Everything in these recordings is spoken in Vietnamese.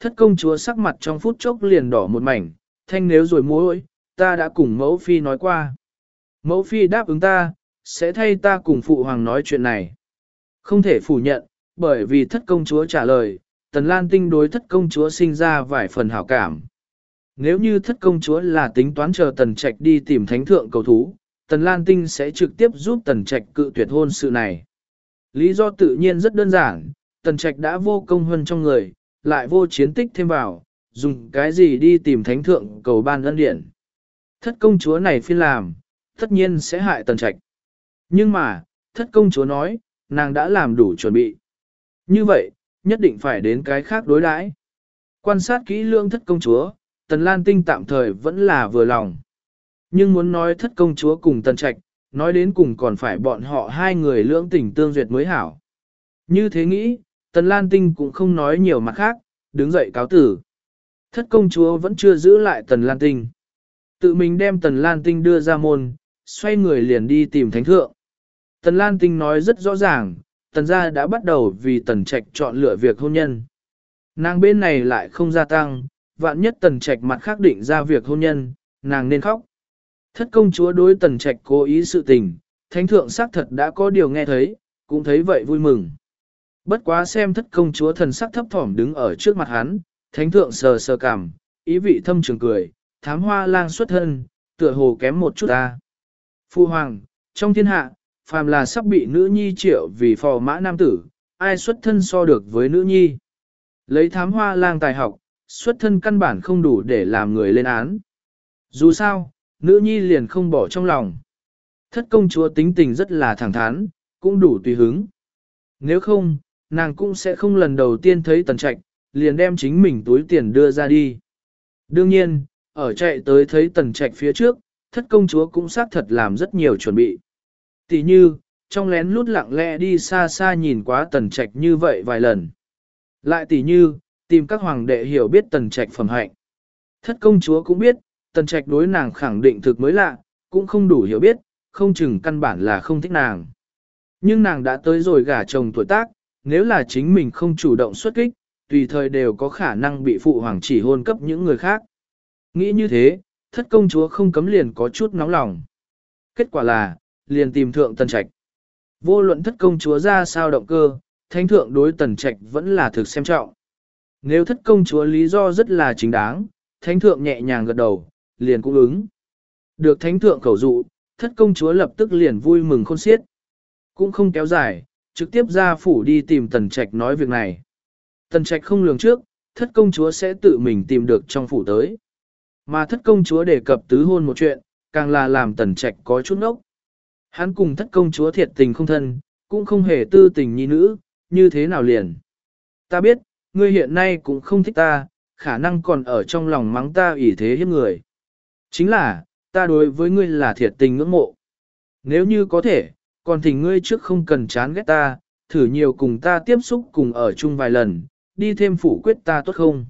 thất công chúa sắc mặt trong phút chốc liền đỏ một mảnh, thanh nếu rồi mối, ta đã cùng mẫu phi nói qua. Mẫu phi đáp ứng ta, sẽ thay ta cùng phụ hoàng nói chuyện này. Không thể phủ nhận, bởi vì thất công chúa trả lời, tần lan tinh đối thất công chúa sinh ra vài phần hảo cảm. Nếu như thất công chúa là tính toán chờ tần trạch đi tìm thánh thượng cầu thú, tần lan tinh sẽ trực tiếp giúp tần trạch cự tuyệt hôn sự này. Lý do tự nhiên rất đơn giản, tần trạch đã vô công hơn trong người, lại vô chiến tích thêm vào, dùng cái gì đi tìm thánh thượng cầu ban ân điện. Thất công chúa này phiên làm, tất nhiên sẽ hại tần trạch. Nhưng mà, thất công chúa nói, nàng đã làm đủ chuẩn bị. Như vậy, nhất định phải đến cái khác đối đãi. Quan sát kỹ lương thất công chúa, tần lan tinh tạm thời vẫn là vừa lòng. Nhưng muốn nói thất công chúa cùng tần trạch, nói đến cùng còn phải bọn họ hai người lưỡng tình tương duyệt mới hảo. Như thế nghĩ, tần lan tinh cũng không nói nhiều mặt khác, đứng dậy cáo tử. Thất công chúa vẫn chưa giữ lại tần lan tinh. Tự mình đem tần lan tinh đưa ra môn, xoay người liền đi tìm thánh thượng. Tần lan tinh nói rất rõ ràng, tần gia đã bắt đầu vì tần trạch chọn lựa việc hôn nhân. Nàng bên này lại không gia tăng, vạn nhất tần trạch mặt khác định ra việc hôn nhân, nàng nên khóc. Thất công chúa đối tần trạch cố ý sự tình, thánh thượng xác thật đã có điều nghe thấy, cũng thấy vậy vui mừng. Bất quá xem thất công chúa thần sắc thấp thỏm đứng ở trước mặt hắn, thánh thượng sờ sờ cảm, ý vị thâm trường cười, thám hoa lang xuất thân, tựa hồ kém một chút ta. Phu hoàng, trong thiên hạ, phàm là sắp bị nữ nhi triệu vì phò mã nam tử, ai xuất thân so được với nữ nhi. Lấy thám hoa lang tài học, xuất thân căn bản không đủ để làm người lên án. Dù sao, nữ nhi liền không bỏ trong lòng. Thất công chúa tính tình rất là thẳng thắn, cũng đủ tùy hứng. Nếu không, nàng cũng sẽ không lần đầu tiên thấy tần trạch, liền đem chính mình túi tiền đưa ra đi. Đương nhiên, ở chạy tới thấy tần trạch phía trước, thất công chúa cũng xác thật làm rất nhiều chuẩn bị. Tỷ như, trong lén lút lặng lẽ đi xa xa nhìn quá tần trạch như vậy vài lần. Lại tỷ như, tìm các hoàng đệ hiểu biết tần trạch phẩm hạnh. Thất công chúa cũng biết, tần trạch đối nàng khẳng định thực mới lạ, cũng không đủ hiểu biết, không chừng căn bản là không thích nàng. Nhưng nàng đã tới rồi gả chồng tuổi tác, nếu là chính mình không chủ động xuất kích, tùy thời đều có khả năng bị phụ hoàng chỉ hôn cấp những người khác. Nghĩ như thế, thất công chúa không cấm liền có chút nóng lòng. Kết quả là, liền tìm thượng tần trạch. Vô luận thất công chúa ra sao động cơ, thánh thượng đối tần trạch vẫn là thực xem trọng. Nếu thất công chúa lý do rất là chính đáng, thánh thượng nhẹ nhàng gật đầu, liền cũng ứng. Được thánh thượng khẩu dụ, thất công chúa lập tức liền vui mừng khôn xiết. Cũng không kéo dài, trực tiếp ra phủ đi tìm tần trạch nói việc này. Tần trạch không lường trước, thất công chúa sẽ tự mình tìm được trong phủ tới. Mà thất công chúa đề cập tứ hôn một chuyện, càng là làm tần trạch có chút nốc. Hắn cùng thất công chúa thiệt tình không thân, cũng không hề tư tình nhi nữ, như thế nào liền. Ta biết, ngươi hiện nay cũng không thích ta, khả năng còn ở trong lòng mắng ta ủy thế hiếp người. Chính là, ta đối với ngươi là thiệt tình ngưỡng mộ. Nếu như có thể, còn thỉnh ngươi trước không cần chán ghét ta, thử nhiều cùng ta tiếp xúc cùng ở chung vài lần, đi thêm phủ quyết ta tốt không?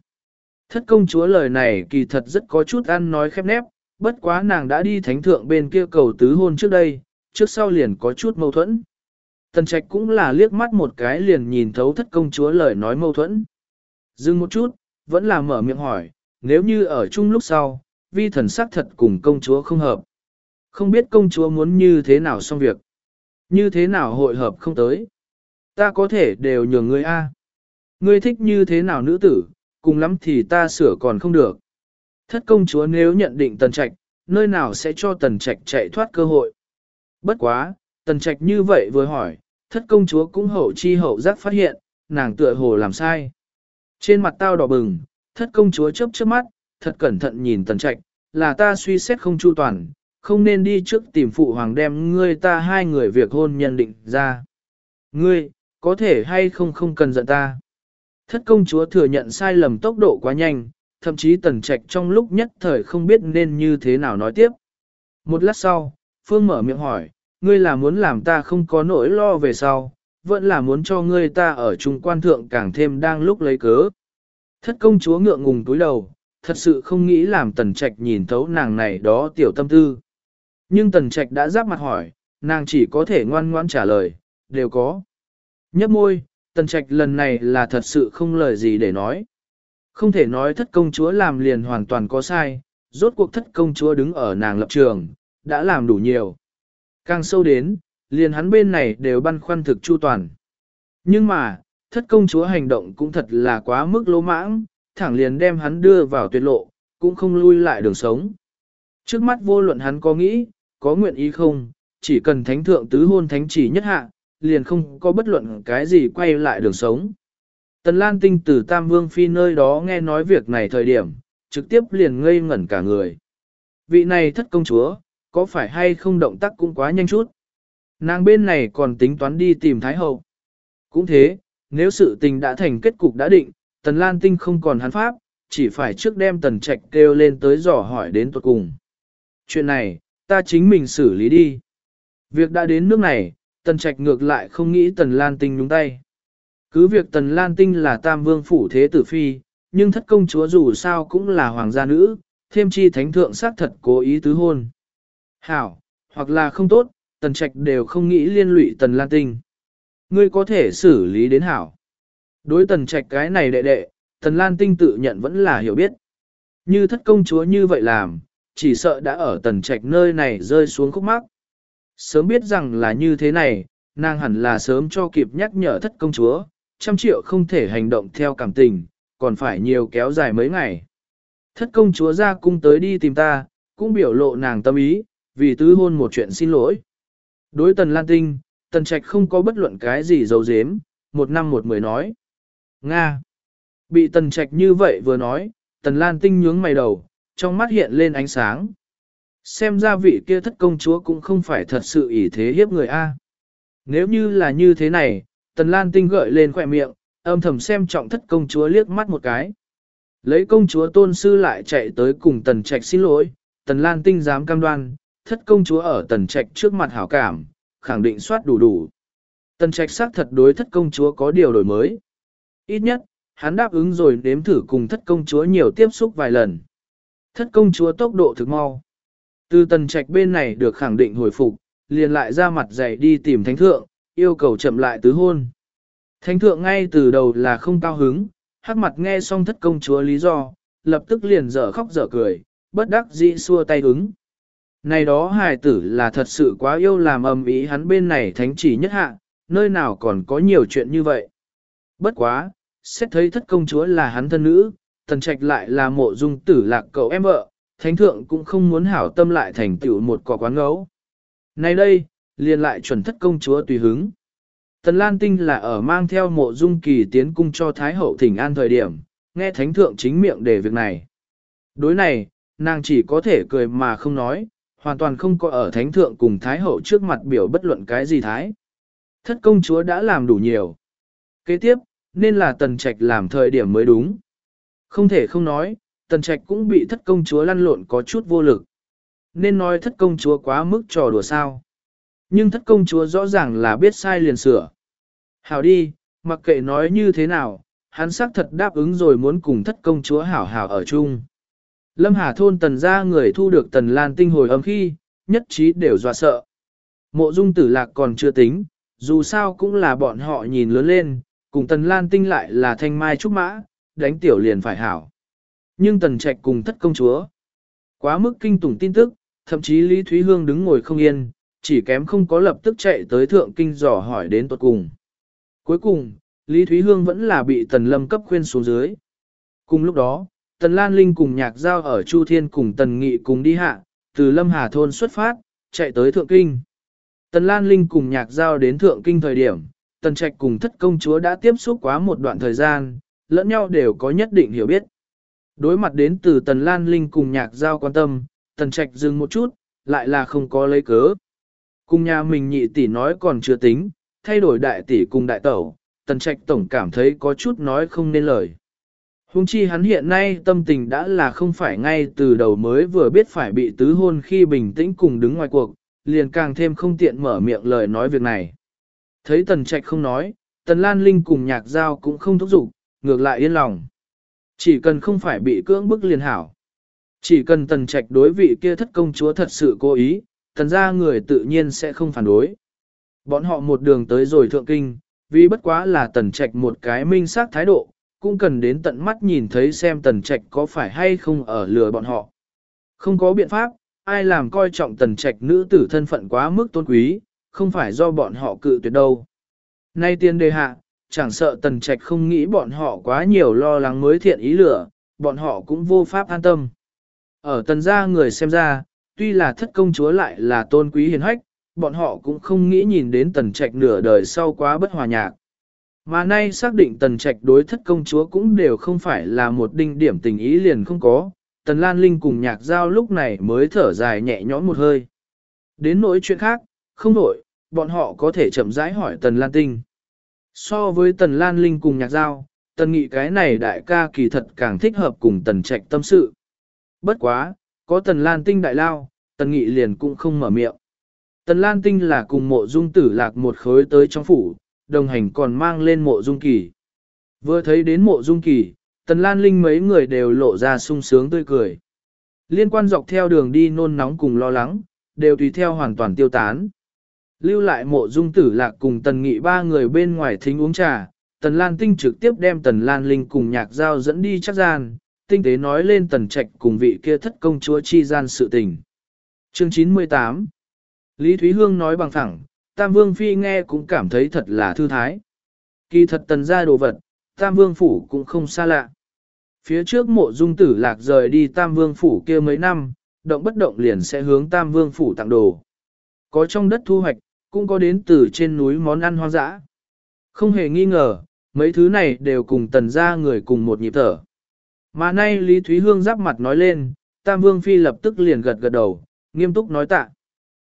Thất công chúa lời này kỳ thật rất có chút ăn nói khép nép, bất quá nàng đã đi thánh thượng bên kia cầu tứ hôn trước đây, trước sau liền có chút mâu thuẫn. Tần trạch cũng là liếc mắt một cái liền nhìn thấu thất công chúa lời nói mâu thuẫn. Dừng một chút, vẫn là mở miệng hỏi, nếu như ở chung lúc sau, vi thần sắc thật cùng công chúa không hợp. Không biết công chúa muốn như thế nào xong việc. Như thế nào hội hợp không tới. Ta có thể đều nhường ngươi A. Ngươi thích như thế nào nữ tử, cùng lắm thì ta sửa còn không được. Thất công chúa nếu nhận định tần trạch, nơi nào sẽ cho tần trạch chạy thoát cơ hội. Bất quá, tần trạch như vậy vừa hỏi, thất công chúa cũng hậu chi hậu giác phát hiện, nàng tựa hồ làm sai. Trên mặt tao đỏ bừng, thất công chúa chớp chớp mắt, thật cẩn thận nhìn tần trạch, là ta suy xét không chu toàn, không nên đi trước tìm phụ hoàng đem ngươi ta hai người việc hôn nhân định ra. Ngươi, có thể hay không không cần giận ta. Thất công chúa thừa nhận sai lầm tốc độ quá nhanh, thậm chí tần trạch trong lúc nhất thời không biết nên như thế nào nói tiếp. Một lát sau, Phương mở miệng hỏi, ngươi là muốn làm ta không có nỗi lo về sau, vẫn là muốn cho ngươi ta ở trung quan thượng càng thêm đang lúc lấy cớ. Thất công chúa ngượng ngùng túi đầu, thật sự không nghĩ làm tần trạch nhìn thấu nàng này đó tiểu tâm tư. Nhưng tần trạch đã giáp mặt hỏi, nàng chỉ có thể ngoan ngoãn trả lời, đều có. Nhấp môi, tần trạch lần này là thật sự không lời gì để nói. Không thể nói thất công chúa làm liền hoàn toàn có sai, rốt cuộc thất công chúa đứng ở nàng lập trường, đã làm đủ nhiều. Càng sâu đến, liền hắn bên này đều băn khoăn thực chu toàn. Nhưng mà, thất công chúa hành động cũng thật là quá mức lỗ mãng, thẳng liền đem hắn đưa vào tuyệt lộ, cũng không lui lại đường sống. Trước mắt vô luận hắn có nghĩ, có nguyện ý không, chỉ cần thánh thượng tứ hôn thánh chỉ nhất hạ, liền không có bất luận cái gì quay lại đường sống. Tần Lan Tinh từ Tam Vương Phi nơi đó nghe nói việc này thời điểm, trực tiếp liền ngây ngẩn cả người. Vị này thất công chúa, có phải hay không động tác cũng quá nhanh chút. Nàng bên này còn tính toán đi tìm Thái Hậu. Cũng thế, nếu sự tình đã thành kết cục đã định, Tần Lan Tinh không còn hắn pháp, chỉ phải trước đem Tần Trạch kêu lên tới dò hỏi đến tuột cùng. Chuyện này, ta chính mình xử lý đi. Việc đã đến nước này, Tần Trạch ngược lại không nghĩ Tần Lan Tinh nhúng tay. Cứ việc Tần Lan Tinh là tam vương phủ thế tử phi, nhưng thất công chúa dù sao cũng là hoàng gia nữ, thêm chi thánh thượng xác thật cố ý tứ hôn. Hảo, hoặc là không tốt, Tần Trạch đều không nghĩ liên lụy Tần Lan Tinh. Ngươi có thể xử lý đến hảo. Đối Tần Trạch cái này đệ đệ, Tần Lan Tinh tự nhận vẫn là hiểu biết. Như thất công chúa như vậy làm, chỉ sợ đã ở Tần Trạch nơi này rơi xuống khúc mắc. Sớm biết rằng là như thế này, nàng hẳn là sớm cho kịp nhắc nhở thất công chúa, trăm triệu không thể hành động theo cảm tình, còn phải nhiều kéo dài mấy ngày. Thất công chúa ra cung tới đi tìm ta, cũng biểu lộ nàng tâm ý, vì tứ hôn một chuyện xin lỗi. Đối tần Lan Tinh, tần trạch không có bất luận cái gì dấu dếm, một năm một mười nói. Nga. Bị tần trạch như vậy vừa nói, tần Lan Tinh nhướng mày đầu, trong mắt hiện lên ánh sáng. Xem ra vị kia thất công chúa cũng không phải thật sự ỷ thế hiếp người A. Nếu như là như thế này, tần Lan Tinh gợi lên khỏe miệng, âm thầm xem trọng thất công chúa liếc mắt một cái. Lấy công chúa tôn sư lại chạy tới cùng tần trạch xin lỗi, tần Lan Tinh dám cam đoan, thất công chúa ở tần trạch trước mặt hảo cảm, khẳng định soát đủ đủ. Tần trạch xác thật đối thất công chúa có điều đổi mới. Ít nhất, hắn đáp ứng rồi nếm thử cùng thất công chúa nhiều tiếp xúc vài lần. Thất công chúa tốc độ thực mau. Từ tần trạch bên này được khẳng định hồi phục, liền lại ra mặt dạy đi tìm thánh thượng, yêu cầu chậm lại tứ hôn. Thánh thượng ngay từ đầu là không cao hứng, hắc mặt nghe xong thất công chúa lý do, lập tức liền dở khóc dở cười, bất đắc dĩ xua tay ứng. Này đó hài tử là thật sự quá yêu làm ầm ý hắn bên này thánh chỉ nhất hạ, nơi nào còn có nhiều chuyện như vậy. Bất quá, xét thấy thất công chúa là hắn thân nữ, tần trạch lại là mộ dung tử lạc cậu em vợ, thánh thượng cũng không muốn hảo tâm lại thành tựu một quả quán ngấu. Nay đây, liền lại chuẩn thất công chúa tùy hứng. Tần Lan Tinh là ở mang theo mộ dung kỳ tiến cung cho Thái Hậu thỉnh an thời điểm, nghe Thánh Thượng chính miệng để việc này. Đối này, nàng chỉ có thể cười mà không nói, hoàn toàn không có ở Thánh Thượng cùng Thái Hậu trước mặt biểu bất luận cái gì Thái. Thất công chúa đã làm đủ nhiều. Kế tiếp, nên là Tần Trạch làm thời điểm mới đúng. Không thể không nói, Tần Trạch cũng bị thất công chúa lăn lộn có chút vô lực. Nên nói thất công chúa quá mức trò đùa sao. Nhưng thất công chúa rõ ràng là biết sai liền sửa. Hảo đi, mặc kệ nói như thế nào, hắn xác thật đáp ứng rồi muốn cùng thất công chúa hảo hảo ở chung. Lâm Hà thôn tần ra người thu được tần lan tinh hồi âm khi, nhất trí đều dọa sợ. Mộ dung tử lạc còn chưa tính, dù sao cũng là bọn họ nhìn lớn lên, cùng tần lan tinh lại là thanh mai trúc mã, đánh tiểu liền phải hảo. Nhưng tần trạch cùng thất công chúa, quá mức kinh tủng tin tức, thậm chí Lý Thúy Hương đứng ngồi không yên, chỉ kém không có lập tức chạy tới thượng kinh dò hỏi đến tuật cùng. Cuối cùng, Lý Thúy Hương vẫn là bị Tần Lâm cấp khuyên xuống dưới. Cùng lúc đó, Tần Lan Linh cùng nhạc giao ở Chu Thiên cùng Tần Nghị cùng đi hạ, từ Lâm Hà Thôn xuất phát, chạy tới Thượng Kinh. Tần Lan Linh cùng nhạc giao đến Thượng Kinh thời điểm, Tần Trạch cùng thất công chúa đã tiếp xúc quá một đoạn thời gian, lẫn nhau đều có nhất định hiểu biết. Đối mặt đến từ Tần Lan Linh cùng nhạc giao quan tâm, Tần Trạch dừng một chút, lại là không có lấy cớ. Cùng nhà mình nhị tỷ nói còn chưa tính, thay đổi đại tỷ cùng đại tẩu, tần trạch tổng cảm thấy có chút nói không nên lời. Hùng chi hắn hiện nay tâm tình đã là không phải ngay từ đầu mới vừa biết phải bị tứ hôn khi bình tĩnh cùng đứng ngoài cuộc, liền càng thêm không tiện mở miệng lời nói việc này. Thấy tần trạch không nói, tần lan linh cùng nhạc giao cũng không thúc giục, ngược lại yên lòng. Chỉ cần không phải bị cưỡng bức liền hảo. Chỉ cần tần trạch đối vị kia thất công chúa thật sự cố ý, tần ra người tự nhiên sẽ không phản đối. Bọn họ một đường tới rồi thượng kinh, vì bất quá là tần trạch một cái minh xác thái độ, cũng cần đến tận mắt nhìn thấy xem tần trạch có phải hay không ở lừa bọn họ. Không có biện pháp, ai làm coi trọng tần trạch nữ tử thân phận quá mức tôn quý, không phải do bọn họ cự tuyệt đâu. Nay tiên đề hạ, chẳng sợ tần trạch không nghĩ bọn họ quá nhiều lo lắng mới thiện ý lửa, bọn họ cũng vô pháp an tâm. Ở tần gia người xem ra, tuy là thất công chúa lại là tôn quý hiền hách, bọn họ cũng không nghĩ nhìn đến tần trạch nửa đời sau quá bất hòa nhạc. Mà nay xác định tần trạch đối thất công chúa cũng đều không phải là một đinh điểm tình ý liền không có, tần lan linh cùng nhạc giao lúc này mới thở dài nhẹ nhõm một hơi. Đến nỗi chuyện khác, không nổi, bọn họ có thể chậm rãi hỏi tần lan tinh. So với tần lan linh cùng nhạc giao, tần nghị cái này đại ca kỳ thật càng thích hợp cùng tần trạch tâm sự. Bất quá, có tần lan tinh đại lao, tần nghị liền cũng không mở miệng. Tần lan tinh là cùng mộ dung tử lạc một khối tới trong phủ, đồng hành còn mang lên mộ dung kỳ. Vừa thấy đến mộ dung kỳ, tần lan linh mấy người đều lộ ra sung sướng tươi cười. Liên quan dọc theo đường đi nôn nóng cùng lo lắng, đều tùy theo hoàn toàn tiêu tán. Lưu lại mộ dung tử lạc cùng tần nghị ba người bên ngoài thính uống trà, tần lan tinh trực tiếp đem tần lan linh cùng nhạc giao dẫn đi chắc gian, tinh tế nói lên tần trạch cùng vị kia thất công chúa chi gian sự tình. Chương 98 Lý Thúy Hương nói bằng thẳng, Tam Vương Phi nghe cũng cảm thấy thật là thư thái. Kỳ thật tần ra đồ vật, Tam Vương Phủ cũng không xa lạ. Phía trước mộ dung tử lạc rời đi Tam Vương Phủ kia mấy năm, động bất động liền sẽ hướng Tam Vương Phủ tặng đồ. Có trong đất thu hoạch, cũng có đến từ trên núi món ăn hoang dã. Không hề nghi ngờ, mấy thứ này đều cùng tần ra người cùng một nhịp thở. Mà nay Lý Thúy Hương giáp mặt nói lên, Tam Vương Phi lập tức liền gật gật đầu, nghiêm túc nói tạ.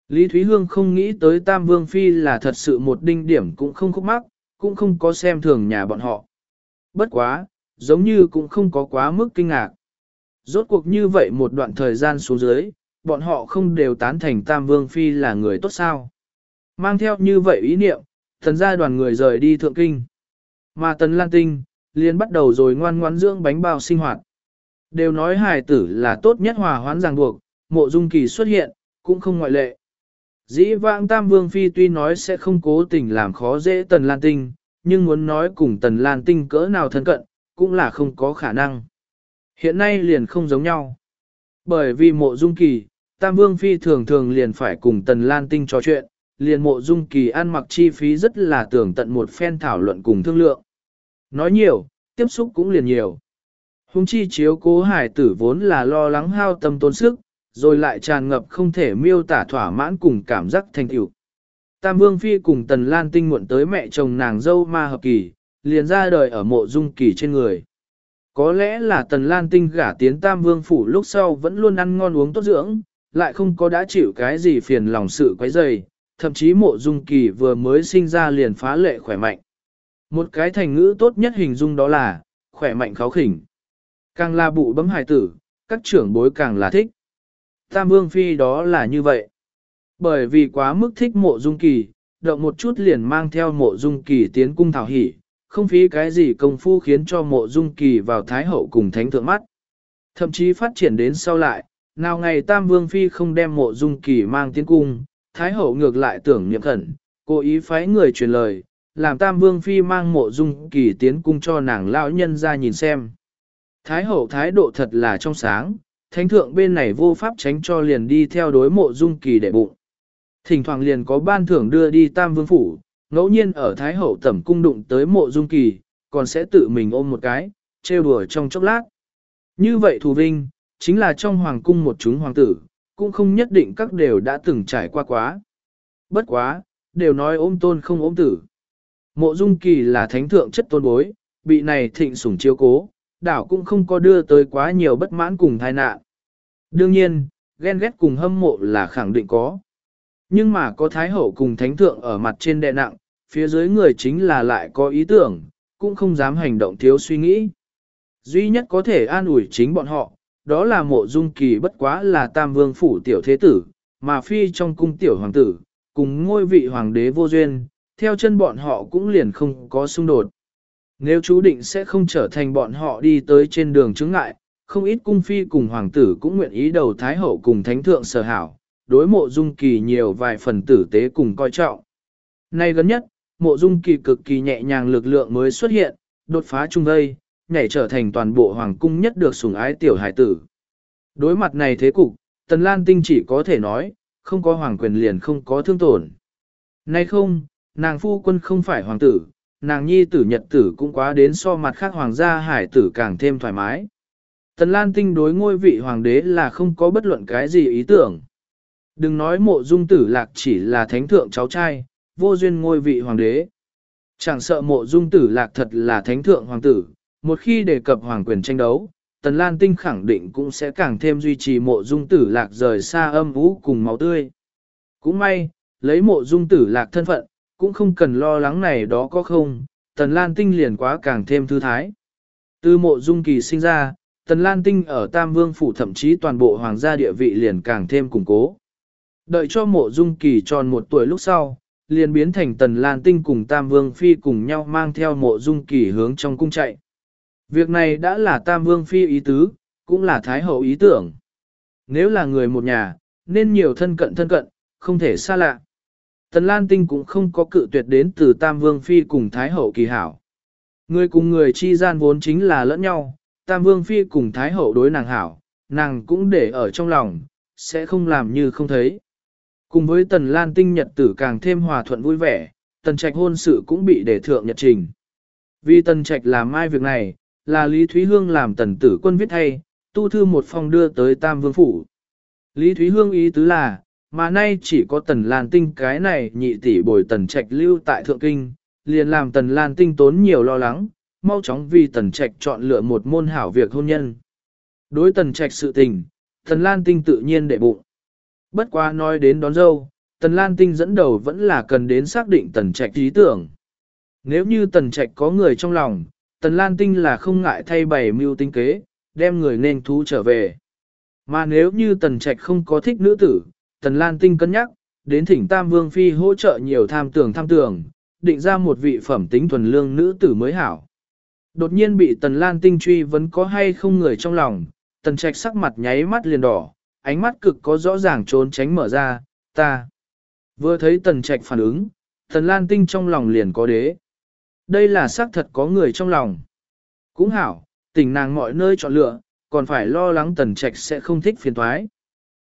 Lý Thúy Hương không nghĩ tới Tam Vương Phi là thật sự một đinh điểm cũng không khúc mắc, cũng không có xem thường nhà bọn họ. Bất quá, giống như cũng không có quá mức kinh ngạc. Rốt cuộc như vậy một đoạn thời gian xuống dưới, bọn họ không đều tán thành Tam Vương Phi là người tốt sao. Mang theo như vậy ý niệm, thần gia đoàn người rời đi thượng kinh. Mà Tần Lan Tinh, liền bắt đầu rồi ngoan ngoãn dưỡng bánh bao sinh hoạt. Đều nói hài tử là tốt nhất hòa hoãn ràng buộc, mộ dung kỳ xuất hiện, cũng không ngoại lệ. Dĩ vãng Tam Vương Phi tuy nói sẽ không cố tình làm khó dễ Tần Lan Tinh, nhưng muốn nói cùng Tần Lan Tinh cỡ nào thân cận, cũng là không có khả năng. Hiện nay liền không giống nhau. Bởi vì mộ dung kỳ, Tam Vương Phi thường thường liền phải cùng Tần Lan Tinh trò chuyện, liền mộ dung kỳ ăn mặc chi phí rất là tưởng tận một phen thảo luận cùng thương lượng. Nói nhiều, tiếp xúc cũng liền nhiều. Hùng chi chiếu cố hải tử vốn là lo lắng hao tâm tốn sức, rồi lại tràn ngập không thể miêu tả thỏa mãn cùng cảm giác thành tựu. Tam Vương Phi cùng Tần Lan Tinh muộn tới mẹ chồng nàng dâu ma hợp kỳ, liền ra đời ở mộ dung kỳ trên người. Có lẽ là Tần Lan Tinh gả tiến Tam Vương Phủ lúc sau vẫn luôn ăn ngon uống tốt dưỡng, lại không có đã chịu cái gì phiền lòng sự quấy dày, thậm chí mộ dung kỳ vừa mới sinh ra liền phá lệ khỏe mạnh. Một cái thành ngữ tốt nhất hình dung đó là, khỏe mạnh kháo khỉnh. Càng là bụ bấm hài tử, các trưởng bối càng là thích. Tam Vương Phi đó là như vậy. Bởi vì quá mức thích mộ dung kỳ, động một chút liền mang theo mộ dung kỳ tiến cung thảo hỷ, không phí cái gì công phu khiến cho mộ dung kỳ vào Thái Hậu cùng Thánh Thượng mắt. Thậm chí phát triển đến sau lại, nào ngày Tam Vương Phi không đem mộ dung kỳ mang tiến cung, Thái Hậu ngược lại tưởng niệm khẩn, cố ý phái người truyền lời, làm Tam Vương Phi mang mộ dung kỳ tiến cung cho nàng lão nhân ra nhìn xem. Thái Hậu thái độ thật là trong sáng, thánh thượng bên này vô pháp tránh cho liền đi theo đối mộ dung kỳ để bụng. Thỉnh thoảng liền có ban thưởng đưa đi tam vương phủ, ngẫu nhiên ở Thái Hậu tẩm cung đụng tới mộ dung kỳ, còn sẽ tự mình ôm một cái, trêu đùa trong chốc lát. Như vậy thù vinh, chính là trong hoàng cung một chúng hoàng tử, cũng không nhất định các đều đã từng trải qua quá. Bất quá, đều nói ôm tôn không ôm tử. Mộ dung kỳ là thánh thượng chất tôn bối, bị này thịnh sủng chiếu cố, đảo cũng không có đưa tới quá nhiều bất mãn cùng tai nạn. Đương nhiên, ghen ghét cùng hâm mộ là khẳng định có. Nhưng mà có Thái Hậu cùng Thánh Thượng ở mặt trên đệ nặng, phía dưới người chính là lại có ý tưởng, cũng không dám hành động thiếu suy nghĩ. Duy nhất có thể an ủi chính bọn họ, đó là mộ dung kỳ bất quá là tam vương phủ tiểu thế tử, mà phi trong cung tiểu hoàng tử, cùng ngôi vị hoàng đế vô duyên, theo chân bọn họ cũng liền không có xung đột. Nếu chú định sẽ không trở thành bọn họ đi tới trên đường chứng ngại, không ít cung phi cùng hoàng tử cũng nguyện ý đầu thái hậu cùng thánh thượng sở hảo, đối mộ dung kỳ nhiều vài phần tử tế cùng coi trọng. Nay gần nhất, mộ dung kỳ cực kỳ nhẹ nhàng lực lượng mới xuất hiện, đột phá trung vây, nhảy trở thành toàn bộ hoàng cung nhất được sủng ái tiểu hải tử. Đối mặt này thế cục, Tần Lan Tinh chỉ có thể nói, không có hoàng quyền liền không có thương tổn. Nay không, nàng phu quân không phải hoàng tử, nàng nhi tử nhật tử cũng quá đến so mặt khác hoàng gia hải tử càng thêm thoải mái. Tần Lan Tinh đối ngôi vị hoàng đế là không có bất luận cái gì ý tưởng. Đừng nói mộ dung tử lạc chỉ là thánh thượng cháu trai, vô duyên ngôi vị hoàng đế. Chẳng sợ mộ dung tử lạc thật là thánh thượng hoàng tử, một khi đề cập hoàng quyền tranh đấu, Tần Lan Tinh khẳng định cũng sẽ càng thêm duy trì mộ dung tử lạc rời xa âm vũ cùng máu tươi. Cũng may, lấy mộ dung tử lạc thân phận, cũng không cần lo lắng này đó có không, Tần Lan Tinh liền quá càng thêm thư thái. Từ mộ dung kỳ sinh ra, Tần Lan Tinh ở Tam Vương Phủ thậm chí toàn bộ hoàng gia địa vị liền càng thêm củng cố. Đợi cho mộ dung kỳ tròn một tuổi lúc sau, liền biến thành Tần Lan Tinh cùng Tam Vương Phi cùng nhau mang theo mộ dung kỳ hướng trong cung chạy. Việc này đã là Tam Vương Phi ý tứ, cũng là Thái Hậu ý tưởng. Nếu là người một nhà, nên nhiều thân cận thân cận, không thể xa lạ. Tần Lan Tinh cũng không có cự tuyệt đến từ Tam Vương Phi cùng Thái Hậu kỳ hảo. Người cùng người chi gian vốn chính là lẫn nhau, Tam Vương Phi cùng Thái Hậu đối nàng hảo, nàng cũng để ở trong lòng, sẽ không làm như không thấy. Cùng với Tần Lan Tinh nhật tử càng thêm hòa thuận vui vẻ, Tần Trạch hôn sự cũng bị để thượng nhật trình. Vì Tần Trạch làm mai việc này, là Lý Thúy Hương làm Tần Tử Quân viết thay, tu thư một phong đưa tới Tam Vương Phủ. Lý Thúy Hương ý tứ là, mà nay chỉ có Tần Lan Tinh cái này nhị tỷ bồi Tần Trạch lưu tại Thượng Kinh, liền làm Tần Lan Tinh tốn nhiều lo lắng, mau chóng vì Tần Trạch chọn lựa một môn hảo việc hôn nhân. Đối Tần Trạch sự tình, Tần Lan Tinh tự nhiên đệ bụng. Bất quá nói đến đón dâu, Tần Lan Tinh dẫn đầu vẫn là cần đến xác định Tần Trạch ý tưởng. Nếu như Tần Trạch có người trong lòng, Tần Lan Tinh là không ngại thay bày mưu tinh kế, đem người nên thú trở về. Mà nếu như Tần Trạch không có thích nữ tử, Tần Lan Tinh cân nhắc, đến thỉnh Tam Vương Phi hỗ trợ nhiều tham tưởng tham tưởng, định ra một vị phẩm tính thuần lương nữ tử mới hảo. Đột nhiên bị Tần Lan Tinh truy vấn có hay không người trong lòng, Tần Trạch sắc mặt nháy mắt liền đỏ, ánh mắt cực có rõ ràng trốn tránh mở ra, ta. Vừa thấy Tần Trạch phản ứng, Tần Lan Tinh trong lòng liền có đế. Đây là xác thật có người trong lòng. Cũng hảo, tình nàng mọi nơi chọn lựa, còn phải lo lắng Tần Trạch sẽ không thích phiền thoái.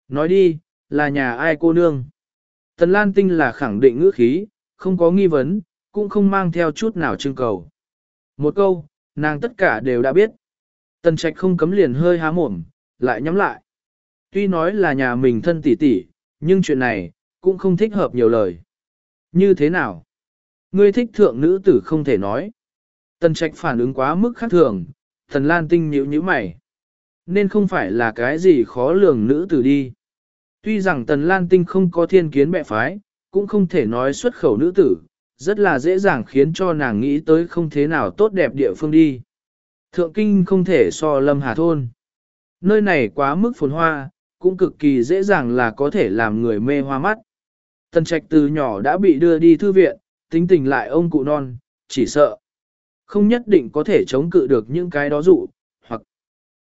Nói đi, là nhà ai cô nương? Tần Lan Tinh là khẳng định ngữ khí, không có nghi vấn, cũng không mang theo chút nào trưng cầu. Một câu, nàng tất cả đều đã biết. Tần Trạch không cấm liền hơi há mồm, lại nhắm lại. Tuy nói là nhà mình thân tỷ tỷ, nhưng chuyện này, cũng không thích hợp nhiều lời. Như thế nào? Ngươi thích thượng nữ tử không thể nói. Tần Trạch phản ứng quá mức khác thường, Tần Lan Tinh nhíu nhíu mày. Nên không phải là cái gì khó lường nữ tử đi. Tuy rằng Tần Lan Tinh không có thiên kiến mẹ phái, cũng không thể nói xuất khẩu nữ tử, rất là dễ dàng khiến cho nàng nghĩ tới không thế nào tốt đẹp địa phương đi. Thượng Kinh không thể so lâm hà thôn. Nơi này quá mức phồn hoa, cũng cực kỳ dễ dàng là có thể làm người mê hoa mắt. Tần trạch từ nhỏ đã bị đưa đi thư viện, tính tình lại ông cụ non, chỉ sợ. Không nhất định có thể chống cự được những cái đó dụ, hoặc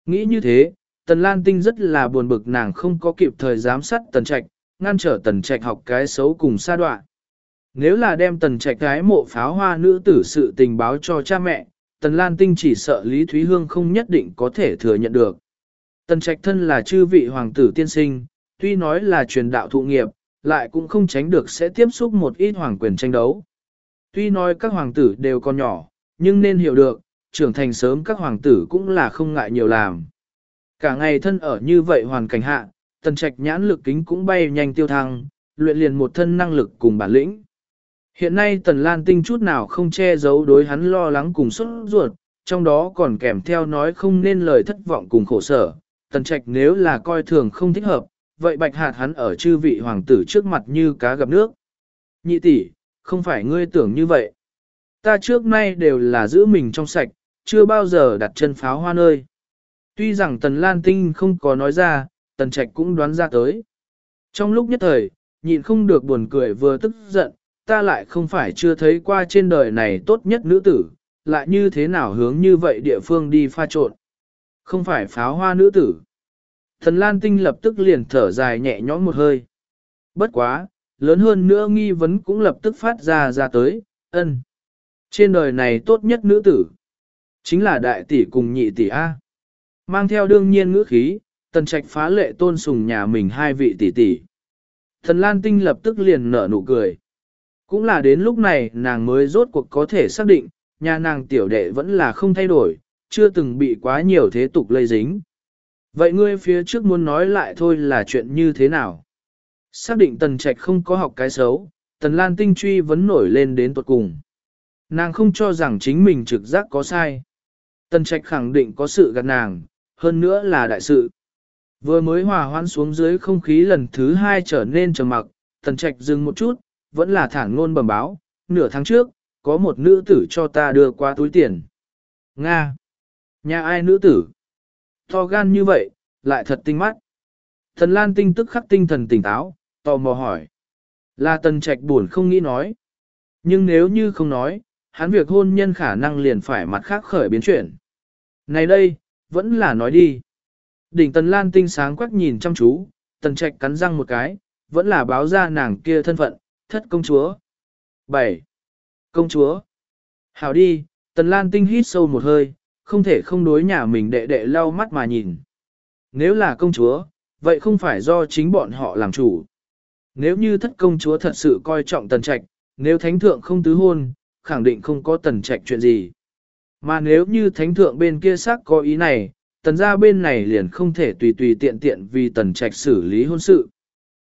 nghĩ như thế, Tần Lan Tinh rất là buồn bực nàng không có kịp thời giám sát Tần Trạch, ngăn trở Tần Trạch học cái xấu cùng sa đoạn. Nếu là đem Tần Trạch cái mộ pháo hoa nữ tử sự tình báo cho cha mẹ, Tần Lan Tinh chỉ sợ Lý Thúy Hương không nhất định có thể thừa nhận được. Tần Trạch thân là chư vị hoàng tử tiên sinh, tuy nói là truyền đạo thụ nghiệp, lại cũng không tránh được sẽ tiếp xúc một ít hoàng quyền tranh đấu. Tuy nói các hoàng tử đều còn nhỏ, nhưng nên hiểu được, trưởng thành sớm các hoàng tử cũng là không ngại nhiều làm. Cả ngày thân ở như vậy hoàn cảnh hạ, tần trạch nhãn lực kính cũng bay nhanh tiêu thăng, luyện liền một thân năng lực cùng bản lĩnh. Hiện nay tần lan tinh chút nào không che giấu đối hắn lo lắng cùng xuất ruột, trong đó còn kèm theo nói không nên lời thất vọng cùng khổ sở. Tần trạch nếu là coi thường không thích hợp, vậy bạch hạt hắn ở chư vị hoàng tử trước mặt như cá gặp nước. Nhị tỷ, không phải ngươi tưởng như vậy. Ta trước nay đều là giữ mình trong sạch, chưa bao giờ đặt chân pháo hoa nơi. Tuy rằng Tần Lan Tinh không có nói ra, Tần Trạch cũng đoán ra tới. Trong lúc nhất thời, nhịn không được buồn cười vừa tức giận, ta lại không phải chưa thấy qua trên đời này tốt nhất nữ tử, lại như thế nào hướng như vậy địa phương đi pha trộn. Không phải pháo hoa nữ tử. Thần Lan Tinh lập tức liền thở dài nhẹ nhõm một hơi. Bất quá, lớn hơn nữa nghi vấn cũng lập tức phát ra ra tới, ân. Trên đời này tốt nhất nữ tử. Chính là đại tỷ cùng nhị tỷ A. Mang theo đương nhiên ngữ khí, tần trạch phá lệ tôn sùng nhà mình hai vị tỷ tỷ. Thần Lan Tinh lập tức liền nở nụ cười. Cũng là đến lúc này nàng mới rốt cuộc có thể xác định, nhà nàng tiểu đệ vẫn là không thay đổi, chưa từng bị quá nhiều thế tục lây dính. Vậy ngươi phía trước muốn nói lại thôi là chuyện như thế nào? Xác định tần trạch không có học cái xấu, tần lan tinh truy vẫn nổi lên đến tuột cùng. Nàng không cho rằng chính mình trực giác có sai. Tần trạch khẳng định có sự gạt nàng, hơn nữa là đại sự. Vừa mới hòa hoãn xuống dưới không khí lần thứ hai trở nên trầm mặc, tần trạch dừng một chút, vẫn là thẳng ngôn bẩm báo, nửa tháng trước, có một nữ tử cho ta đưa qua túi tiền. Nga! Nhà ai nữ tử? To gan như vậy, lại thật tinh mắt. Thần Lan tinh tức khắc tinh thần tỉnh táo, tò mò hỏi. Là tần trạch buồn không nghĩ nói. Nhưng nếu như không nói, hắn việc hôn nhân khả năng liền phải mặt khác khởi biến chuyển. Này đây, vẫn là nói đi. Đỉnh tần lan tinh sáng quắc nhìn chăm chú, tần trạch cắn răng một cái, vẫn là báo ra nàng kia thân phận, thất công chúa. 7. Công chúa. Hảo đi, tần lan tinh hít sâu một hơi, không thể không đối nhà mình đệ đệ lau mắt mà nhìn. Nếu là công chúa, vậy không phải do chính bọn họ làm chủ. Nếu như thất công chúa thật sự coi trọng tần trạch, nếu thánh thượng không tứ hôn, khẳng định không có tần trạch chuyện gì. Mà nếu như thánh thượng bên kia xác có ý này, tần gia bên này liền không thể tùy tùy tiện tiện vì tần trạch xử lý hôn sự.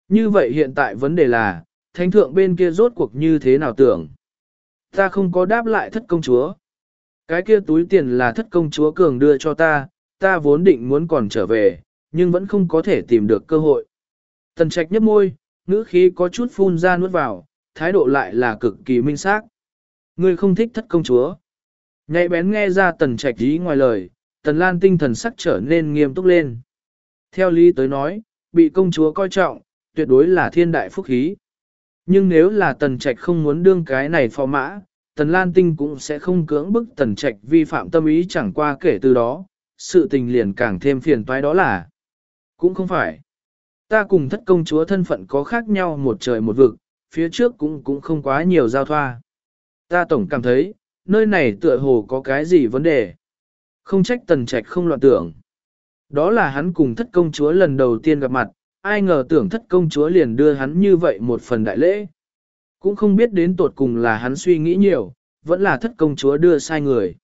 Như vậy hiện tại vấn đề là, thánh thượng bên kia rốt cuộc như thế nào tưởng? Ta không có đáp lại thất công chúa. Cái kia túi tiền là thất công chúa cường đưa cho ta, ta vốn định muốn còn trở về, nhưng vẫn không có thể tìm được cơ hội. Tần trạch nhấp môi, ngữ khí có chút phun ra nuốt vào, thái độ lại là cực kỳ minh xác. Ngươi không thích thất công chúa. Nhạy bén nghe ra tần trạch ý ngoài lời, tần lan tinh thần sắc trở nên nghiêm túc lên. Theo lý tới nói, bị công chúa coi trọng, tuyệt đối là thiên đại phúc khí. Nhưng nếu là tần trạch không muốn đương cái này phò mã, tần lan tinh cũng sẽ không cưỡng bức tần trạch vi phạm tâm ý chẳng qua kể từ đó, sự tình liền càng thêm phiền toái đó là. Cũng không phải. Ta cùng thất công chúa thân phận có khác nhau một trời một vực, phía trước cũng cũng không quá nhiều giao thoa. Ta tổng cảm thấy, nơi này tựa hồ có cái gì vấn đề. Không trách tần trạch không loạn tưởng. Đó là hắn cùng thất công chúa lần đầu tiên gặp mặt, ai ngờ tưởng thất công chúa liền đưa hắn như vậy một phần đại lễ. Cũng không biết đến tột cùng là hắn suy nghĩ nhiều, vẫn là thất công chúa đưa sai người.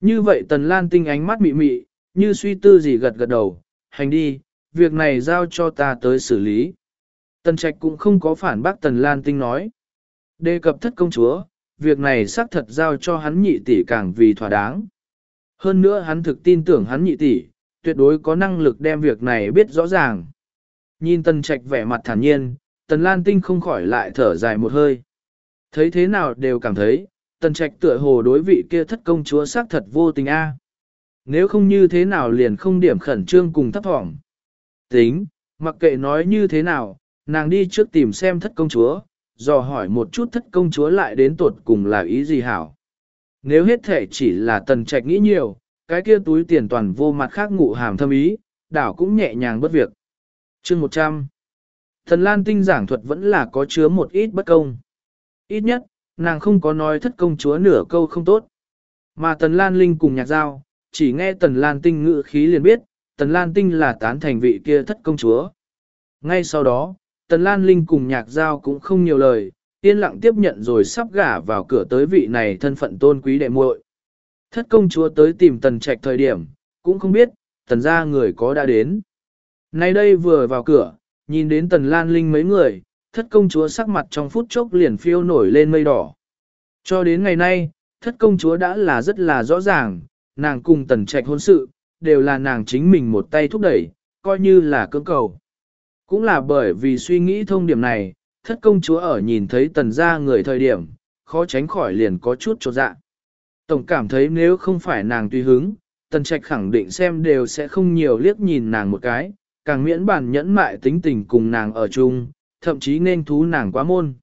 Như vậy tần lan tinh ánh mắt mị mị, như suy tư gì gật gật đầu, hành đi, việc này giao cho ta tới xử lý. Tần trạch cũng không có phản bác tần lan tinh nói. Đề cập thất công chúa, việc này xác thật giao cho hắn nhị tỷ càng vì thỏa đáng. Hơn nữa hắn thực tin tưởng hắn nhị tỷ, tuyệt đối có năng lực đem việc này biết rõ ràng. Nhìn tần trạch vẻ mặt thản nhiên, tần lan tinh không khỏi lại thở dài một hơi. Thấy thế nào đều cảm thấy, tần trạch tựa hồ đối vị kia thất công chúa xác thật vô tình a. Nếu không như thế nào liền không điểm khẩn trương cùng thấp thỏm. Tính, mặc kệ nói như thế nào, nàng đi trước tìm xem thất công chúa, dò hỏi một chút thất công chúa lại đến tuột cùng là ý gì hảo. Nếu hết thể chỉ là tần trạch nghĩ nhiều, cái kia túi tiền toàn vô mặt khác ngụ hàm thâm ý, đảo cũng nhẹ nhàng bất việc. chương 100 Thần Lan tinh giảng thuật vẫn là có chứa một ít bất công. Ít nhất, nàng không có nói thất công chúa nửa câu không tốt. Mà Tần Lan Linh cùng nhạc giao, chỉ nghe Tần Lan tinh ngữ khí liền biết, Tần Lan tinh là tán thành vị kia thất công chúa. Ngay sau đó, Tần Lan Linh cùng nhạc giao cũng không nhiều lời, yên lặng tiếp nhận rồi sắp gả vào cửa tới vị này thân phận tôn quý đệ muội. Thất công chúa tới tìm tần trạch thời điểm, cũng không biết, tần gia người có đã đến. Nay đây vừa vào cửa, nhìn đến tần Lan Linh mấy người, thất công chúa sắc mặt trong phút chốc liền phiêu nổi lên mây đỏ. Cho đến ngày nay, thất công chúa đã là rất là rõ ràng, nàng cùng tần trạch hôn sự, đều là nàng chính mình một tay thúc đẩy, coi như là cưỡng cầu. Cũng là bởi vì suy nghĩ thông điểm này, thất công chúa ở nhìn thấy tần gia người thời điểm, khó tránh khỏi liền có chút trột dạ. Tổng cảm thấy nếu không phải nàng tùy hứng, tần trạch khẳng định xem đều sẽ không nhiều liếc nhìn nàng một cái, càng miễn bản nhẫn mại tính tình cùng nàng ở chung, thậm chí nên thú nàng quá môn.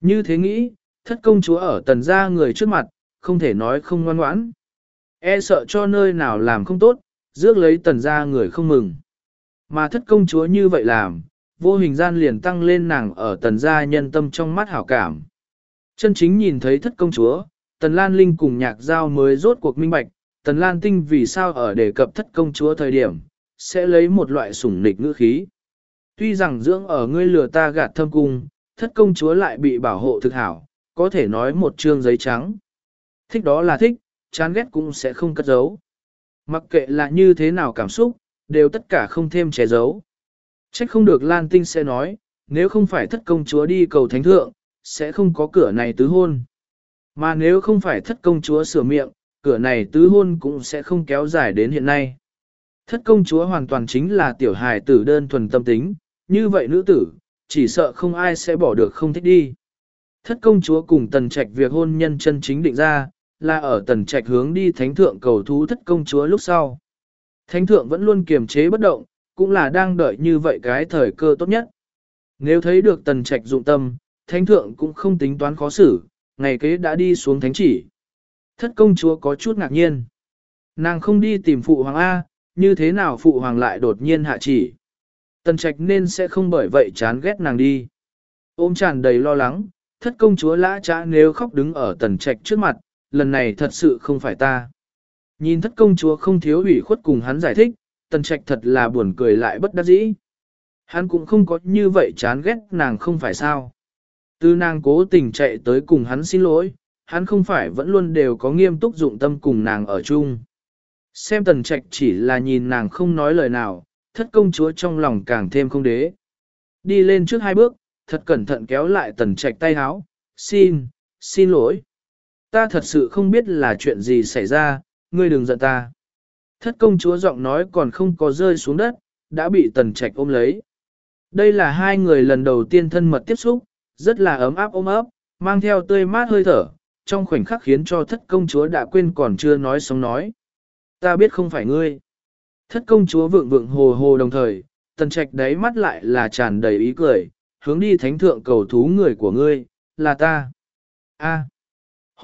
Như thế nghĩ, thất công chúa ở tần gia người trước mặt, không thể nói không ngoan ngoãn. E sợ cho nơi nào làm không tốt, rước lấy tần gia người không mừng. Mà thất công chúa như vậy làm, vô hình gian liền tăng lên nàng ở tần gia nhân tâm trong mắt hảo cảm. Chân chính nhìn thấy thất công chúa, tần lan linh cùng nhạc giao mới rốt cuộc minh bạch, Tần Lan Tinh vì sao ở đề cập thất công chúa thời điểm, sẽ lấy một loại sủng nịch ngữ khí. Tuy rằng dưỡng ở ngươi lừa ta gạt thâm cung, thất công chúa lại bị bảo hộ thực hảo, có thể nói một chương giấy trắng. Thích đó là thích, chán ghét cũng sẽ không cất giấu. Mặc kệ là như thế nào cảm xúc, đều tất cả không thêm che giấu. Trách không được Lan Tinh sẽ nói, nếu không phải thất công chúa đi cầu thánh thượng, sẽ không có cửa này tứ hôn. Mà nếu không phải thất công chúa sửa miệng, cửa này tứ hôn cũng sẽ không kéo dài đến hiện nay. Thất công chúa hoàn toàn chính là tiểu hài tử đơn thuần tâm tính, như vậy nữ tử, chỉ sợ không ai sẽ bỏ được không thích đi. Thất công chúa cùng tần trạch việc hôn nhân chân chính định ra, là ở tần trạch hướng đi thánh thượng cầu thú thất công chúa lúc sau. Thánh thượng vẫn luôn kiềm chế bất động, cũng là đang đợi như vậy cái thời cơ tốt nhất. Nếu thấy được tần trạch dụng tâm, thánh thượng cũng không tính toán khó xử, ngày kế đã đi xuống thánh chỉ. Thất công chúa có chút ngạc nhiên. Nàng không đi tìm phụ hoàng A, như thế nào phụ hoàng lại đột nhiên hạ chỉ. Tần trạch nên sẽ không bởi vậy chán ghét nàng đi. Ôm tràn đầy lo lắng, thất công chúa lã trã nếu khóc đứng ở tần trạch trước mặt, lần này thật sự không phải ta. Nhìn thất công chúa không thiếu ủy khuất cùng hắn giải thích, tần trạch thật là buồn cười lại bất đắc dĩ. Hắn cũng không có như vậy chán ghét nàng không phải sao. Từ nàng cố tình chạy tới cùng hắn xin lỗi, hắn không phải vẫn luôn đều có nghiêm túc dụng tâm cùng nàng ở chung. Xem tần trạch chỉ là nhìn nàng không nói lời nào, thất công chúa trong lòng càng thêm không đế. Đi lên trước hai bước, thật cẩn thận kéo lại tần trạch tay háo, xin, xin lỗi. Ta thật sự không biết là chuyện gì xảy ra, ngươi đừng giận ta. Thất công chúa giọng nói còn không có rơi xuống đất, đã bị tần trạch ôm lấy. Đây là hai người lần đầu tiên thân mật tiếp xúc, rất là ấm áp ôm ấp, mang theo tươi mát hơi thở, trong khoảnh khắc khiến cho thất công chúa đã quên còn chưa nói sống nói. Ta biết không phải ngươi. Thất công chúa vượng vượng hồ hồ đồng thời, tần trạch đáy mắt lại là tràn đầy ý cười, hướng đi thánh thượng cầu thú người của ngươi, là ta. A.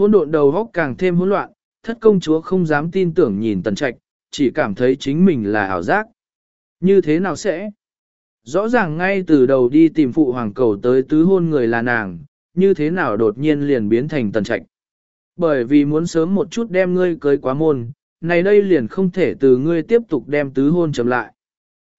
Hôn độn đầu góc càng thêm hỗn loạn, thất công chúa không dám tin tưởng nhìn tần trạch, chỉ cảm thấy chính mình là ảo giác. Như thế nào sẽ? Rõ ràng ngay từ đầu đi tìm phụ hoàng cầu tới tứ hôn người là nàng, như thế nào đột nhiên liền biến thành tần trạch. Bởi vì muốn sớm một chút đem ngươi cưới quá môn, này đây liền không thể từ ngươi tiếp tục đem tứ hôn chậm lại.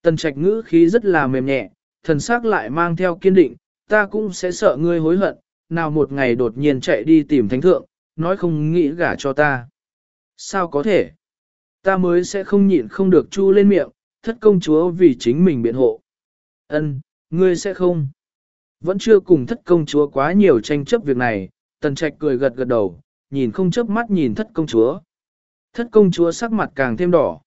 Tần trạch ngữ khí rất là mềm nhẹ, thần xác lại mang theo kiên định, ta cũng sẽ sợ ngươi hối hận, nào một ngày đột nhiên chạy đi tìm thánh thượng, nói không nghĩ gả cho ta. Sao có thể? Ta mới sẽ không nhịn không được chu lên miệng, thất công chúa vì chính mình biện hộ. Ân, ngươi sẽ không. Vẫn chưa cùng thất công chúa quá nhiều tranh chấp việc này, tần trạch cười gật gật đầu, nhìn không chớp mắt nhìn thất công chúa. Thất công chúa sắc mặt càng thêm đỏ.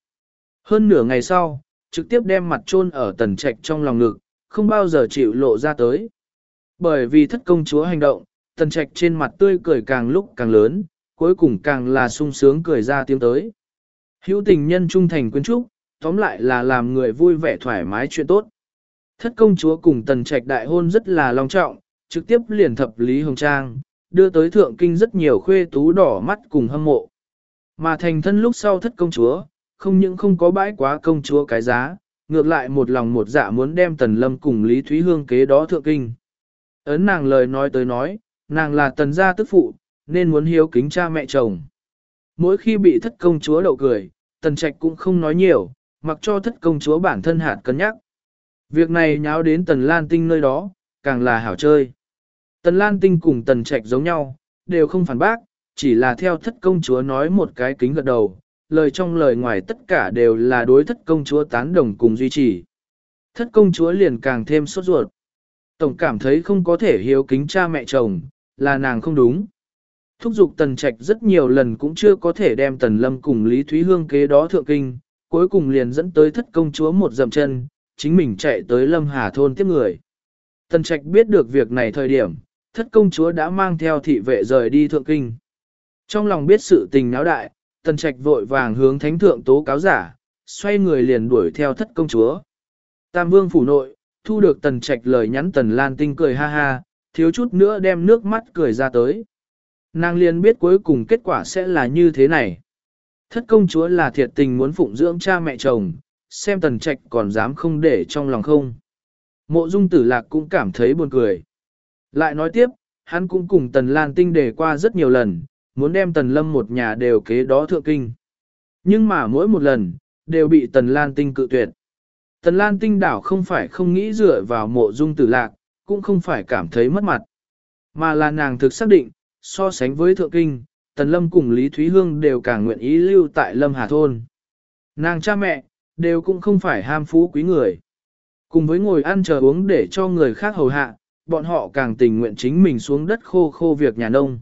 Hơn nửa ngày sau, trực tiếp đem mặt chôn ở tần trạch trong lòng ngực, không bao giờ chịu lộ ra tới. Bởi vì thất công chúa hành động, tần trạch trên mặt tươi cười càng lúc càng lớn, cuối cùng càng là sung sướng cười ra tiếng tới. Hữu tình nhân trung thành quyến trúc, tóm lại là làm người vui vẻ thoải mái chuyện tốt. Thất công chúa cùng tần trạch đại hôn rất là long trọng, trực tiếp liền thập Lý Hồng Trang, đưa tới thượng kinh rất nhiều khuê tú đỏ mắt cùng hâm mộ. Mà thành thân lúc sau thất công chúa, không những không có bãi quá công chúa cái giá, ngược lại một lòng một dạ muốn đem tần lâm cùng Lý Thúy Hương kế đó thượng kinh. Ấn nàng lời nói tới nói, nàng là tần gia tức phụ, nên muốn hiếu kính cha mẹ chồng. Mỗi khi bị thất công chúa đậu cười, tần trạch cũng không nói nhiều, mặc cho thất công chúa bản thân hạt cân nhắc. Việc này nháo đến tần lan tinh nơi đó, càng là hảo chơi. Tần lan tinh cùng tần trạch giống nhau, đều không phản bác, chỉ là theo thất công chúa nói một cái kính gật đầu, lời trong lời ngoài tất cả đều là đối thất công chúa tán đồng cùng duy trì. Thất công chúa liền càng thêm sốt ruột. Tổng cảm thấy không có thể hiếu kính cha mẹ chồng, là nàng không đúng. Thúc giục tần trạch rất nhiều lần cũng chưa có thể đem tần lâm cùng Lý Thúy Hương kế đó thượng kinh, cuối cùng liền dẫn tới thất công chúa một dậm chân, chính mình chạy tới lâm hà thôn tiếp người. Tần trạch biết được việc này thời điểm, thất công chúa đã mang theo thị vệ rời đi thượng kinh. Trong lòng biết sự tình náo đại, tần trạch vội vàng hướng thánh thượng tố cáo giả, xoay người liền đuổi theo thất công chúa. Tam vương phủ nội, thu được tần trạch lời nhắn tần lan tinh cười ha ha, thiếu chút nữa đem nước mắt cười ra tới. Nàng liền biết cuối cùng kết quả sẽ là như thế này. Thất công chúa là thiệt tình muốn phụng dưỡng cha mẹ chồng, xem tần trạch còn dám không để trong lòng không. Mộ dung tử lạc cũng cảm thấy buồn cười. Lại nói tiếp, hắn cũng cùng tần lan tinh đề qua rất nhiều lần, muốn đem tần lâm một nhà đều kế đó thượng kinh. Nhưng mà mỗi một lần, đều bị Tần Lan Tinh cự tuyệt. Tần Lan Tinh đảo không phải không nghĩ dựa vào mộ dung tử lạc, cũng không phải cảm thấy mất mặt. Mà là nàng thực xác định, so sánh với Thượng Kinh, Tần Lâm cùng Lý Thúy Hương đều càng nguyện ý lưu tại Lâm Hà Thôn. Nàng cha mẹ, đều cũng không phải ham phú quý người. Cùng với ngồi ăn chờ uống để cho người khác hầu hạ, bọn họ càng tình nguyện chính mình xuống đất khô khô việc nhà nông.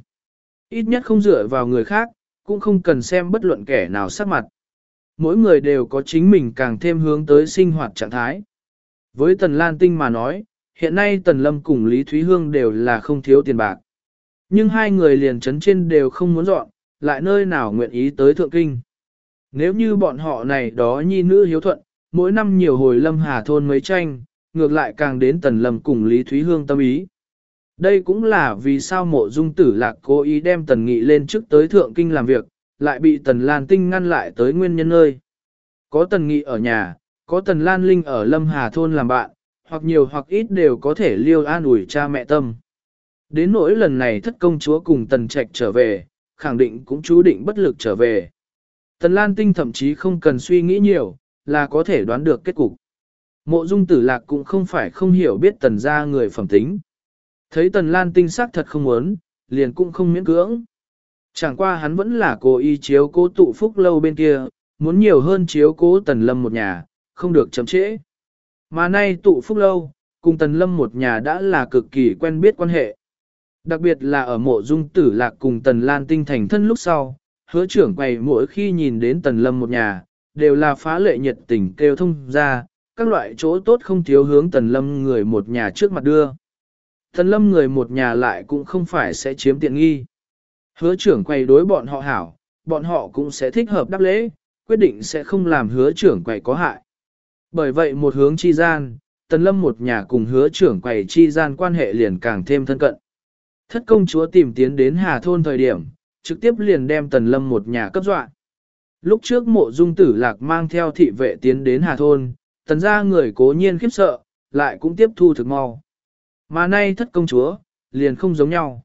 Ít nhất không dựa vào người khác, cũng không cần xem bất luận kẻ nào sắc mặt. Mỗi người đều có chính mình càng thêm hướng tới sinh hoạt trạng thái. Với Tần Lan Tinh mà nói, hiện nay Tần Lâm cùng Lý Thúy Hương đều là không thiếu tiền bạc. Nhưng hai người liền chấn trên đều không muốn dọn, lại nơi nào nguyện ý tới Thượng Kinh. Nếu như bọn họ này đó nhi nữ hiếu thuận, mỗi năm nhiều hồi Lâm Hà thôn mấy tranh, ngược lại càng đến Tần Lâm cùng Lý Thúy Hương tâm ý. Đây cũng là vì sao mộ dung tử lạc cố ý đem Tần Nghị lên trước tới Thượng Kinh làm việc, lại bị Tần Lan Tinh ngăn lại tới nguyên nhân nơi. Có Tần Nghị ở nhà, có Tần Lan Linh ở Lâm Hà thôn làm bạn, hoặc nhiều hoặc ít đều có thể liêu an ủi cha mẹ tâm. Đến nỗi lần này thất công chúa cùng Tần Trạch trở về, khẳng định cũng chú định bất lực trở về. Tần Lan Tinh thậm chí không cần suy nghĩ nhiều, là có thể đoán được kết cục. Mộ dung tử lạc cũng không phải không hiểu biết tần gia người phẩm tính. Thấy tần Lan Tinh xác thật không muốn, liền cũng không miễn cưỡng. Chẳng qua hắn vẫn là cố ý chiếu cố tụ phúc lâu bên kia, muốn nhiều hơn chiếu cố tần lâm một nhà, không được chậm trễ. Mà nay tụ phúc lâu, cùng tần lâm một nhà đã là cực kỳ quen biết quan hệ. Đặc biệt là ở mộ dung tử lạc cùng tần lan tinh thành thân lúc sau, hứa trưởng quầy mỗi khi nhìn đến tần lâm một nhà, đều là phá lệ nhiệt tình kêu thông ra, các loại chỗ tốt không thiếu hướng tần lâm người một nhà trước mặt đưa. Tần lâm người một nhà lại cũng không phải sẽ chiếm tiện nghi. Hứa trưởng quầy đối bọn họ hảo, bọn họ cũng sẽ thích hợp đáp lễ, quyết định sẽ không làm hứa trưởng quầy có hại. Bởi vậy một hướng chi gian, tần lâm một nhà cùng hứa trưởng quầy chi gian quan hệ liền càng thêm thân cận. Thất công chúa tìm tiến đến Hà Thôn thời điểm, trực tiếp liền đem tần lâm một nhà cấp dọa. Lúc trước mộ dung tử lạc mang theo thị vệ tiến đến Hà Thôn, tần ra người cố nhiên khiếp sợ, lại cũng tiếp thu thực mau. Mà nay thất công chúa, liền không giống nhau.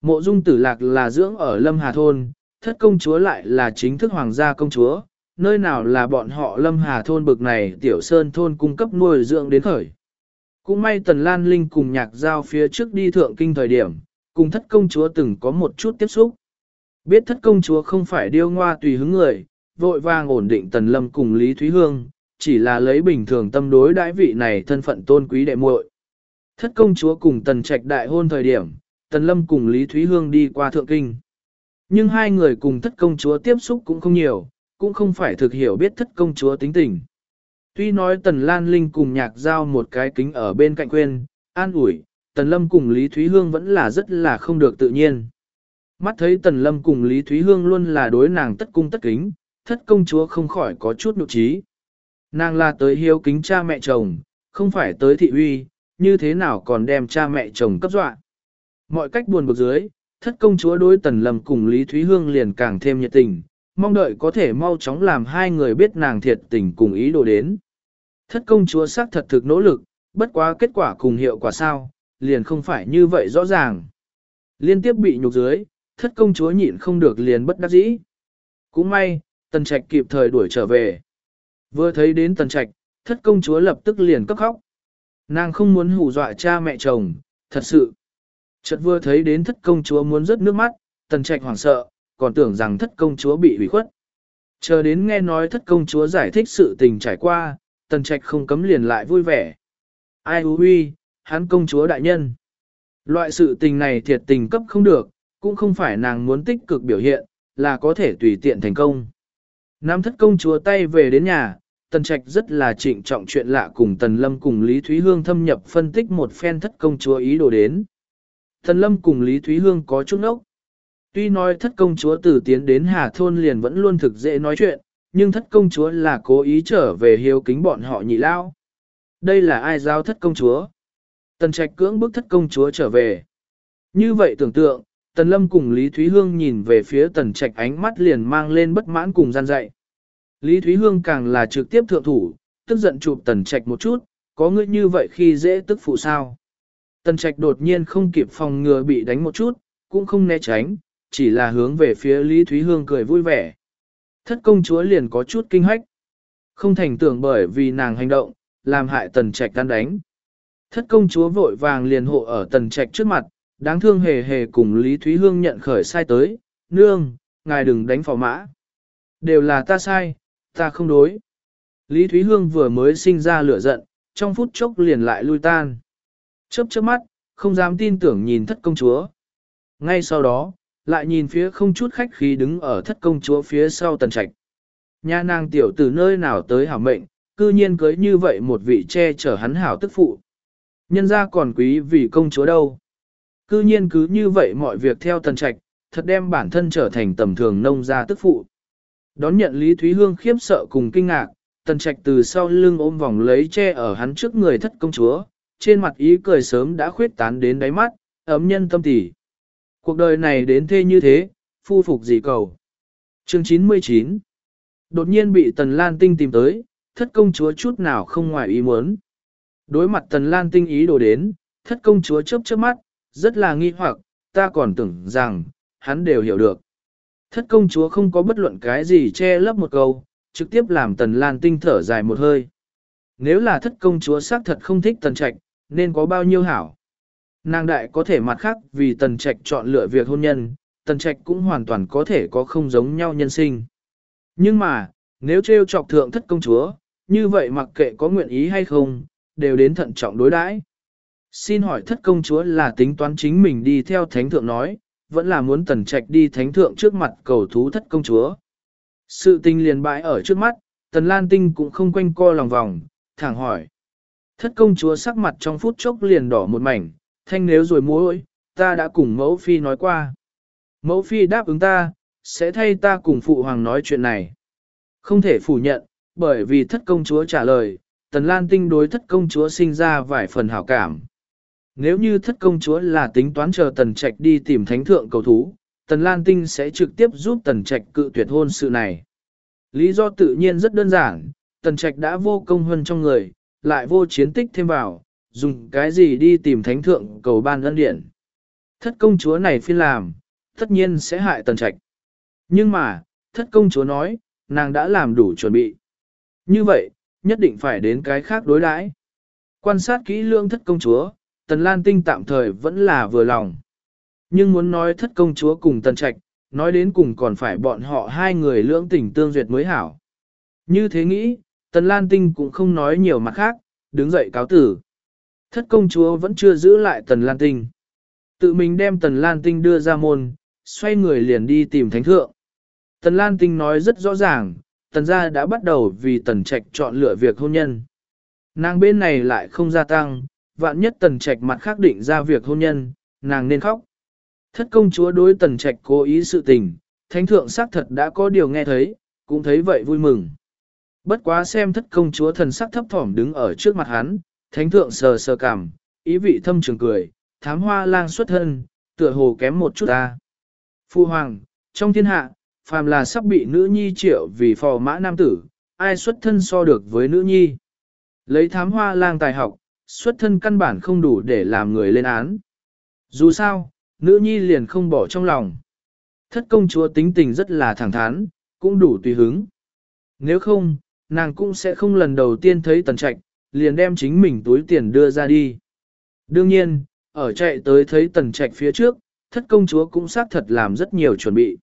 Mộ dung tử lạc là dưỡng ở Lâm Hà Thôn, thất công chúa lại là chính thức hoàng gia công chúa, nơi nào là bọn họ Lâm Hà Thôn bực này tiểu sơn thôn cung cấp nuôi dưỡng đến khởi. Cũng may Tần Lan Linh cùng nhạc giao phía trước đi thượng kinh thời điểm, cùng thất công chúa từng có một chút tiếp xúc. Biết thất công chúa không phải điêu ngoa tùy hứng người, vội vàng ổn định Tần Lâm cùng Lý Thúy Hương, chỉ là lấy bình thường tâm đối đãi vị này thân phận tôn quý đệ muội. Thất công chúa cùng Tần Trạch đại hôn thời điểm, Tần Lâm cùng Lý Thúy Hương đi qua thượng kinh. Nhưng hai người cùng thất công chúa tiếp xúc cũng không nhiều, cũng không phải thực hiểu biết thất công chúa tính tình. Tuy nói Tần Lan Linh cùng nhạc giao một cái kính ở bên cạnh quên, an ủi, Tần Lâm cùng Lý Thúy Hương vẫn là rất là không được tự nhiên. Mắt thấy Tần Lâm cùng Lý Thúy Hương luôn là đối nàng tất cung tất kính, thất công chúa không khỏi có chút nụ trí. Nàng là tới hiếu kính cha mẹ chồng, không phải tới thị uy, như thế nào còn đem cha mẹ chồng cấp dọa. Mọi cách buồn bực dưới, thất công chúa đối Tần Lâm cùng Lý Thúy Hương liền càng thêm nhiệt tình, mong đợi có thể mau chóng làm hai người biết nàng thiệt tình cùng ý đồ đến. Thất công chúa xác thật thực nỗ lực, bất quá kết quả cùng hiệu quả sao, liền không phải như vậy rõ ràng. Liên tiếp bị nhục dưới, thất công chúa nhịn không được liền bất đắc dĩ. Cũng may, tần trạch kịp thời đuổi trở về. Vừa thấy đến tần trạch, thất công chúa lập tức liền cấp khóc. Nàng không muốn hù dọa cha mẹ chồng, thật sự. Chợt vừa thấy đến thất công chúa muốn rớt nước mắt, tần trạch hoảng sợ, còn tưởng rằng thất công chúa bị hủy khuất. Chờ đến nghe nói thất công chúa giải thích sự tình trải qua, tần trạch không cấm liền lại vui vẻ. Ai hú huy, hắn công chúa đại nhân. Loại sự tình này thiệt tình cấp không được, cũng không phải nàng muốn tích cực biểu hiện, là có thể tùy tiện thành công. Nam thất công chúa tay về đến nhà, Tần Trạch rất là trịnh trọng chuyện lạ cùng Tần Lâm cùng Lý Thúy Hương thâm nhập phân tích một phen thất công chúa ý đồ đến. Tần Lâm cùng Lý Thúy Hương có chút ốc. Tuy nói thất công chúa từ tiến đến Hà Thôn liền vẫn luôn thực dễ nói chuyện, nhưng thất công chúa là cố ý trở về hiếu kính bọn họ nhị lao. Đây là ai giao thất công chúa? Tần Trạch cưỡng bức thất công chúa trở về. Như vậy tưởng tượng, Tần Lâm cùng Lý Thúy Hương nhìn về phía Tần Trạch ánh mắt liền mang lên bất mãn cùng gian dạy. Lý Thúy Hương càng là trực tiếp thượng thủ, tức giận chụp Tần Trạch một chút, có ngươi như vậy khi dễ tức phụ sao. Tần Trạch đột nhiên không kịp phòng ngừa bị đánh một chút, cũng không né tránh, chỉ là hướng về phía Lý Thúy Hương cười vui vẻ. Thất công chúa liền có chút kinh hách. Không thành tưởng bởi vì nàng hành động, làm hại tần trạch tan đánh. Thất công chúa vội vàng liền hộ ở tần trạch trước mặt, đáng thương hề hề cùng Lý Thúy Hương nhận khởi sai tới, nương, ngài đừng đánh phỏ mã. Đều là ta sai, ta không đối. Lý Thúy Hương vừa mới sinh ra lửa giận, trong phút chốc liền lại lui tan. Chớp chớp mắt, không dám tin tưởng nhìn thất công chúa. Ngay sau đó, lại nhìn phía không chút khách khí đứng ở thất công chúa phía sau tần trạch. Nhà nàng tiểu từ nơi nào tới hảo mệnh, cư nhiên cưới như vậy một vị che chở hắn hảo tức phụ. Nhân ra còn quý vì công chúa đâu. Cư nhiên cứ như vậy mọi việc theo tần trạch, thật đem bản thân trở thành tầm thường nông gia tức phụ. Đón nhận Lý Thúy Hương khiếp sợ cùng kinh ngạc, tần trạch từ sau lưng ôm vòng lấy che ở hắn trước người thất công chúa, trên mặt ý cười sớm đã khuyết tán đến đáy mắt, ấm nhân tâm tỉ. Cuộc đời này đến thế như thế, phu phục gì cầu. Chương 99 Đột nhiên bị Tần Lan Tinh tìm tới, thất công chúa chút nào không ngoài ý muốn. Đối mặt Tần Lan Tinh ý đồ đến, thất công chúa chớp chớp mắt, rất là nghi hoặc, ta còn tưởng rằng, hắn đều hiểu được. Thất công chúa không có bất luận cái gì che lấp một câu, trực tiếp làm Tần Lan Tinh thở dài một hơi. Nếu là thất công chúa xác thật không thích Tần Trạch, nên có bao nhiêu hảo. Nàng đại có thể mặt khác vì Tần Trạch chọn lựa việc hôn nhân, Tần Trạch cũng hoàn toàn có thể có không giống nhau nhân sinh. Nhưng mà, nếu trêu chọc thượng thất công chúa, như vậy mặc kệ có nguyện ý hay không, đều đến thận trọng đối đãi. Xin hỏi thất công chúa là tính toán chính mình đi theo thánh thượng nói, vẫn là muốn tần trạch đi thánh thượng trước mặt cầu thú thất công chúa. Sự tình liền bãi ở trước mắt, tần lan tinh cũng không quanh co lòng vòng, thẳng hỏi. Thất công chúa sắc mặt trong phút chốc liền đỏ một mảnh, thanh nếu rồi muối, ta đã cùng mẫu phi nói qua. Mẫu phi đáp ứng ta, sẽ thay ta cùng phụ hoàng nói chuyện này. Không thể phủ nhận, bởi vì thất công chúa trả lời, tần lan tinh đối thất công chúa sinh ra vài phần hảo cảm. Nếu như thất công chúa là tính toán chờ tần trạch đi tìm thánh thượng cầu thú, tần lan tinh sẽ trực tiếp giúp tần trạch cự tuyệt hôn sự này. Lý do tự nhiên rất đơn giản, tần trạch đã vô công hơn trong người, lại vô chiến tích thêm vào, dùng cái gì đi tìm thánh thượng cầu ban ân điện. Thất công chúa này phiên làm, tất nhiên sẽ hại tần trạch. Nhưng mà, thất công chúa nói, nàng đã làm đủ chuẩn bị. Như vậy, nhất định phải đến cái khác đối đãi. Quan sát kỹ lương thất công chúa, tần lan tinh tạm thời vẫn là vừa lòng. Nhưng muốn nói thất công chúa cùng tần trạch, nói đến cùng còn phải bọn họ hai người lưỡng tình tương duyệt mới hảo. Như thế nghĩ, tần lan tinh cũng không nói nhiều mặt khác, đứng dậy cáo tử. Thất công chúa vẫn chưa giữ lại tần lan tinh. Tự mình đem tần lan tinh đưa ra môn, xoay người liền đi tìm thánh thượng. Tần Lan Tinh nói rất rõ ràng, tần gia đã bắt đầu vì tần trạch chọn lựa việc hôn nhân. Nàng bên này lại không gia tăng, vạn nhất tần trạch mặt khác định ra việc hôn nhân, nàng nên khóc. Thất công chúa đối tần trạch cố ý sự tình, thánh thượng xác thật đã có điều nghe thấy, cũng thấy vậy vui mừng. Bất quá xem thất công chúa thần sắc thấp thỏm đứng ở trước mặt hắn, thánh thượng sờ sờ cảm, ý vị thâm trường cười, thám hoa lang xuất thân, tựa hồ kém một chút ta. Phu hoàng, trong thiên hạ, phàm là sắp bị nữ nhi triệu vì phò mã nam tử, ai xuất thân so được với nữ nhi. Lấy thám hoa lang tài học, xuất thân căn bản không đủ để làm người lên án. Dù sao, nữ nhi liền không bỏ trong lòng. Thất công chúa tính tình rất là thẳng thắn, cũng đủ tùy hứng. Nếu không, nàng cũng sẽ không lần đầu tiên thấy tần trạch, liền đem chính mình túi tiền đưa ra đi. Đương nhiên, ở chạy tới thấy tần trạch phía trước, thất công chúa cũng xác thật làm rất nhiều chuẩn bị.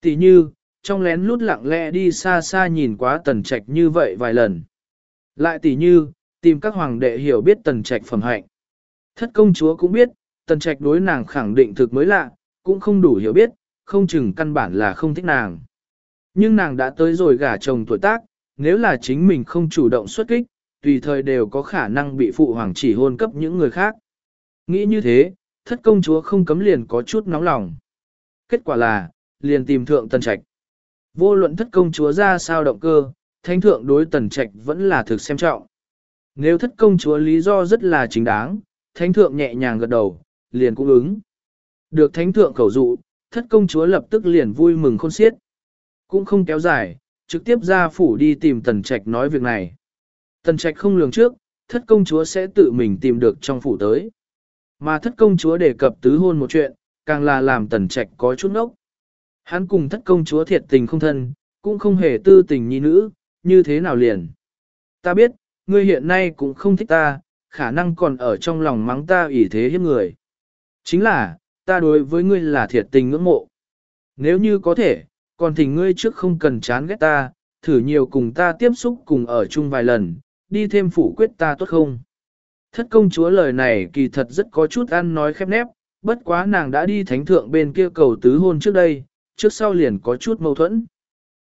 Tỷ như, trong lén lút lặng lẽ đi xa xa nhìn quá tần trạch như vậy vài lần. Lại tỷ như, tìm các hoàng đệ hiểu biết tần trạch phẩm hạnh. Thất công chúa cũng biết, tần trạch đối nàng khẳng định thực mới lạ, cũng không đủ hiểu biết, không chừng căn bản là không thích nàng. Nhưng nàng đã tới rồi gả chồng tuổi tác, nếu là chính mình không chủ động xuất kích, tùy thời đều có khả năng bị phụ hoàng chỉ hôn cấp những người khác. Nghĩ như thế, thất công chúa không cấm liền có chút nóng lòng. Kết quả là, liền tìm thượng tần trạch. Vô luận thất công chúa ra sao động cơ, thánh thượng đối tần trạch vẫn là thực xem trọng. Nếu thất công chúa lý do rất là chính đáng, thánh thượng nhẹ nhàng gật đầu, liền cũng ứng. Được thánh thượng khẩu dụ, thất công chúa lập tức liền vui mừng khôn xiết. Cũng không kéo dài, trực tiếp ra phủ đi tìm tần trạch nói việc này. Tần trạch không lường trước, thất công chúa sẽ tự mình tìm được trong phủ tới. Mà thất công chúa đề cập tứ hôn một chuyện, càng là làm tần trạch có chút nốc. Hắn cùng thất công chúa thiệt tình không thân, cũng không hề tư tình nhi nữ, như thế nào liền. Ta biết, ngươi hiện nay cũng không thích ta, khả năng còn ở trong lòng mắng ta ủy thế hiếp người. Chính là, ta đối với ngươi là thiệt tình ngưỡng mộ. Nếu như có thể, còn thỉnh ngươi trước không cần chán ghét ta, thử nhiều cùng ta tiếp xúc cùng ở chung vài lần, đi thêm phủ quyết ta tốt không? Thất công chúa lời này kỳ thật rất có chút ăn nói khép nép, bất quá nàng đã đi thánh thượng bên kia cầu tứ hôn trước đây, trước sau liền có chút mâu thuẫn.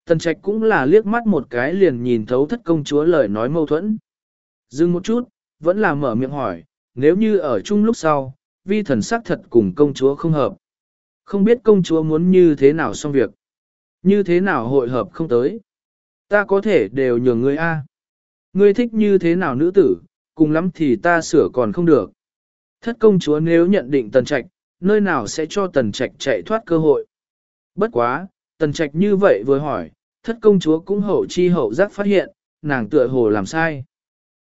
Tần trạch cũng là liếc mắt một cái liền nhìn thấu thất công chúa lời nói mâu thuẫn. Dừng một chút, vẫn là mở miệng hỏi, nếu như ở chung lúc sau, vi thần sắc thật cùng công chúa không hợp. Không biết công chúa muốn như thế nào xong việc. Như thế nào hội hợp không tới. Ta có thể đều nhường ngươi A. Ngươi thích như thế nào nữ tử, cùng lắm thì ta sửa còn không được. Thất công chúa nếu nhận định tần trạch, nơi nào sẽ cho tần trạch chạy thoát cơ hội. Bất quá, tần trạch như vậy vừa hỏi, thất công chúa cũng hậu chi hậu giác phát hiện, nàng tựa hồ làm sai.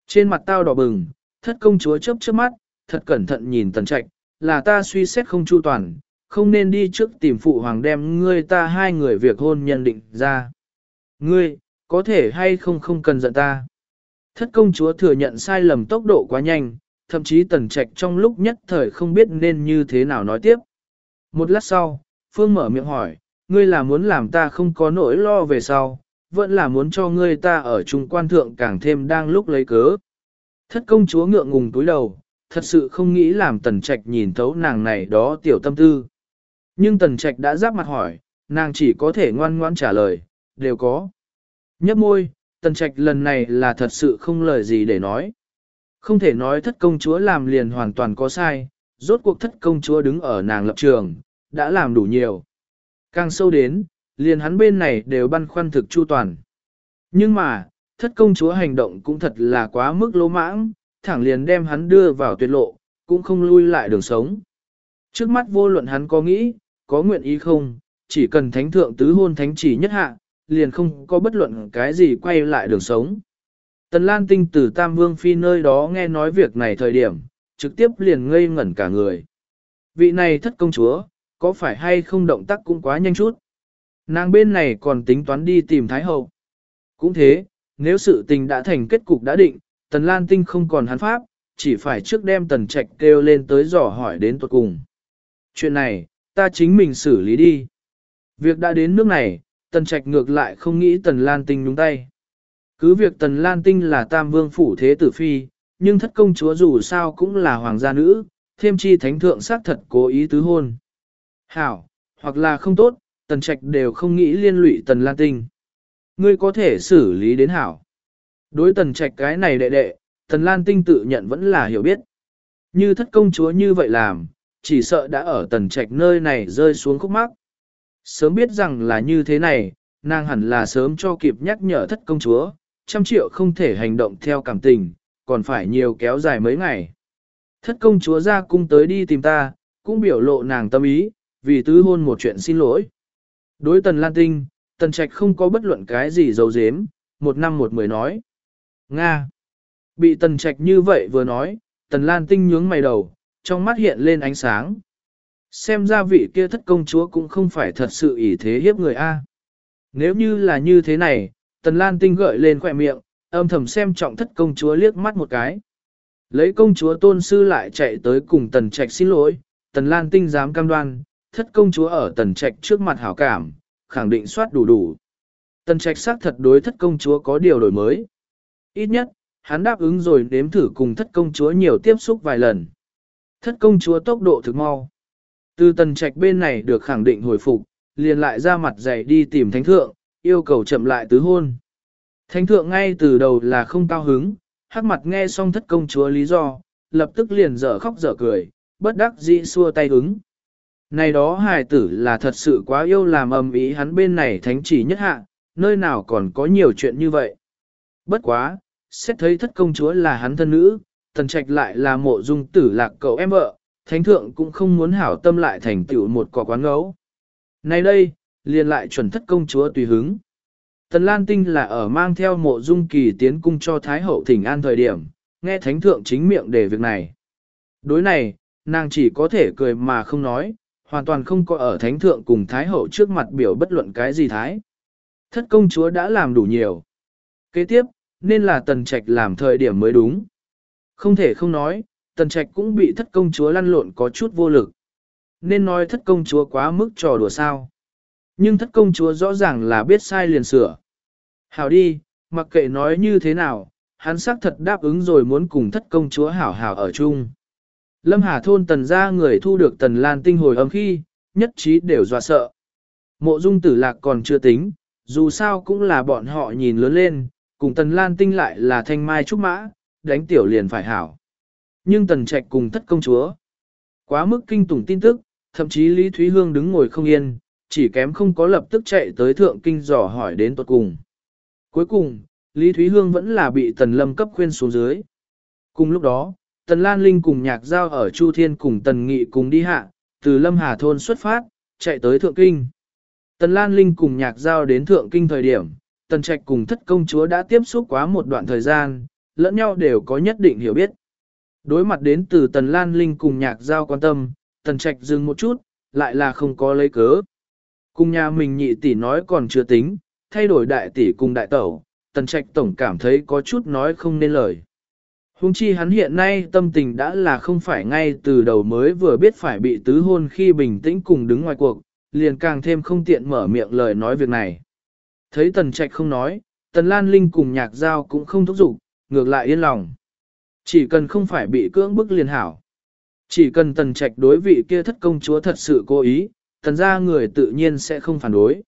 Trên mặt tao đỏ bừng, thất công chúa chớp chớp mắt, thật cẩn thận nhìn tần trạch, là ta suy xét không chu toàn, không nên đi trước tìm phụ hoàng đem ngươi ta hai người việc hôn nhân định ra. Ngươi, có thể hay không không cần giận ta. Thất công chúa thừa nhận sai lầm tốc độ quá nhanh, thậm chí tần trạch trong lúc nhất thời không biết nên như thế nào nói tiếp. Một lát sau, Phương mở miệng hỏi, ngươi là muốn làm ta không có nỗi lo về sau, vẫn là muốn cho ngươi ta ở trung quan thượng càng thêm đang lúc lấy cớ. Thất công chúa ngượng ngùng túi đầu, thật sự không nghĩ làm tần trạch nhìn thấu nàng này đó tiểu tâm tư. Nhưng tần trạch đã giáp mặt hỏi, nàng chỉ có thể ngoan ngoan trả lời, đều có. Nhấp môi, tần trạch lần này là thật sự không lời gì để nói. Không thể nói thất công chúa làm liền hoàn toàn có sai, rốt cuộc thất công chúa đứng ở nàng lập trường, đã làm đủ nhiều. Càng sâu đến, liền hắn bên này đều băn khoăn thực chu toàn. Nhưng mà, thất công chúa hành động cũng thật là quá mức lỗ mãng, thẳng liền đem hắn đưa vào tuyệt lộ, cũng không lui lại đường sống. Trước mắt vô luận hắn có nghĩ, có nguyện ý không, chỉ cần thánh thượng tứ hôn thánh chỉ nhất hạ, liền không có bất luận cái gì quay lại đường sống. Tần Lan Tinh từ Tam Vương Phi nơi đó nghe nói việc này thời điểm, trực tiếp liền ngây ngẩn cả người. Vị này thất công chúa, có phải hay không động tác cũng quá nhanh chút. Nàng bên này còn tính toán đi tìm Thái Hậu. Cũng thế, nếu sự tình đã thành kết cục đã định, Tần Lan Tinh không còn hắn pháp, chỉ phải trước đem Tần Trạch kêu lên tới dò hỏi đến tuột cùng. Chuyện này, ta chính mình xử lý đi. Việc đã đến nước này, Tần Trạch ngược lại không nghĩ Tần Lan Tinh nhúng tay. Cứ việc Tần Lan Tinh là tam vương phủ thế tử phi, nhưng thất công chúa dù sao cũng là hoàng gia nữ, thêm chi thánh thượng xác thật cố ý tứ hôn. Hảo, hoặc là không tốt, Tần Trạch đều không nghĩ liên lụy Tần Lan Tinh. Ngươi có thể xử lý đến hảo. Đối Tần Trạch cái này đệ đệ, Tần Lan Tinh tự nhận vẫn là hiểu biết. Như thất công chúa như vậy làm, chỉ sợ đã ở Tần Trạch nơi này rơi xuống khúc mắc. Sớm biết rằng là như thế này, nàng hẳn là sớm cho kịp nhắc nhở thất công chúa, trăm triệu không thể hành động theo cảm tình, còn phải nhiều kéo dài mấy ngày. Thất công chúa ra cung tới đi tìm ta, cũng biểu lộ nàng tâm ý, vì tứ hôn một chuyện xin lỗi. Đối tần Lan Tinh, tần trạch không có bất luận cái gì dấu dếm, một năm một mười nói. Nga. Bị tần trạch như vậy vừa nói, tần Lan Tinh nhướng mày đầu, trong mắt hiện lên ánh sáng. Xem ra vị kia thất công chúa cũng không phải thật sự ỷ thế hiếp người A. Nếu như là như thế này, tần Lan Tinh gợi lên khỏe miệng, âm thầm xem trọng thất công chúa liếc mắt một cái. Lấy công chúa tôn sư lại chạy tới cùng tần trạch xin lỗi, tần Lan Tinh dám cam đoan, thất công chúa ở tần trạch trước mặt hảo cảm, khẳng định soát đủ đủ. Tần trạch xác thật đối thất công chúa có điều đổi mới. Ít nhất, hắn đáp ứng rồi nếm thử cùng thất công chúa nhiều tiếp xúc vài lần. Thất công chúa tốc độ thực mau. Từ tần trạch bên này được khẳng định hồi phục, liền lại ra mặt dày đi tìm thánh thượng, yêu cầu chậm lại tứ hôn. Thánh thượng ngay từ đầu là không cao hứng, hắc mặt nghe xong thất công chúa lý do, lập tức liền dở khóc dở cười, bất đắc dĩ xua tay ứng. Này đó hài tử là thật sự quá yêu làm ầm ý hắn bên này thánh chỉ nhất hạ, nơi nào còn có nhiều chuyện như vậy. Bất quá, xét thấy thất công chúa là hắn thân nữ, tần trạch lại là mộ dung tử lạc cậu em vợ, thánh thượng cũng không muốn hảo tâm lại thành tựu một quả quán ngấu. Nay đây, liền lại chuẩn thất công chúa tùy hứng. Tần Lan Tinh là ở mang theo mộ dung kỳ tiến cung cho Thái Hậu thỉnh an thời điểm, nghe thánh thượng chính miệng để việc này. Đối này, nàng chỉ có thể cười mà không nói, hoàn toàn không có ở thánh thượng cùng Thái Hậu trước mặt biểu bất luận cái gì Thái. Thất công chúa đã làm đủ nhiều. Kế tiếp, nên là tần trạch làm thời điểm mới đúng. Không thể không nói, tần trạch cũng bị thất công chúa lăn lộn có chút vô lực. Nên nói thất công chúa quá mức trò đùa sao. Nhưng thất công chúa rõ ràng là biết sai liền sửa. Hảo đi, mặc kệ nói như thế nào, hắn xác thật đáp ứng rồi muốn cùng thất công chúa hảo hảo ở chung. Lâm Hà thôn tần ra người thu được tần lan tinh hồi âm khi, nhất trí đều dọa sợ. Mộ dung tử lạc còn chưa tính, dù sao cũng là bọn họ nhìn lớn lên, cùng tần lan tinh lại là thanh mai trúc mã, đánh tiểu liền phải hảo. Nhưng tần trạch cùng thất công chúa, quá mức kinh tủng tin tức, thậm chí Lý Thúy Hương đứng ngồi không yên, chỉ kém không có lập tức chạy tới thượng kinh dò hỏi đến tuật cùng. Cuối cùng, Lý Thúy Hương vẫn là bị Tần Lâm cấp khuyên xuống dưới. Cùng lúc đó, Tần Lan Linh cùng nhạc giao ở Chu Thiên cùng Tần Nghị cùng đi hạ, từ Lâm Hà Thôn xuất phát, chạy tới Thượng Kinh. Tần Lan Linh cùng nhạc giao đến Thượng Kinh thời điểm, Tần Trạch cùng thất công chúa đã tiếp xúc quá một đoạn thời gian, lẫn nhau đều có nhất định hiểu biết. Đối mặt đến từ Tần Lan Linh cùng nhạc giao quan tâm, Tần Trạch dừng một chút, lại là không có lấy cớ. Cùng nhà mình nhị tỷ nói còn chưa tính, thay đổi đại tỷ cùng đại tẩu, Tần Trạch tổng cảm thấy có chút nói không nên lời. Hùng chi hắn hiện nay tâm tình đã là không phải ngay từ đầu mới vừa biết phải bị tứ hôn khi bình tĩnh cùng đứng ngoài cuộc, liền càng thêm không tiện mở miệng lời nói việc này. Thấy Tần Trạch không nói, Tần Lan Linh cùng nhạc giao cũng không thúc giục, ngược lại yên lòng. Chỉ cần không phải bị cưỡng bức liền hảo. Chỉ cần Tần Trạch đối vị kia thất công chúa thật sự cố ý, tần ra người tự nhiên sẽ không phản đối.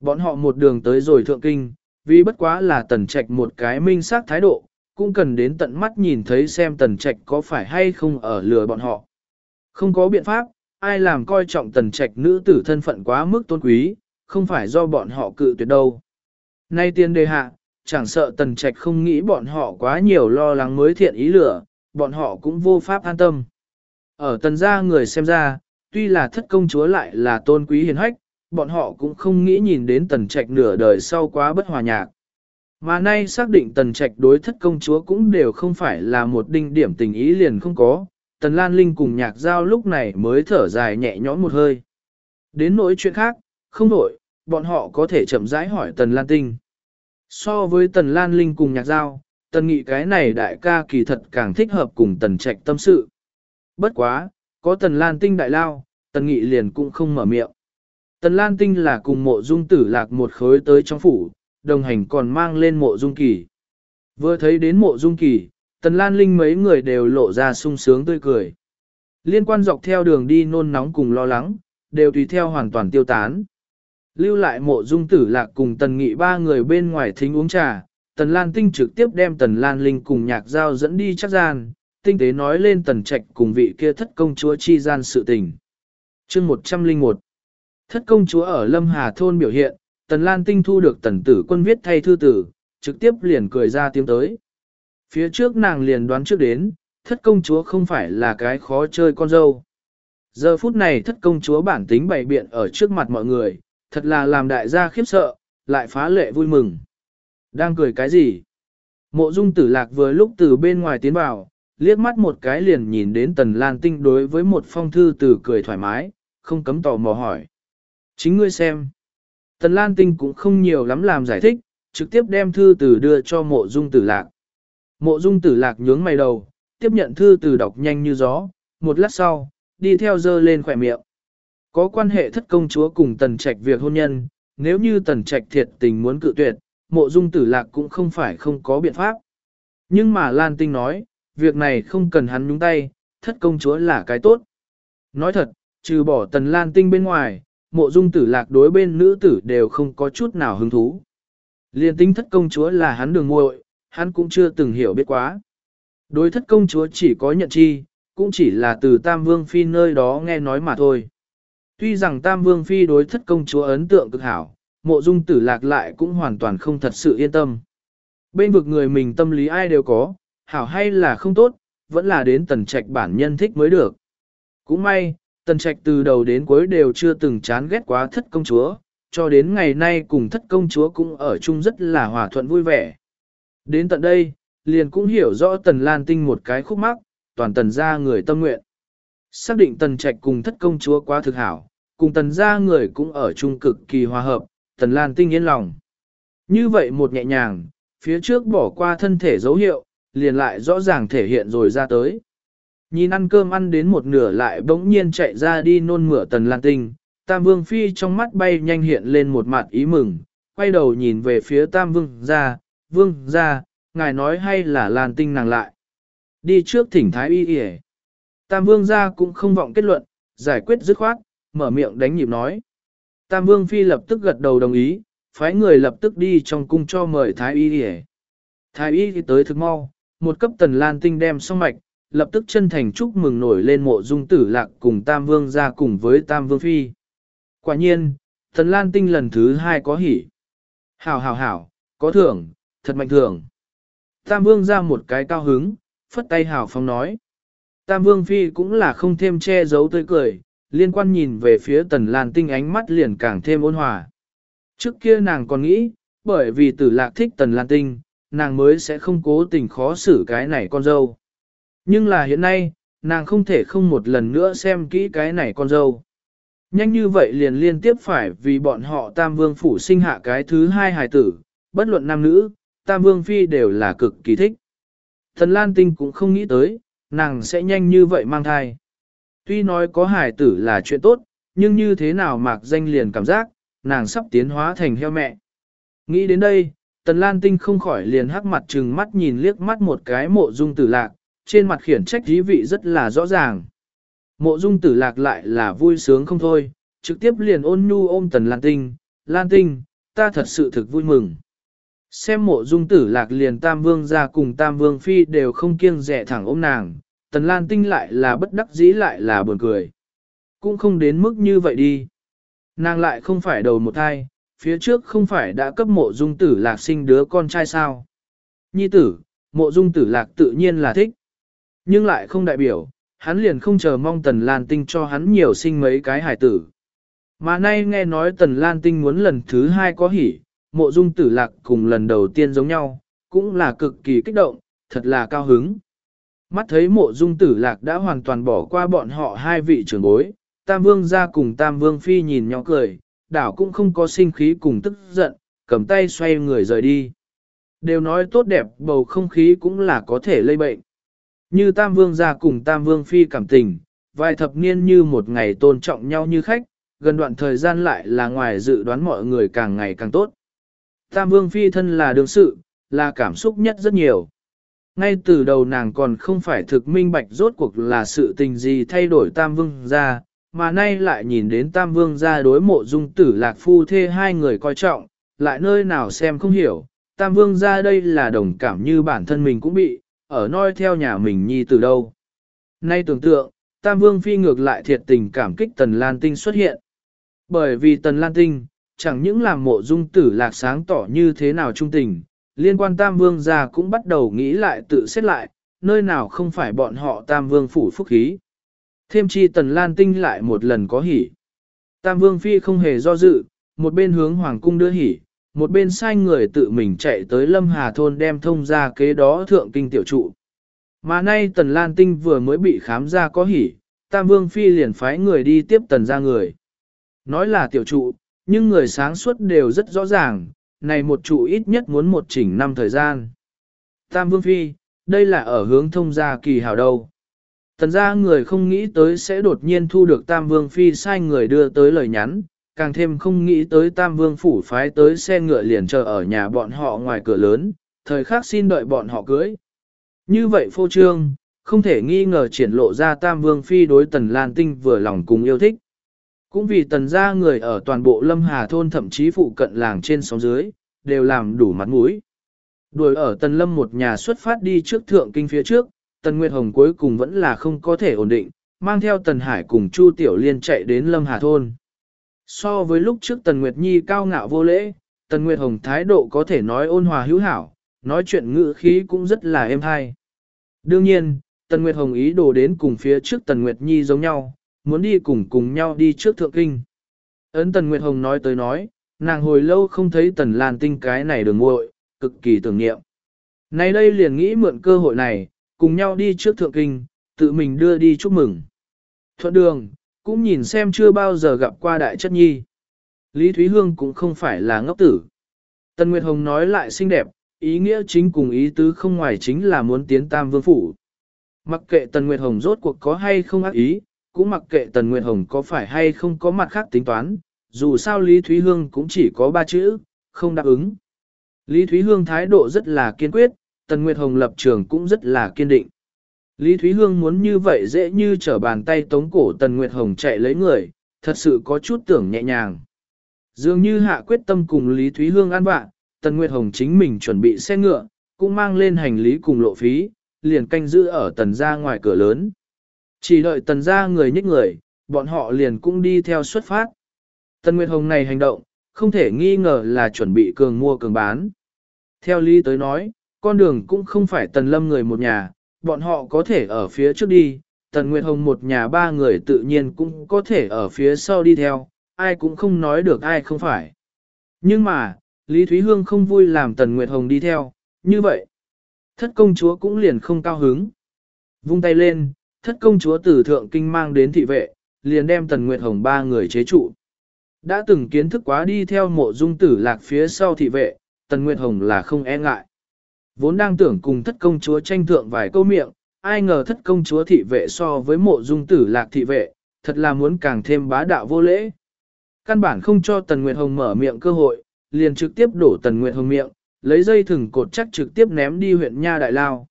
Bọn họ một đường tới rồi thượng kinh, vì bất quá là tần trạch một cái minh xác thái độ, cũng cần đến tận mắt nhìn thấy xem tần trạch có phải hay không ở lừa bọn họ. Không có biện pháp, ai làm coi trọng tần trạch nữ tử thân phận quá mức tôn quý, không phải do bọn họ cự tuyệt đâu. Nay tiên đề hạ, chẳng sợ tần trạch không nghĩ bọn họ quá nhiều lo lắng mới thiện ý lửa, bọn họ cũng vô pháp an tâm. Ở tần gia người xem ra, tuy là thất công chúa lại là tôn quý hiền hách, bọn họ cũng không nghĩ nhìn đến tần trạch nửa đời sau quá bất hòa nhạc. Mà nay xác định tần trạch đối thất công chúa cũng đều không phải là một đinh điểm tình ý liền không có, tần lan linh cùng nhạc giao lúc này mới thở dài nhẹ nhõm một hơi. Đến nỗi chuyện khác, không nổi, bọn họ có thể chậm rãi hỏi tần lan tinh. So với tần lan linh cùng nhạc giao, tần nghị cái này đại ca kỳ thật càng thích hợp cùng tần trạch tâm sự. Bất quá, có tần lan tinh đại lao, tần nghị liền cũng không mở miệng. Tần lan tinh là cùng mộ dung tử lạc một khối tới trong phủ, đồng hành còn mang lên mộ dung kỳ. Vừa thấy đến mộ dung kỳ, tần lan linh mấy người đều lộ ra sung sướng tươi cười. Liên quan dọc theo đường đi nôn nóng cùng lo lắng, đều tùy theo hoàn toàn tiêu tán. Lưu lại mộ dung tử lạc cùng tần nghị ba người bên ngoài thính uống trà, tần lan tinh trực tiếp đem tần lan linh cùng nhạc giao dẫn đi chắc gian, tinh tế nói lên tần trạch cùng vị kia thất công chúa chi gian sự tình. chương 101 Thất công chúa ở Lâm Hà Thôn biểu hiện, tần lan tinh thu được tần tử quân viết thay thư tử, trực tiếp liền cười ra tiếng tới. Phía trước nàng liền đoán trước đến, thất công chúa không phải là cái khó chơi con dâu. Giờ phút này thất công chúa bản tính bày biện ở trước mặt mọi người, thật là làm đại gia khiếp sợ, lại phá lệ vui mừng. Đang cười cái gì? Mộ dung tử lạc vừa lúc từ bên ngoài tiến vào, liếc mắt một cái liền nhìn đến tần lan tinh đối với một phong thư từ cười thoải mái, không cấm tò mò hỏi. Chính ngươi xem. Tần lan tinh cũng không nhiều lắm làm giải thích, trực tiếp đem thư từ đưa cho mộ dung tử lạc. Mộ dung tử lạc nhướng mày đầu, tiếp nhận thư từ đọc nhanh như gió, một lát sau, đi theo dơ lên khỏe miệng. Có quan hệ thất công chúa cùng tần trạch việc hôn nhân, nếu như tần trạch thiệt tình muốn cự tuyệt, mộ dung tử lạc cũng không phải không có biện pháp. Nhưng mà Lan Tinh nói, việc này không cần hắn nhúng tay, thất công chúa là cái tốt. Nói thật, trừ bỏ tần lan tinh bên ngoài, mộ dung tử lạc đối bên nữ tử đều không có chút nào hứng thú. Liên tinh thất công chúa là hắn đường muội, hắn cũng chưa từng hiểu biết quá. Đối thất công chúa chỉ có nhận chi, cũng chỉ là từ Tam Vương Phi nơi đó nghe nói mà thôi. Tuy rằng Tam Vương Phi đối thất công chúa ấn tượng cực hảo, mộ dung tử lạc lại cũng hoàn toàn không thật sự yên tâm. Bên vực người mình tâm lý ai đều có, hảo hay là không tốt, vẫn là đến tần trạch bản nhân thích mới được. Cũng may, tần trạch từ đầu đến cuối đều chưa từng chán ghét quá thất công chúa, cho đến ngày nay cùng thất công chúa cũng ở chung rất là hòa thuận vui vẻ. Đến tận đây, liền cũng hiểu rõ tần lan tinh một cái khúc mắc, toàn tần ra người tâm nguyện. Xác định tần trạch cùng thất công chúa quá thực hảo, cùng tần gia người cũng ở chung cực kỳ hòa hợp, tần lan tinh yên lòng. Như vậy một nhẹ nhàng, phía trước bỏ qua thân thể dấu hiệu, liền lại rõ ràng thể hiện rồi ra tới. Nhìn ăn cơm ăn đến một nửa lại bỗng nhiên chạy ra đi nôn mửa tần lan tinh, tam vương phi trong mắt bay nhanh hiện lên một mặt ý mừng, quay đầu nhìn về phía tam vương ra, vương ra, ngài nói hay là lan tinh nàng lại. Đi trước thỉnh thái y yể. Tam vương ra cũng không vọng kết luận, giải quyết dứt khoát, mở miệng đánh nhịp nói. Tam vương phi lập tức gật đầu đồng ý, phái người lập tức đi trong cung cho mời thái y đi Thái y tới thực mau, một cấp tần lan tinh đem xong mạch, lập tức chân thành chúc mừng nổi lên mộ dung tử lạc cùng Tam Vương ra cùng với Tam Vương Phi. Quả nhiên, tần lan tinh lần thứ hai có hỉ. Hảo hảo hảo, có thưởng, thật mạnh thưởng. Tam Vương ra một cái cao hứng, phất tay hảo phong nói. Tam Vương Phi cũng là không thêm che giấu tươi cười, liên quan nhìn về phía tần lan tinh ánh mắt liền càng thêm ôn hòa. Trước kia nàng còn nghĩ, bởi vì tử lạc thích tần lan tinh, nàng mới sẽ không cố tình khó xử cái này con dâu. Nhưng là hiện nay, nàng không thể không một lần nữa xem kỹ cái này con dâu. Nhanh như vậy liền liên tiếp phải vì bọn họ Tam Vương Phủ sinh hạ cái thứ hai hài tử, bất luận nam nữ, Tam Vương Phi đều là cực kỳ thích. Thần Lan Tinh cũng không nghĩ tới, nàng sẽ nhanh như vậy mang thai. Tuy nói có hài tử là chuyện tốt, nhưng như thế nào mạc danh liền cảm giác, nàng sắp tiến hóa thành heo mẹ. Nghĩ đến đây, Tần Lan Tinh không khỏi liền hắc mặt trừng mắt nhìn liếc mắt một cái mộ dung tử lạc, trên mặt khiển trách dí vị rất là rõ ràng. Mộ dung tử lạc lại là vui sướng không thôi, trực tiếp liền ôn nhu ôm Tần Lan Tinh, Lan Tinh, ta thật sự thực vui mừng. Xem mộ dung tử lạc liền Tam Vương ra cùng Tam Vương Phi đều không kiêng rẻ thẳng ôm nàng, Tần Lan Tinh lại là bất đắc dĩ lại là buồn cười. Cũng không đến mức như vậy đi. Nàng lại không phải đầu một thai, phía trước không phải đã cấp mộ dung tử lạc sinh đứa con trai sao. Nhi tử, mộ dung tử lạc tự nhiên là thích. Nhưng lại không đại biểu, hắn liền không chờ mong tần lan tinh cho hắn nhiều sinh mấy cái hải tử. Mà nay nghe nói tần lan tinh muốn lần thứ hai có hỉ, mộ dung tử lạc cùng lần đầu tiên giống nhau, cũng là cực kỳ kích động, thật là cao hứng. Mắt thấy mộ dung tử lạc đã hoàn toàn bỏ qua bọn họ hai vị trưởng bối, Tam Vương ra cùng Tam Vương Phi nhìn nhỏ cười, đảo cũng không có sinh khí cùng tức giận, cầm tay xoay người rời đi. Đều nói tốt đẹp bầu không khí cũng là có thể lây bệnh. Như Tam Vương ra cùng Tam Vương Phi cảm tình, vài thập niên như một ngày tôn trọng nhau như khách, gần đoạn thời gian lại là ngoài dự đoán mọi người càng ngày càng tốt. Tam Vương Phi thân là đương sự, là cảm xúc nhất rất nhiều. Ngay từ đầu nàng còn không phải thực minh bạch rốt cuộc là sự tình gì thay đổi Tam Vương ra, mà nay lại nhìn đến Tam Vương ra đối mộ dung tử lạc phu thê hai người coi trọng, lại nơi nào xem không hiểu, Tam Vương ra đây là đồng cảm như bản thân mình cũng bị, ở noi theo nhà mình nhi từ đâu. Nay tưởng tượng, Tam Vương phi ngược lại thiệt tình cảm kích Tần Lan Tinh xuất hiện. Bởi vì Tần Lan Tinh, chẳng những làm mộ dung tử lạc sáng tỏ như thế nào trung tình, liên quan Tam Vương ra cũng bắt đầu nghĩ lại tự xét lại, nơi nào không phải bọn họ Tam Vương phủ phúc khí. Thêm chi tần lan tinh lại một lần có hỉ. Tam vương phi không hề do dự, một bên hướng hoàng cung đưa hỉ, một bên sai người tự mình chạy tới lâm hà thôn đem thông ra kế đó thượng kinh tiểu trụ. Mà nay tần lan tinh vừa mới bị khám ra có hỉ, tam vương phi liền phái người đi tiếp tần ra người. Nói là tiểu trụ, nhưng người sáng suốt đều rất rõ ràng, này một trụ ít nhất muốn một chỉnh năm thời gian. Tam vương phi, đây là ở hướng thông gia kỳ hào đâu. Tần gia người không nghĩ tới sẽ đột nhiên thu được Tam Vương Phi sai người đưa tới lời nhắn, càng thêm không nghĩ tới Tam Vương Phủ phái tới xe ngựa liền chờ ở nhà bọn họ ngoài cửa lớn, thời khắc xin đợi bọn họ cưới. Như vậy phô trương, không thể nghi ngờ triển lộ ra Tam Vương Phi đối Tần Lan Tinh vừa lòng cùng yêu thích. Cũng vì Tần gia người ở toàn bộ Lâm Hà Thôn thậm chí phụ cận làng trên sóng dưới, đều làm đủ mặt mũi. Đuổi ở Tần Lâm một nhà xuất phát đi trước thượng kinh phía trước, Tần Nguyệt Hồng cuối cùng vẫn là không có thể ổn định, mang theo Tần Hải cùng Chu Tiểu Liên chạy đến Lâm Hà Thôn. So với lúc trước Tần Nguyệt Nhi cao ngạo vô lễ, Tần Nguyệt Hồng thái độ có thể nói ôn hòa hữu hảo, nói chuyện ngữ khí cũng rất là êm hay. Đương nhiên, Tần Nguyệt Hồng ý đồ đến cùng phía trước Tần Nguyệt Nhi giống nhau, muốn đi cùng cùng nhau đi trước thượng kinh. Ấn Tần Nguyệt Hồng nói tới nói, nàng hồi lâu không thấy Tần Lan Tinh cái này đường muội, cực kỳ tưởng niệm. Nay đây liền nghĩ mượn cơ hội này, cùng nhau đi trước thượng kinh, tự mình đưa đi chúc mừng. Thuận đường, cũng nhìn xem chưa bao giờ gặp qua đại chất nhi. Lý Thúy Hương cũng không phải là ngốc tử. Tần Nguyệt Hồng nói lại xinh đẹp, ý nghĩa chính cùng ý tứ không ngoài chính là muốn tiến tam vương phủ. Mặc kệ Tần Nguyệt Hồng rốt cuộc có hay không ác ý, cũng mặc kệ Tần Nguyệt Hồng có phải hay không có mặt khác tính toán, dù sao Lý Thúy Hương cũng chỉ có ba chữ, không đáp ứng. Lý Thúy Hương thái độ rất là kiên quyết, Tần Nguyệt Hồng lập trường cũng rất là kiên định. Lý Thúy Hương muốn như vậy dễ như trở bàn tay tống cổ Tần Nguyệt Hồng chạy lấy người, thật sự có chút tưởng nhẹ nhàng. Dường như hạ quyết tâm cùng Lý Thúy Hương ăn bạn, Tần Nguyệt Hồng chính mình chuẩn bị xe ngựa, cũng mang lên hành lý cùng lộ phí, liền canh giữ ở tần ra ngoài cửa lớn. Chỉ đợi tần ra người nhích người, bọn họ liền cũng đi theo xuất phát. Tần Nguyệt Hồng này hành động, không thể nghi ngờ là chuẩn bị cường mua cường bán. Theo lý tới nói, con đường cũng không phải tần lâm người một nhà, bọn họ có thể ở phía trước đi, tần Nguyệt Hồng một nhà ba người tự nhiên cũng có thể ở phía sau đi theo, ai cũng không nói được ai không phải. Nhưng mà, Lý Thúy Hương không vui làm tần Nguyệt Hồng đi theo, như vậy. Thất công chúa cũng liền không cao hứng. Vung tay lên, thất công chúa từ thượng kinh mang đến thị vệ, liền đem tần Nguyệt Hồng ba người chế trụ. Đã từng kiến thức quá đi theo mộ dung tử lạc phía sau thị vệ, tần Nguyệt Hồng là không e ngại. Vốn đang tưởng cùng thất công chúa tranh thượng vài câu miệng, ai ngờ thất công chúa thị vệ so với mộ dung tử lạc thị vệ, thật là muốn càng thêm bá đạo vô lễ. Căn bản không cho Tần Nguyệt Hồng mở miệng cơ hội, liền trực tiếp đổ Tần Nguyệt Hồng miệng, lấy dây thừng cột chắc trực tiếp ném đi huyện Nha Đại Lao.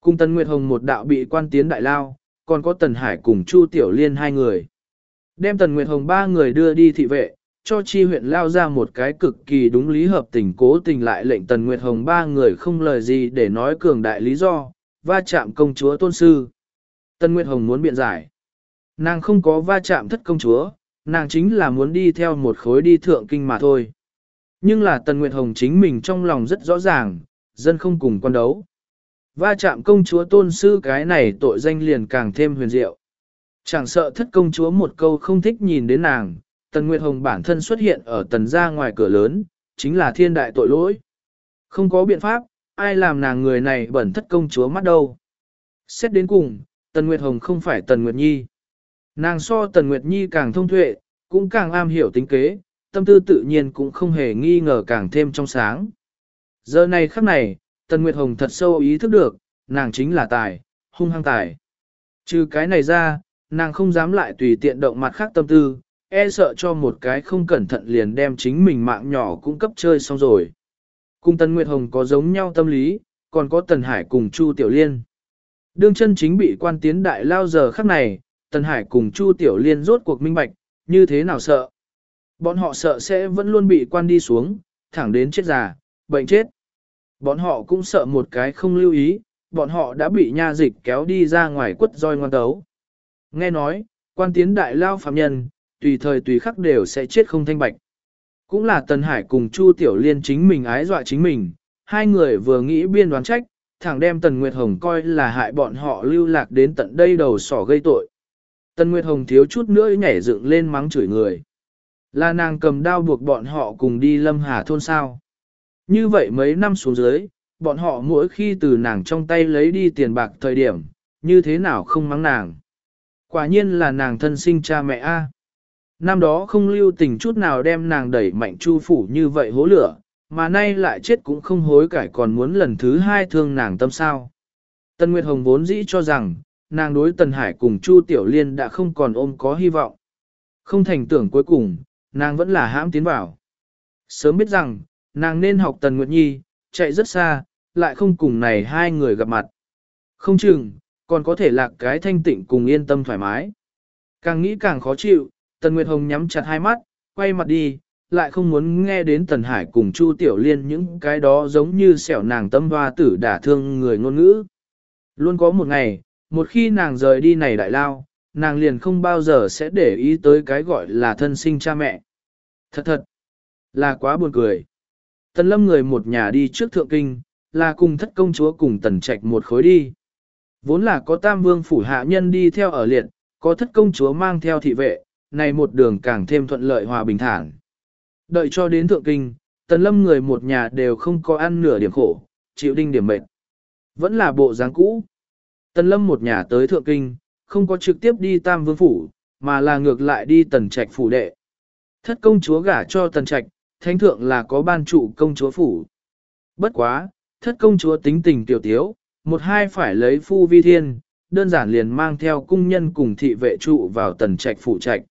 Cùng Tần Nguyệt Hồng một đạo bị quan tiến Đại Lao, còn có Tần Hải cùng Chu Tiểu Liên hai người. Đem Tần Nguyệt Hồng ba người đưa đi thị vệ, cho chi huyện lao ra một cái cực kỳ đúng lý hợp tình cố tình lại lệnh Tần Nguyệt Hồng ba người không lời gì để nói cường đại lý do, va chạm công chúa tôn sư. Tần Nguyệt Hồng muốn biện giải. Nàng không có va chạm thất công chúa, nàng chính là muốn đi theo một khối đi thượng kinh mà thôi. Nhưng là Tần Nguyệt Hồng chính mình trong lòng rất rõ ràng, dân không cùng quan đấu. Va chạm công chúa tôn sư cái này tội danh liền càng thêm huyền diệu. Chẳng sợ thất công chúa một câu không thích nhìn đến nàng, Tần Nguyệt Hồng bản thân xuất hiện ở tần gia ngoài cửa lớn, chính là thiên đại tội lỗi. Không có biện pháp, ai làm nàng người này bẩn thất công chúa mắt đâu. Xét đến cùng, Tần Nguyệt Hồng không phải Tần Nguyệt Nhi. Nàng so Tần Nguyệt Nhi càng thông tuệ, cũng càng am hiểu tính kế, tâm tư tự nhiên cũng không hề nghi ngờ càng thêm trong sáng. Giờ này khắc này, Tần Nguyệt Hồng thật sâu ý thức được, nàng chính là tài, hung hăng tài. Trừ cái này ra, nàng không dám lại tùy tiện động mặt khác tâm tư, e sợ cho một cái không cẩn thận liền đem chính mình mạng nhỏ cung cấp chơi xong rồi. Cùng Tần Nguyệt Hồng có giống nhau tâm lý, còn có Tần Hải cùng Chu Tiểu Liên. Đương chân chính bị quan tiến đại lao giờ khắc này, Tần Hải cùng Chu Tiểu Liên rốt cuộc minh bạch, như thế nào sợ. Bọn họ sợ sẽ vẫn luôn bị quan đi xuống, thẳng đến chết già, bệnh chết. Bọn họ cũng sợ một cái không lưu ý, bọn họ đã bị nha dịch kéo đi ra ngoài quất roi ngoan tấu. Nghe nói, quan tiến đại lao phạm nhân, tùy thời tùy khắc đều sẽ chết không thanh bạch. Cũng là Tần Hải cùng Chu Tiểu Liên chính mình ái dọa chính mình, hai người vừa nghĩ biên đoán trách, thẳng đem Tần Nguyệt Hồng coi là hại bọn họ lưu lạc đến tận đây đầu sỏ gây tội. Tần Nguyệt Hồng thiếu chút nữa nhảy dựng lên mắng chửi người. Là nàng cầm đao buộc bọn họ cùng đi lâm hà thôn sao. Như vậy mấy năm xuống dưới, bọn họ mỗi khi từ nàng trong tay lấy đi tiền bạc thời điểm, như thế nào không mắng nàng. Quả nhiên là nàng thân sinh cha mẹ A. Năm đó không lưu tình chút nào đem nàng đẩy mạnh chu phủ như vậy hố lửa, mà nay lại chết cũng không hối cải còn muốn lần thứ hai thương nàng tâm sao. Tân Nguyệt Hồng vốn dĩ cho rằng, nàng đối Tần Hải cùng Chu Tiểu Liên đã không còn ôm có hy vọng. Không thành tưởng cuối cùng, nàng vẫn là hãm tiến vào. Sớm biết rằng, nàng nên học Tần Nguyệt Nhi, chạy rất xa, lại không cùng này hai người gặp mặt. Không chừng, còn có thể lạc cái thanh tịnh cùng yên tâm thoải mái. Càng nghĩ càng khó chịu, Tần Nguyệt Hồng nhắm chặt hai mắt, quay mặt đi, lại không muốn nghe đến Tần Hải cùng Chu Tiểu Liên những cái đó giống như xẻo nàng tâm hoa tử đả thương người ngôn ngữ. Luôn có một ngày, một khi nàng rời đi này đại lao, nàng liền không bao giờ sẽ để ý tới cái gọi là thân sinh cha mẹ. Thật thật, là quá buồn cười. Tần lâm người một nhà đi trước thượng kinh, là cùng thất công chúa cùng tần trạch một khối đi. Vốn là có tam vương phủ hạ nhân đi theo ở liệt, có thất công chúa mang theo thị vệ, này một đường càng thêm thuận lợi hòa bình thản. Đợi cho đến thượng kinh, tần lâm người một nhà đều không có ăn nửa điểm khổ, chịu đinh điểm mệt. Vẫn là bộ dáng cũ. Tần lâm một nhà tới thượng kinh, không có trực tiếp đi tam vương phủ, mà là ngược lại đi tần trạch phủ đệ. Thất công chúa gả cho tần trạch, thánh thượng là có ban trụ công chúa phủ. Bất quá, thất công chúa tính tình tiểu tiếu, một hai phải lấy phu vi thiên, đơn giản liền mang theo cung nhân cùng thị vệ trụ vào tần trạch phủ trạch.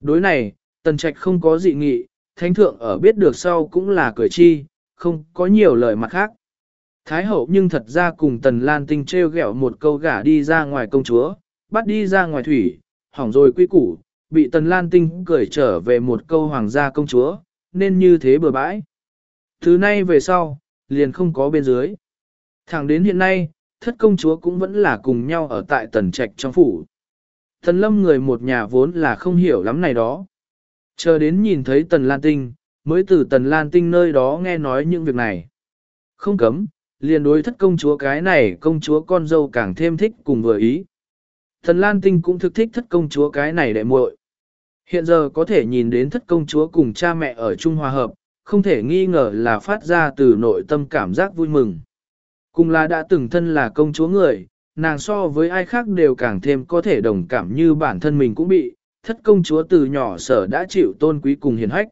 Đối này, tần trạch không có dị nghị, thánh thượng ở biết được sau cũng là cười chi, không có nhiều lời mặt khác. Thái hậu nhưng thật ra cùng tần lan tinh treo gẹo một câu gả đi ra ngoài công chúa, bắt đi ra ngoài thủy, hỏng rồi quy củ, bị tần lan tinh cười trở về một câu hoàng gia công chúa, nên như thế bừa bãi. Thứ nay về sau, liền không có bên dưới. Thẳng đến hiện nay, thất công chúa cũng vẫn là cùng nhau ở tại tần trạch trong phủ. Tần lâm người một nhà vốn là không hiểu lắm này đó. Chờ đến nhìn thấy tần lan tinh, mới từ tần lan tinh nơi đó nghe nói những việc này. Không cấm, liền đối thất công chúa cái này công chúa con dâu càng thêm thích cùng vừa ý. Tần lan tinh cũng thực thích thất công chúa cái này đệ muội. Hiện giờ có thể nhìn đến thất công chúa cùng cha mẹ ở Trung Hòa Hợp, không thể nghi ngờ là phát ra từ nội tâm cảm giác vui mừng. Cùng là đã từng thân là công chúa người, nàng so với ai khác đều càng thêm có thể đồng cảm như bản thân mình cũng bị, thất công chúa từ nhỏ sở đã chịu tôn quý cùng hiền hách.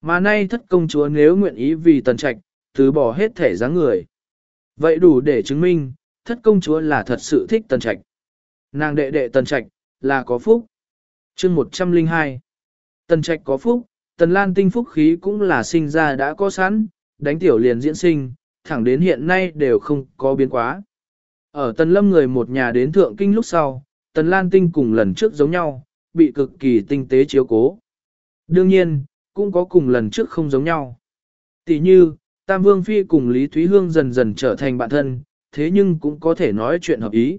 Mà nay thất công chúa nếu nguyện ý vì tần trạch, từ bỏ hết thể dáng người. Vậy đủ để chứng minh, thất công chúa là thật sự thích tần trạch. Nàng đệ đệ tần trạch, là có phúc chương 102 Tần trạch có phúc, tần lan tinh phúc khí cũng là sinh ra đã có sẵn, đánh tiểu liền diễn sinh, thẳng đến hiện nay đều không có biến quá. Ở tần lâm người một nhà đến thượng kinh lúc sau, tần lan tinh cùng lần trước giống nhau, bị cực kỳ tinh tế chiếu cố. Đương nhiên, cũng có cùng lần trước không giống nhau. Tỷ như, Tam Vương Phi cùng Lý Thúy Hương dần dần trở thành bạn thân, thế nhưng cũng có thể nói chuyện hợp ý.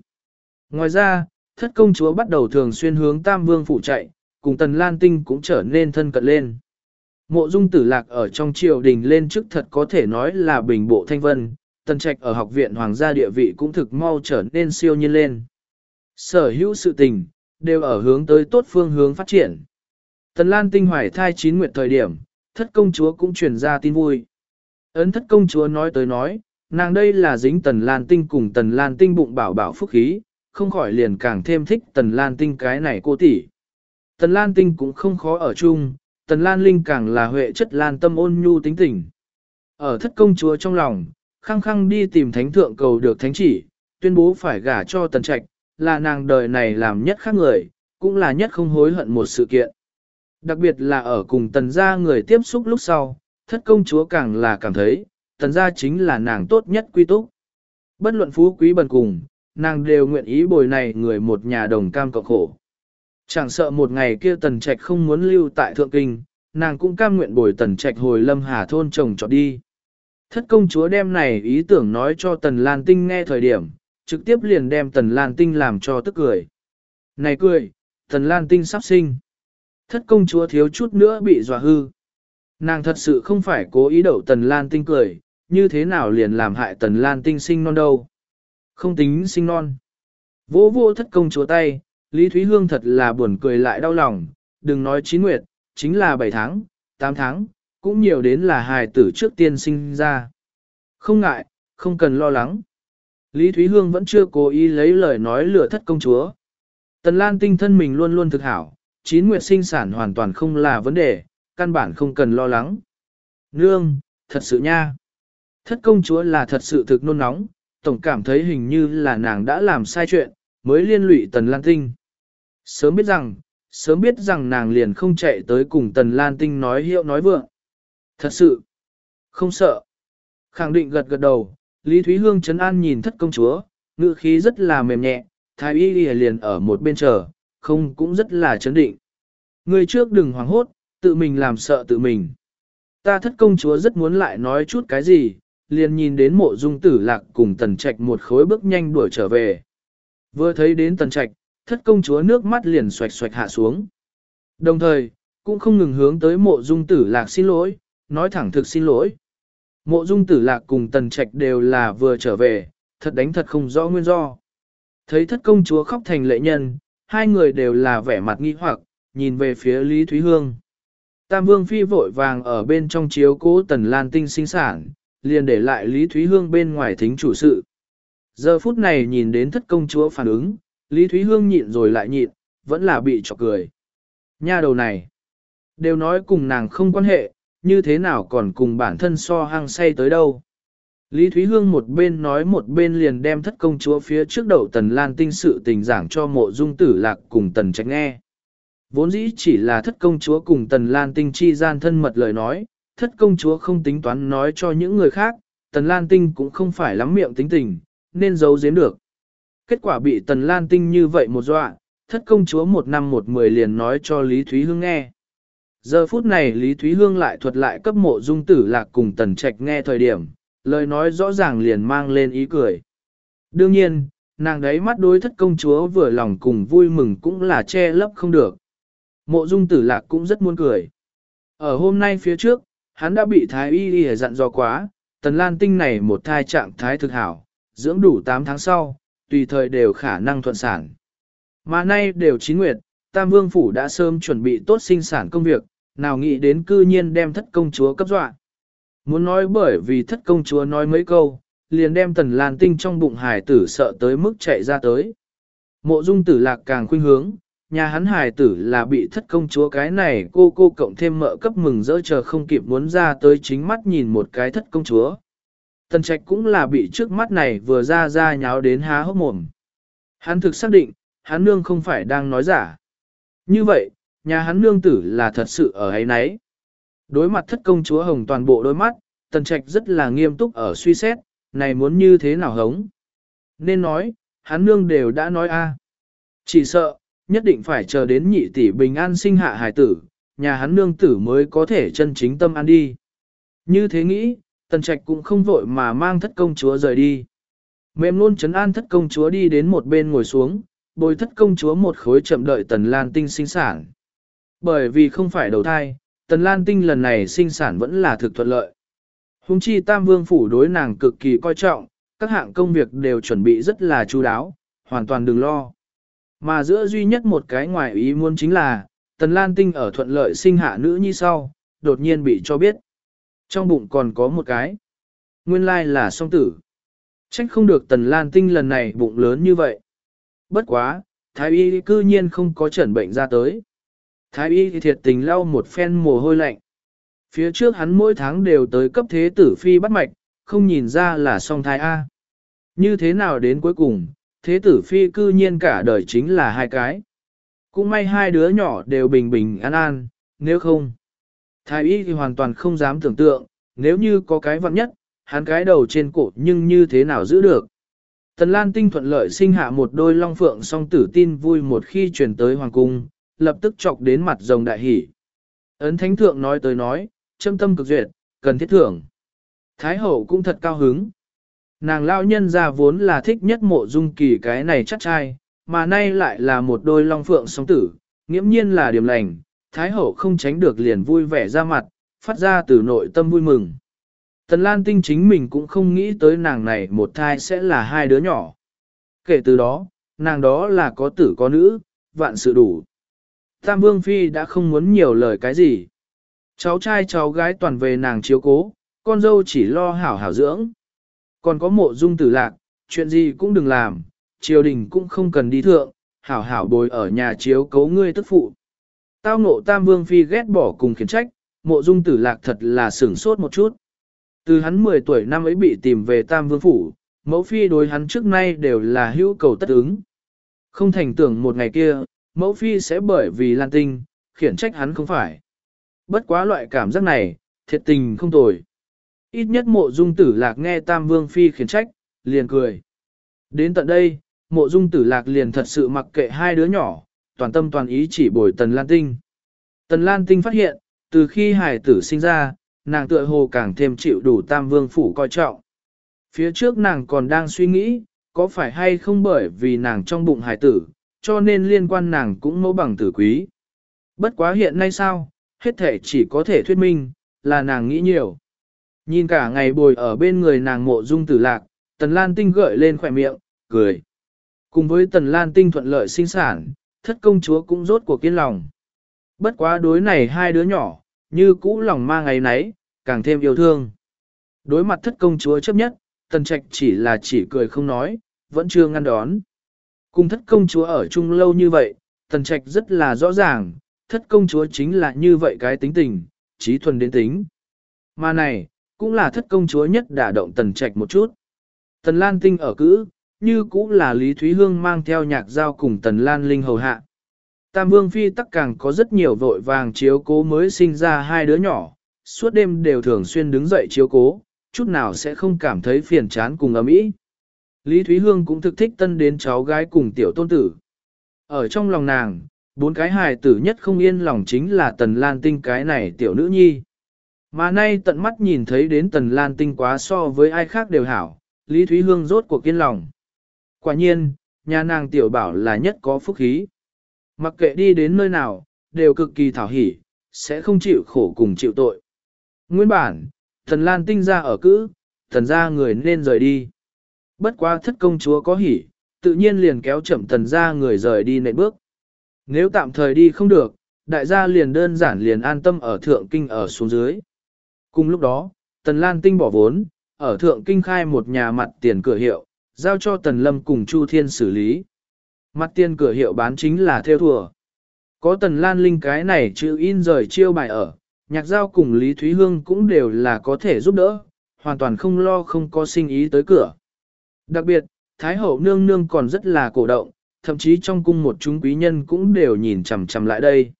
Ngoài ra, thất công chúa bắt đầu thường xuyên hướng Tam Vương phủ chạy, cùng Tần Lan Tinh cũng trở nên thân cận lên. Mộ dung tử lạc ở trong triều đình lên chức thật có thể nói là bình bộ thanh vân, tần trạch ở học viện hoàng gia địa vị cũng thực mau trở nên siêu nhiên lên. Sở hữu sự tình, đều ở hướng tới tốt phương hướng phát triển. Tần Lan tinh hoài thai chín nguyệt thời điểm, thất công chúa cũng truyền ra tin vui. Ấn thất công chúa nói tới nói, nàng đây là dính tần Lan tinh cùng tần Lan tinh bụng bảo bảo phúc khí, không khỏi liền càng thêm thích tần Lan tinh cái này cô tỷ. Tần Lan tinh cũng không khó ở chung, tần Lan linh càng là huệ chất lan tâm ôn nhu tính tình. Ở thất công chúa trong lòng, khăng khăng đi tìm thánh thượng cầu được thánh chỉ, tuyên bố phải gả cho tần trạch, là nàng đời này làm nhất khác người, cũng là nhất không hối hận một sự kiện. Đặc biệt là ở cùng tần gia người tiếp xúc lúc sau, thất công chúa càng là cảm thấy, tần gia chính là nàng tốt nhất quy túc. Bất luận phú quý bần cùng, nàng đều nguyện ý bồi này người một nhà đồng cam cộng khổ. Chẳng sợ một ngày kia tần trạch không muốn lưu tại thượng kinh, nàng cũng cam nguyện bồi tần trạch hồi lâm hà thôn chồng trọt đi. Thất công chúa đem này ý tưởng nói cho tần Lan Tinh nghe thời điểm, trực tiếp liền đem tần Lan Tinh làm cho tức cười. Này cười, tần Lan Tinh sắp sinh. Thất công chúa thiếu chút nữa bị dọa hư. Nàng thật sự không phải cố ý đậu tần Lan Tinh cười, như thế nào liền làm hại tần Lan Tinh sinh non đâu. Không tính sinh non. Vô vô thất công chúa tay, Lý Thúy Hương thật là buồn cười lại đau lòng, đừng nói chín nguyệt, chính là 7 tháng, 8 tháng, cũng nhiều đến là hài tử trước tiên sinh ra. Không ngại, không cần lo lắng. Lý Thúy Hương vẫn chưa cố ý lấy lời nói lừa thất công chúa. Tần Lan tinh thân mình luôn luôn thực hảo, chín nguyệt sinh sản hoàn toàn không là vấn đề, căn bản không cần lo lắng. Nương, thật sự nha. Thất công chúa là thật sự thực nôn nóng, tổng cảm thấy hình như là nàng đã làm sai chuyện, mới liên lụy Tần Lan Tinh. Sớm biết rằng, sớm biết rằng nàng liền không chạy tới cùng Tần Lan Tinh nói hiệu nói vượng. Thật sự, không sợ. Khẳng định gật gật đầu, Lý Thúy Hương Trấn an nhìn thất công chúa, ngữ khí rất là mềm nhẹ, thái y liền ở một bên chờ, không cũng rất là chấn định. Người trước đừng hoảng hốt, tự mình làm sợ tự mình. Ta thất công chúa rất muốn lại nói chút cái gì, liền nhìn đến mộ dung tử lạc cùng tần trạch một khối bước nhanh đuổi trở về. Vừa thấy đến tần trạch, thất công chúa nước mắt liền xoạch xoạch hạ xuống. Đồng thời, cũng không ngừng hướng tới mộ dung tử lạc xin lỗi, nói thẳng thực xin lỗi. Mộ dung tử lạc cùng tần trạch đều là vừa trở về, thật đánh thật không rõ nguyên do. Thấy thất công chúa khóc thành lệ nhân, hai người đều là vẻ mặt nghi hoặc, nhìn về phía Lý Thúy Hương. Tam Vương Phi vội vàng ở bên trong chiếu cố tần lan tinh sinh sản, liền để lại Lý Thúy Hương bên ngoài thính chủ sự. Giờ phút này nhìn đến thất công chúa phản ứng, Lý Thúy Hương nhịn rồi lại nhịn, vẫn là bị chọc cười. Nha đầu này, đều nói cùng nàng không quan hệ, như thế nào còn cùng bản thân so hang say tới đâu. Lý Thúy Hương một bên nói một bên liền đem thất công chúa phía trước đầu Tần Lan Tinh sự tình giảng cho mộ dung tử lạc cùng Tần Trạch nghe. Vốn dĩ chỉ là thất công chúa cùng Tần Lan Tinh chi gian thân mật lời nói, thất công chúa không tính toán nói cho những người khác, Tần Lan Tinh cũng không phải lắm miệng tính tình, nên giấu giếm được. Kết quả bị Tần Lan Tinh như vậy một dọa, thất công chúa một năm một mười liền nói cho Lý Thúy Hương nghe. Giờ phút này Lý Thúy Hương lại thuật lại cấp mộ dung tử lạc cùng Tần Trạch nghe thời điểm, lời nói rõ ràng liền mang lên ý cười. Đương nhiên, nàng đấy mắt đối thất công chúa vừa lòng cùng vui mừng cũng là che lấp không được. Mộ dung tử lạc cũng rất muốn cười. Ở hôm nay phía trước, hắn đã bị thái y y dặn dò quá, tần lan tinh này một thai trạng thái thực hảo, dưỡng đủ 8 tháng sau, tùy thời đều khả năng thuận sản. Mà nay đều chín nguyệt, Tam Vương Phủ đã sớm chuẩn bị tốt sinh sản công việc, nào nghĩ đến cư nhiên đem thất công chúa cấp dọa. Muốn nói bởi vì thất công chúa nói mấy câu, liền đem tần lan tinh trong bụng hải tử sợ tới mức chạy ra tới. Mộ dung tử lạc càng khuynh hướng, nhà hắn hài tử là bị thất công chúa cái này cô cô cộng thêm mợ cấp mừng dỡ chờ không kịp muốn ra tới chính mắt nhìn một cái thất công chúa. Tần trạch cũng là bị trước mắt này vừa ra ra nháo đến há hốc mồm. Hắn thực xác định, hắn nương không phải đang nói giả. Như vậy, nhà hắn nương tử là thật sự ở ấy nấy. Đối mặt thất công chúa hồng toàn bộ đôi mắt, tần trạch rất là nghiêm túc ở suy xét, này muốn như thế nào hống. Nên nói, hắn nương đều đã nói a Chỉ sợ, nhất định phải chờ đến nhị tỷ bình an sinh hạ hải tử, nhà hắn nương tử mới có thể chân chính tâm an đi. Như thế nghĩ, tần trạch cũng không vội mà mang thất công chúa rời đi. Mềm luôn chấn an thất công chúa đi đến một bên ngồi xuống, bồi thất công chúa một khối chậm đợi tần lan tinh sinh sản. Bởi vì không phải đầu thai, tần lan tinh lần này sinh sản vẫn là thực thuận lợi. Hùng chi tam vương phủ đối nàng cực kỳ coi trọng, các hạng công việc đều chuẩn bị rất là chú đáo, hoàn toàn đừng lo. Mà giữa duy nhất một cái ngoài ý muốn chính là, tần lan tinh ở thuận lợi sinh hạ nữ như sau, đột nhiên bị cho biết. Trong bụng còn có một cái. Nguyên lai là song tử. Trách không được tần lan tinh lần này bụng lớn như vậy. Bất quá, thái y cư nhiên không có chẩn bệnh ra tới. Thái y thiệt tình lau một phen mồ hôi lạnh. Phía trước hắn mỗi tháng đều tới cấp thế tử phi bắt mạch, không nhìn ra là song thai A. Như thế nào đến cuối cùng, thế tử phi cư nhiên cả đời chính là hai cái. Cũng may hai đứa nhỏ đều bình bình an an, nếu không. Thái y thì hoàn toàn không dám tưởng tượng, nếu như có cái vặn nhất, hắn cái đầu trên cổ nhưng như thế nào giữ được. Tần Lan Tinh thuận lợi sinh hạ một đôi long phượng song tử tin vui một khi truyền tới hoàng cung, lập tức chọc đến mặt rồng đại hỷ. Ấn Thánh Thượng nói tới nói, châm tâm cực duyệt, cần thiết thưởng. Thái hậu cũng thật cao hứng. Nàng lao nhân ra vốn là thích nhất mộ dung kỳ cái này chắc trai, mà nay lại là một đôi long phượng song tử, nghiễm nhiên là điểm lành, Thái hậu không tránh được liền vui vẻ ra mặt, phát ra từ nội tâm vui mừng. Tần Lan Tinh chính mình cũng không nghĩ tới nàng này một thai sẽ là hai đứa nhỏ. Kể từ đó, nàng đó là có tử có nữ, vạn sự đủ. Tam Vương Phi đã không muốn nhiều lời cái gì. Cháu trai cháu gái toàn về nàng chiếu cố, con dâu chỉ lo hảo hảo dưỡng. Còn có mộ dung tử lạc, chuyện gì cũng đừng làm, triều đình cũng không cần đi thượng, hảo hảo bồi ở nhà chiếu cấu ngươi tức phụ. Tao ngộ Tam Vương Phi ghét bỏ cùng khiển trách, mộ dung tử lạc thật là sửng sốt một chút. Từ hắn 10 tuổi năm ấy bị tìm về Tam Vương Phủ, mẫu phi đối hắn trước nay đều là hữu cầu tất ứng. Không thành tưởng một ngày kia, mẫu phi sẽ bởi vì lan tinh, khiển trách hắn không phải. Bất quá loại cảm giác này, thiệt tình không tồi. Ít nhất mộ dung tử lạc nghe Tam Vương Phi khiển trách, liền cười. Đến tận đây, mộ dung tử lạc liền thật sự mặc kệ hai đứa nhỏ, toàn tâm toàn ý chỉ bồi Tần Lan Tinh. Tần Lan Tinh phát hiện, từ khi hải tử sinh ra, nàng tựa hồ càng thêm chịu đủ tam vương phủ coi trọng. Phía trước nàng còn đang suy nghĩ, có phải hay không bởi vì nàng trong bụng hải tử, cho nên liên quan nàng cũng mẫu bằng tử quý. Bất quá hiện nay sao, hết thể chỉ có thể thuyết minh, là nàng nghĩ nhiều. Nhìn cả ngày bồi ở bên người nàng mộ dung tử lạc, tần lan tinh gợi lên khỏe miệng, cười. Cùng với tần lan tinh thuận lợi sinh sản, thất công chúa cũng rốt cuộc kiên lòng. Bất quá đối này hai đứa nhỏ, như cũ lòng ma ngày nấy, càng thêm yêu thương. Đối mặt thất công chúa chấp nhất, tần trạch chỉ là chỉ cười không nói, vẫn chưa ngăn đón. Cùng thất công chúa ở chung lâu như vậy, tần trạch rất là rõ ràng, thất công chúa chính là như vậy cái tính tình, trí thuần đến tính. Mà này, cũng là thất công chúa nhất đả động tần trạch một chút. Tần Lan Tinh ở cữ, như cũng là Lý Thúy Hương mang theo nhạc giao cùng Tần Lan Linh hầu hạ. Tam Vương Phi tắc càng có rất nhiều vội vàng chiếu cố mới sinh ra hai đứa nhỏ, suốt đêm đều thường xuyên đứng dậy chiếu cố, chút nào sẽ không cảm thấy phiền chán cùng ấm ý. Lý Thúy Hương cũng thực thích tân đến cháu gái cùng tiểu tôn tử. Ở trong lòng nàng, bốn cái hài tử nhất không yên lòng chính là Tần Lan Tinh cái này tiểu nữ nhi. Mà nay tận mắt nhìn thấy đến Tần Lan Tinh quá so với ai khác đều hảo, Lý Thúy Hương rốt cuộc kiên lòng. Quả nhiên, nhà nàng tiểu bảo là nhất có phúc khí. Mặc kệ đi đến nơi nào, đều cực kỳ thảo hỉ, sẽ không chịu khổ cùng chịu tội. Nguyên bản, thần Lan Tinh ra ở cữ, thần ra người nên rời đi. Bất quá thất công chúa có hỉ, tự nhiên liền kéo chậm thần ra người rời đi nệm bước. Nếu tạm thời đi không được, đại gia liền đơn giản liền an tâm ở thượng kinh ở xuống dưới. Cùng lúc đó, tần lan tinh bỏ vốn, ở thượng kinh khai một nhà mặt tiền cửa hiệu, giao cho tần lâm cùng Chu Thiên xử lý. Mặt tiền cửa hiệu bán chính là theo thùa. Có tần lan linh cái này chữ in rời chiêu bài ở, nhạc giao cùng Lý Thúy Hương cũng đều là có thể giúp đỡ, hoàn toàn không lo không có sinh ý tới cửa. Đặc biệt, Thái hậu nương nương còn rất là cổ động, thậm chí trong cung một chúng quý nhân cũng đều nhìn chằm chằm lại đây.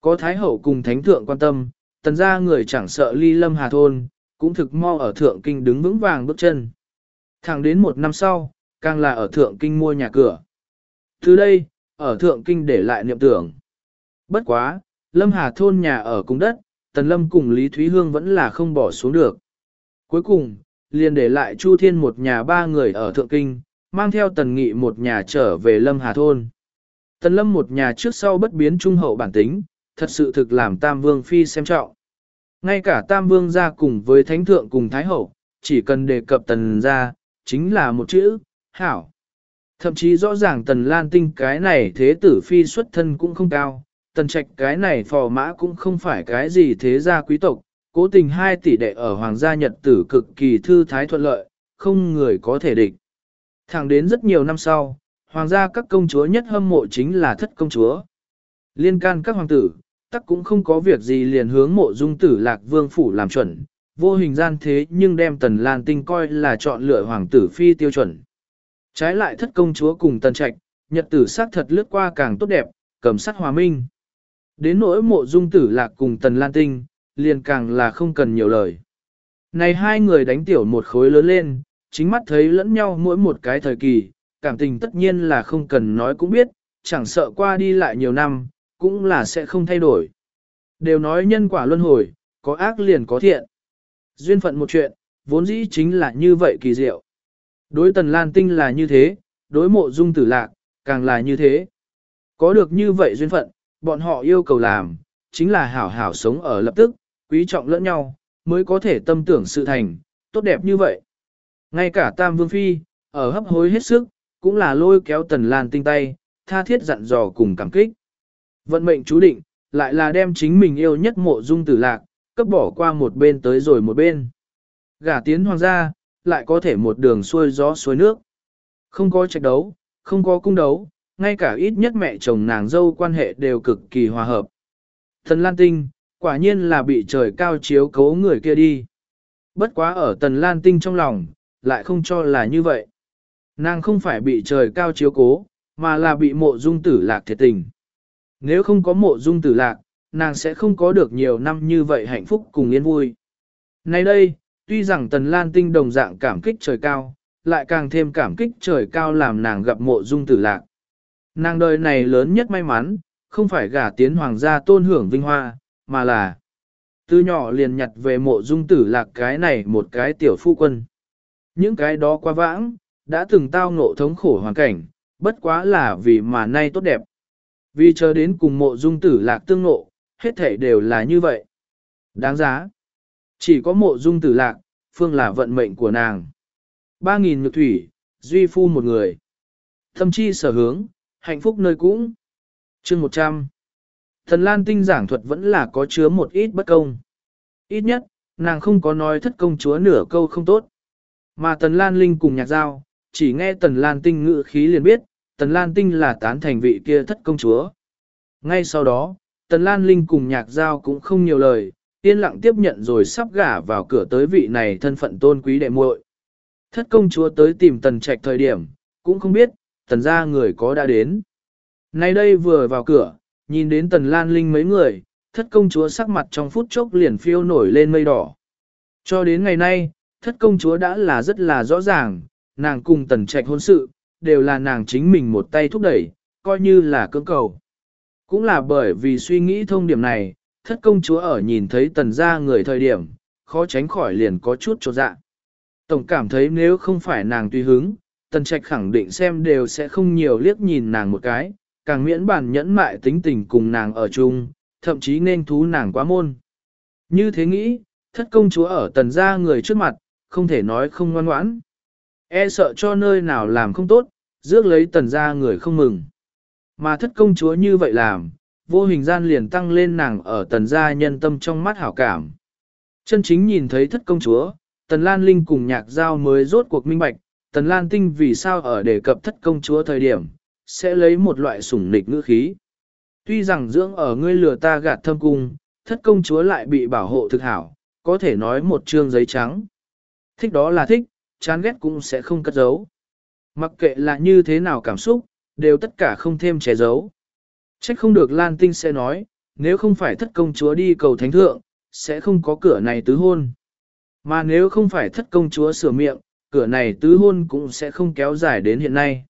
Có Thái hậu cùng thánh thượng quan tâm, tần ra người chẳng sợ ly lâm hà thôn, cũng thực mo ở thượng kinh đứng vững vàng bước chân. Thẳng đến một năm sau, càng là ở thượng kinh mua nhà cửa. Từ đây, ở thượng kinh để lại niệm tưởng. Bất quá, lâm hà thôn nhà ở cung đất, tần lâm cùng Lý Thúy Hương vẫn là không bỏ xuống được. Cuối cùng, liền để lại Chu Thiên một nhà ba người ở thượng kinh, mang theo tần nghị một nhà trở về lâm hà thôn. Tần lâm một nhà trước sau bất biến trung hậu bản tính, thật sự thực làm Tam Vương Phi xem trọng. Ngay cả Tam Vương ra cùng với Thánh Thượng cùng Thái Hậu, chỉ cần đề cập tần ra, chính là một chữ, hảo. Thậm chí rõ ràng tần lan tinh cái này thế tử phi xuất thân cũng không cao, tần trạch cái này phò mã cũng không phải cái gì thế gia quý tộc, cố tình hai tỷ đệ ở hoàng gia nhật tử cực kỳ thư thái thuận lợi, không người có thể địch. Thẳng đến rất nhiều năm sau, hoàng gia các công chúa nhất hâm mộ chính là thất công chúa. Liên can các hoàng tử, tắc cũng không có việc gì liền hướng mộ dung tử lạc vương phủ làm chuẩn, vô hình gian thế nhưng đem tần lan tinh coi là chọn lựa hoàng tử phi tiêu chuẩn. Trái lại thất công chúa cùng tần trạch, nhật tử sát thật lướt qua càng tốt đẹp, cầm sắc hòa minh. Đến nỗi mộ dung tử lạc cùng tần lan tinh, liền càng là không cần nhiều lời. Này hai người đánh tiểu một khối lớn lên, chính mắt thấy lẫn nhau mỗi một cái thời kỳ, cảm tình tất nhiên là không cần nói cũng biết, chẳng sợ qua đi lại nhiều năm, cũng là sẽ không thay đổi. Đều nói nhân quả luân hồi, có ác liền có thiện. Duyên phận một chuyện, vốn dĩ chính là như vậy kỳ diệu. Đối tần lan tinh là như thế, đối mộ dung tử lạc, càng là như thế. Có được như vậy duyên phận, bọn họ yêu cầu làm, chính là hảo hảo sống ở lập tức, quý trọng lẫn nhau, mới có thể tâm tưởng sự thành, tốt đẹp như vậy. Ngay cả Tam Vương Phi, ở hấp hối hết sức, cũng là lôi kéo Tần Lan tinh tay, tha thiết dặn dò cùng cảm kích. Vận mệnh chú định, lại là đem chính mình yêu nhất mộ dung tử lạc, cấp bỏ qua một bên tới rồi một bên. Gả tiến hoàng gia, lại có thể một đường xuôi gió xuôi nước. Không có trạch đấu, không có cung đấu, ngay cả ít nhất mẹ chồng nàng dâu quan hệ đều cực kỳ hòa hợp. Thần Lan Tinh, quả nhiên là bị trời cao chiếu cố người kia đi. Bất quá ở Tần Lan Tinh trong lòng, lại không cho là như vậy. Nàng không phải bị trời cao chiếu cố, mà là bị mộ dung tử lạc thiệt tình. Nếu không có mộ dung tử lạc, nàng sẽ không có được nhiều năm như vậy hạnh phúc cùng yên vui. Nay đây, tuy rằng Tần Lan Tinh đồng dạng cảm kích trời cao, lại càng thêm cảm kích trời cao làm nàng gặp mộ dung tử lạc. Nàng đời này lớn nhất may mắn, không phải gả tiến hoàng gia tôn hưởng vinh hoa, mà là từ nhỏ liền nhặt về mộ dung tử lạc cái này một cái tiểu phu quân. Những cái đó quá vãng, đã từng tao ngộ thống khổ hoàn cảnh, bất quá là vì mà nay tốt đẹp. Vì chờ đến cùng mộ dung tử lạc tương ngộ, hết thể đều là như vậy. Đáng giá. Chỉ có mộ dung tử lạc, phương là vận mệnh của nàng. Ba nghìn nhược thủy, duy phu một người. Thâm chi sở hướng, hạnh phúc nơi cũng. chương 100. Thần Lan Tinh giảng thuật vẫn là có chứa một ít bất công. Ít nhất, nàng không có nói thất công chúa nửa câu không tốt. Mà Tần Lan Linh cùng nhạc giao, chỉ nghe Tần Lan Tinh ngự khí liền biết, Tần Lan Tinh là tán thành vị kia thất công chúa. Ngay sau đó, Tần Lan Linh cùng nhạc giao cũng không nhiều lời, yên lặng tiếp nhận rồi sắp gả vào cửa tới vị này thân phận tôn quý đệ muội. Thất công chúa tới tìm tần trạch thời điểm, cũng không biết, tần gia người có đã đến. Nay đây vừa vào cửa, nhìn đến tần lan linh mấy người, thất công chúa sắc mặt trong phút chốc liền phiêu nổi lên mây đỏ. Cho đến ngày nay, thất công chúa đã là rất là rõ ràng, nàng cùng tần trạch hôn sự, đều là nàng chính mình một tay thúc đẩy, coi như là cưỡng cầu. Cũng là bởi vì suy nghĩ thông điểm này, thất công chúa ở nhìn thấy tần gia người thời điểm, khó tránh khỏi liền có chút trột dạ. Tổng cảm thấy nếu không phải nàng tùy hứng, tần trạch khẳng định xem đều sẽ không nhiều liếc nhìn nàng một cái, càng miễn bản nhẫn mại tính tình cùng nàng ở chung, thậm chí nên thú nàng quá môn. Như thế nghĩ, thất công chúa ở tần gia người trước mặt, không thể nói không ngoan ngoãn. E sợ cho nơi nào làm không tốt, rước lấy tần gia người không mừng. Mà thất công chúa như vậy làm, vô hình gian liền tăng lên nàng ở tần gia nhân tâm trong mắt hảo cảm. Chân chính nhìn thấy thất công chúa, tần lan linh cùng nhạc giao mới rốt cuộc minh bạch, tần lan tinh vì sao ở đề cập thất công chúa thời điểm, sẽ lấy một loại sủng nịch ngữ khí. Tuy rằng dưỡng ở ngươi lừa ta gạt thâm cung, thất công chúa lại bị bảo hộ thực hảo, có thể nói một chương giấy trắng. Thích đó là thích, chán ghét cũng sẽ không cất giấu. Mặc kệ là như thế nào cảm xúc, đều tất cả không thêm che giấu. Trách không được Lan Tinh sẽ nói, nếu không phải thất công chúa đi cầu thánh thượng, sẽ không có cửa này tứ hôn. Mà nếu không phải thất công chúa sửa miệng, cửa này tứ hôn cũng sẽ không kéo dài đến hiện nay.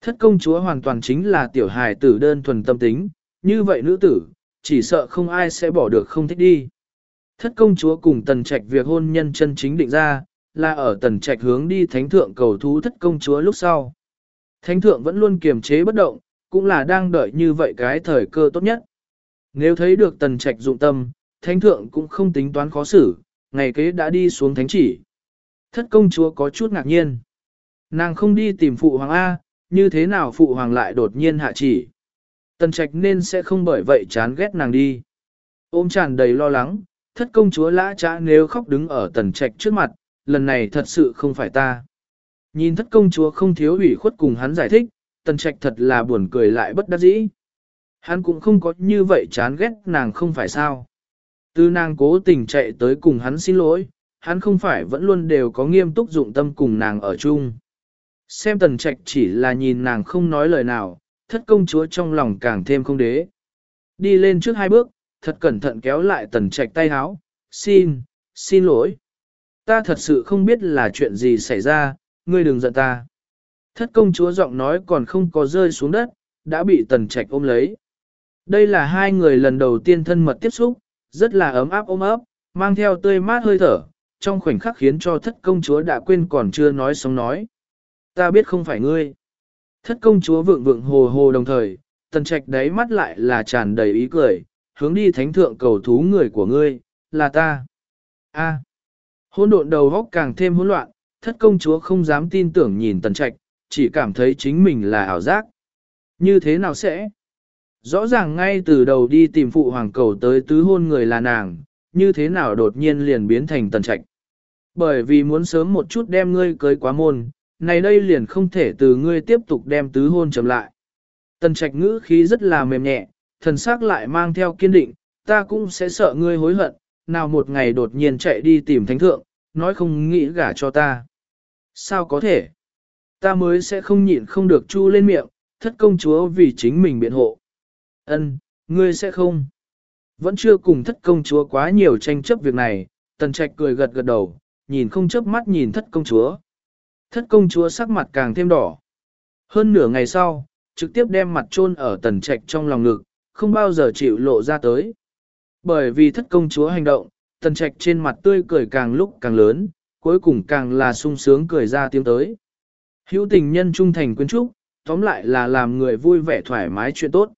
Thất công chúa hoàn toàn chính là tiểu hài tử đơn thuần tâm tính, như vậy nữ tử, chỉ sợ không ai sẽ bỏ được không thích đi. Thất công chúa cùng tần trạch việc hôn nhân chân chính định ra, là ở tần trạch hướng đi thánh thượng cầu thú thất công chúa lúc sau. Thánh thượng vẫn luôn kiềm chế bất động, cũng là đang đợi như vậy cái thời cơ tốt nhất. Nếu thấy được tần trạch dụng tâm, thánh thượng cũng không tính toán khó xử, ngày kế đã đi xuống thánh chỉ. Thất công chúa có chút ngạc nhiên. Nàng không đi tìm phụ hoàng A, như thế nào phụ hoàng lại đột nhiên hạ chỉ. Tần trạch nên sẽ không bởi vậy chán ghét nàng đi. Ôm tràn đầy lo lắng, thất công chúa lã trã nếu khóc đứng ở tần trạch trước mặt, lần này thật sự không phải ta. Nhìn thất công chúa không thiếu ủy khuất cùng hắn giải thích, tần trạch thật là buồn cười lại bất đắc dĩ. Hắn cũng không có như vậy chán ghét nàng không phải sao. Từ nàng cố tình chạy tới cùng hắn xin lỗi, hắn không phải vẫn luôn đều có nghiêm túc dụng tâm cùng nàng ở chung. Xem tần trạch chỉ là nhìn nàng không nói lời nào, thất công chúa trong lòng càng thêm không đế. Đi lên trước hai bước, thật cẩn thận kéo lại tần trạch tay háo, xin, xin lỗi. Ta thật sự không biết là chuyện gì xảy ra, ngươi đừng giận ta. Thất công chúa giọng nói còn không có rơi xuống đất, đã bị tần trạch ôm lấy. Đây là hai người lần đầu tiên thân mật tiếp xúc, rất là ấm áp ôm ấp, mang theo tươi mát hơi thở, trong khoảnh khắc khiến cho thất công chúa đã quên còn chưa nói sống nói. Ta biết không phải ngươi. Thất công chúa vượng vượng hồ hồ đồng thời, tần trạch đáy mắt lại là tràn đầy ý cười, hướng đi thánh thượng cầu thú người của ngươi, là ta. A. Hôn độn đầu góc càng thêm hỗn loạn, thất công chúa không dám tin tưởng nhìn tần trạch, chỉ cảm thấy chính mình là ảo giác. Như thế nào sẽ? Rõ ràng ngay từ đầu đi tìm phụ hoàng cầu tới tứ hôn người là nàng, như thế nào đột nhiên liền biến thành tần trạch. Bởi vì muốn sớm một chút đem ngươi cưới quá môn, này đây liền không thể từ ngươi tiếp tục đem tứ hôn chậm lại. Tần trạch ngữ khí rất là mềm nhẹ, thần sắc lại mang theo kiên định, ta cũng sẽ sợ ngươi hối hận, nào một ngày đột nhiên chạy đi tìm thánh thượng, nói không nghĩ gả cho ta. Sao có thể? Ta mới sẽ không nhịn không được chu lên miệng, thất công chúa vì chính mình biện hộ. Ân, ngươi sẽ không. Vẫn chưa cùng thất công chúa quá nhiều tranh chấp việc này, tần trạch cười gật gật đầu, nhìn không chớp mắt nhìn thất công chúa. Thất công chúa sắc mặt càng thêm đỏ. Hơn nửa ngày sau, trực tiếp đem mặt chôn ở tần trạch trong lòng ngực, không bao giờ chịu lộ ra tới. Bởi vì thất công chúa hành động, tần trạch trên mặt tươi cười càng lúc càng lớn, cuối cùng càng là sung sướng cười ra tiếng tới. Hữu tình nhân trung thành quyến trúc, tóm lại là làm người vui vẻ thoải mái chuyện tốt.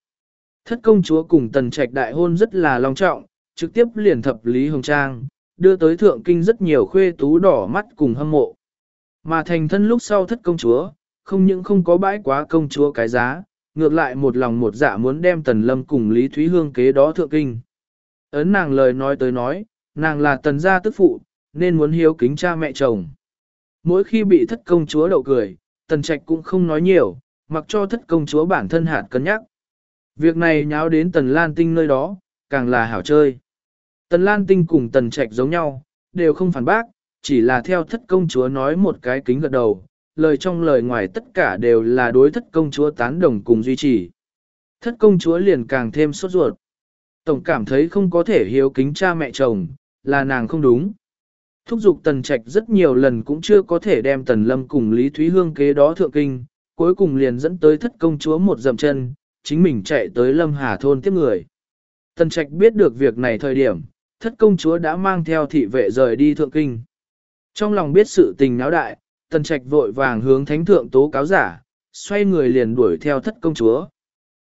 Thất công chúa cùng tần trạch đại hôn rất là long trọng, trực tiếp liền thập Lý Hồng Trang, đưa tới thượng kinh rất nhiều khuê tú đỏ mắt cùng hâm mộ. Mà thành thân lúc sau thất công chúa, không những không có bãi quá công chúa cái giá, ngược lại một lòng một dạ muốn đem tần lâm cùng Lý Thúy Hương kế đó thượng kinh. Ấn nàng lời nói tới nói, nàng là tần gia tức phụ, nên muốn hiếu kính cha mẹ chồng. Mỗi khi bị thất công chúa đậu cười, tần trạch cũng không nói nhiều, mặc cho thất công chúa bản thân hạt cân nhắc. Việc này nháo đến tần lan tinh nơi đó, càng là hảo chơi. Tần Lan Tinh cùng Tần Trạch giống nhau, đều không phản bác, chỉ là theo thất công chúa nói một cái kính gật đầu, lời trong lời ngoài tất cả đều là đối thất công chúa tán đồng cùng duy trì. Thất công chúa liền càng thêm sốt ruột. Tổng cảm thấy không có thể hiếu kính cha mẹ chồng, là nàng không đúng. Thúc giục Tần Trạch rất nhiều lần cũng chưa có thể đem Tần Lâm cùng Lý Thúy Hương kế đó thượng kinh, cuối cùng liền dẫn tới thất công chúa một dầm chân, chính mình chạy tới Lâm Hà thôn tiếp người. Tần Trạch biết được việc này thời điểm, thất công chúa đã mang theo thị vệ rời đi thượng kinh. Trong lòng biết sự tình náo đại, Tần Trạch vội vàng hướng thánh thượng tố cáo giả, xoay người liền đuổi theo thất công chúa.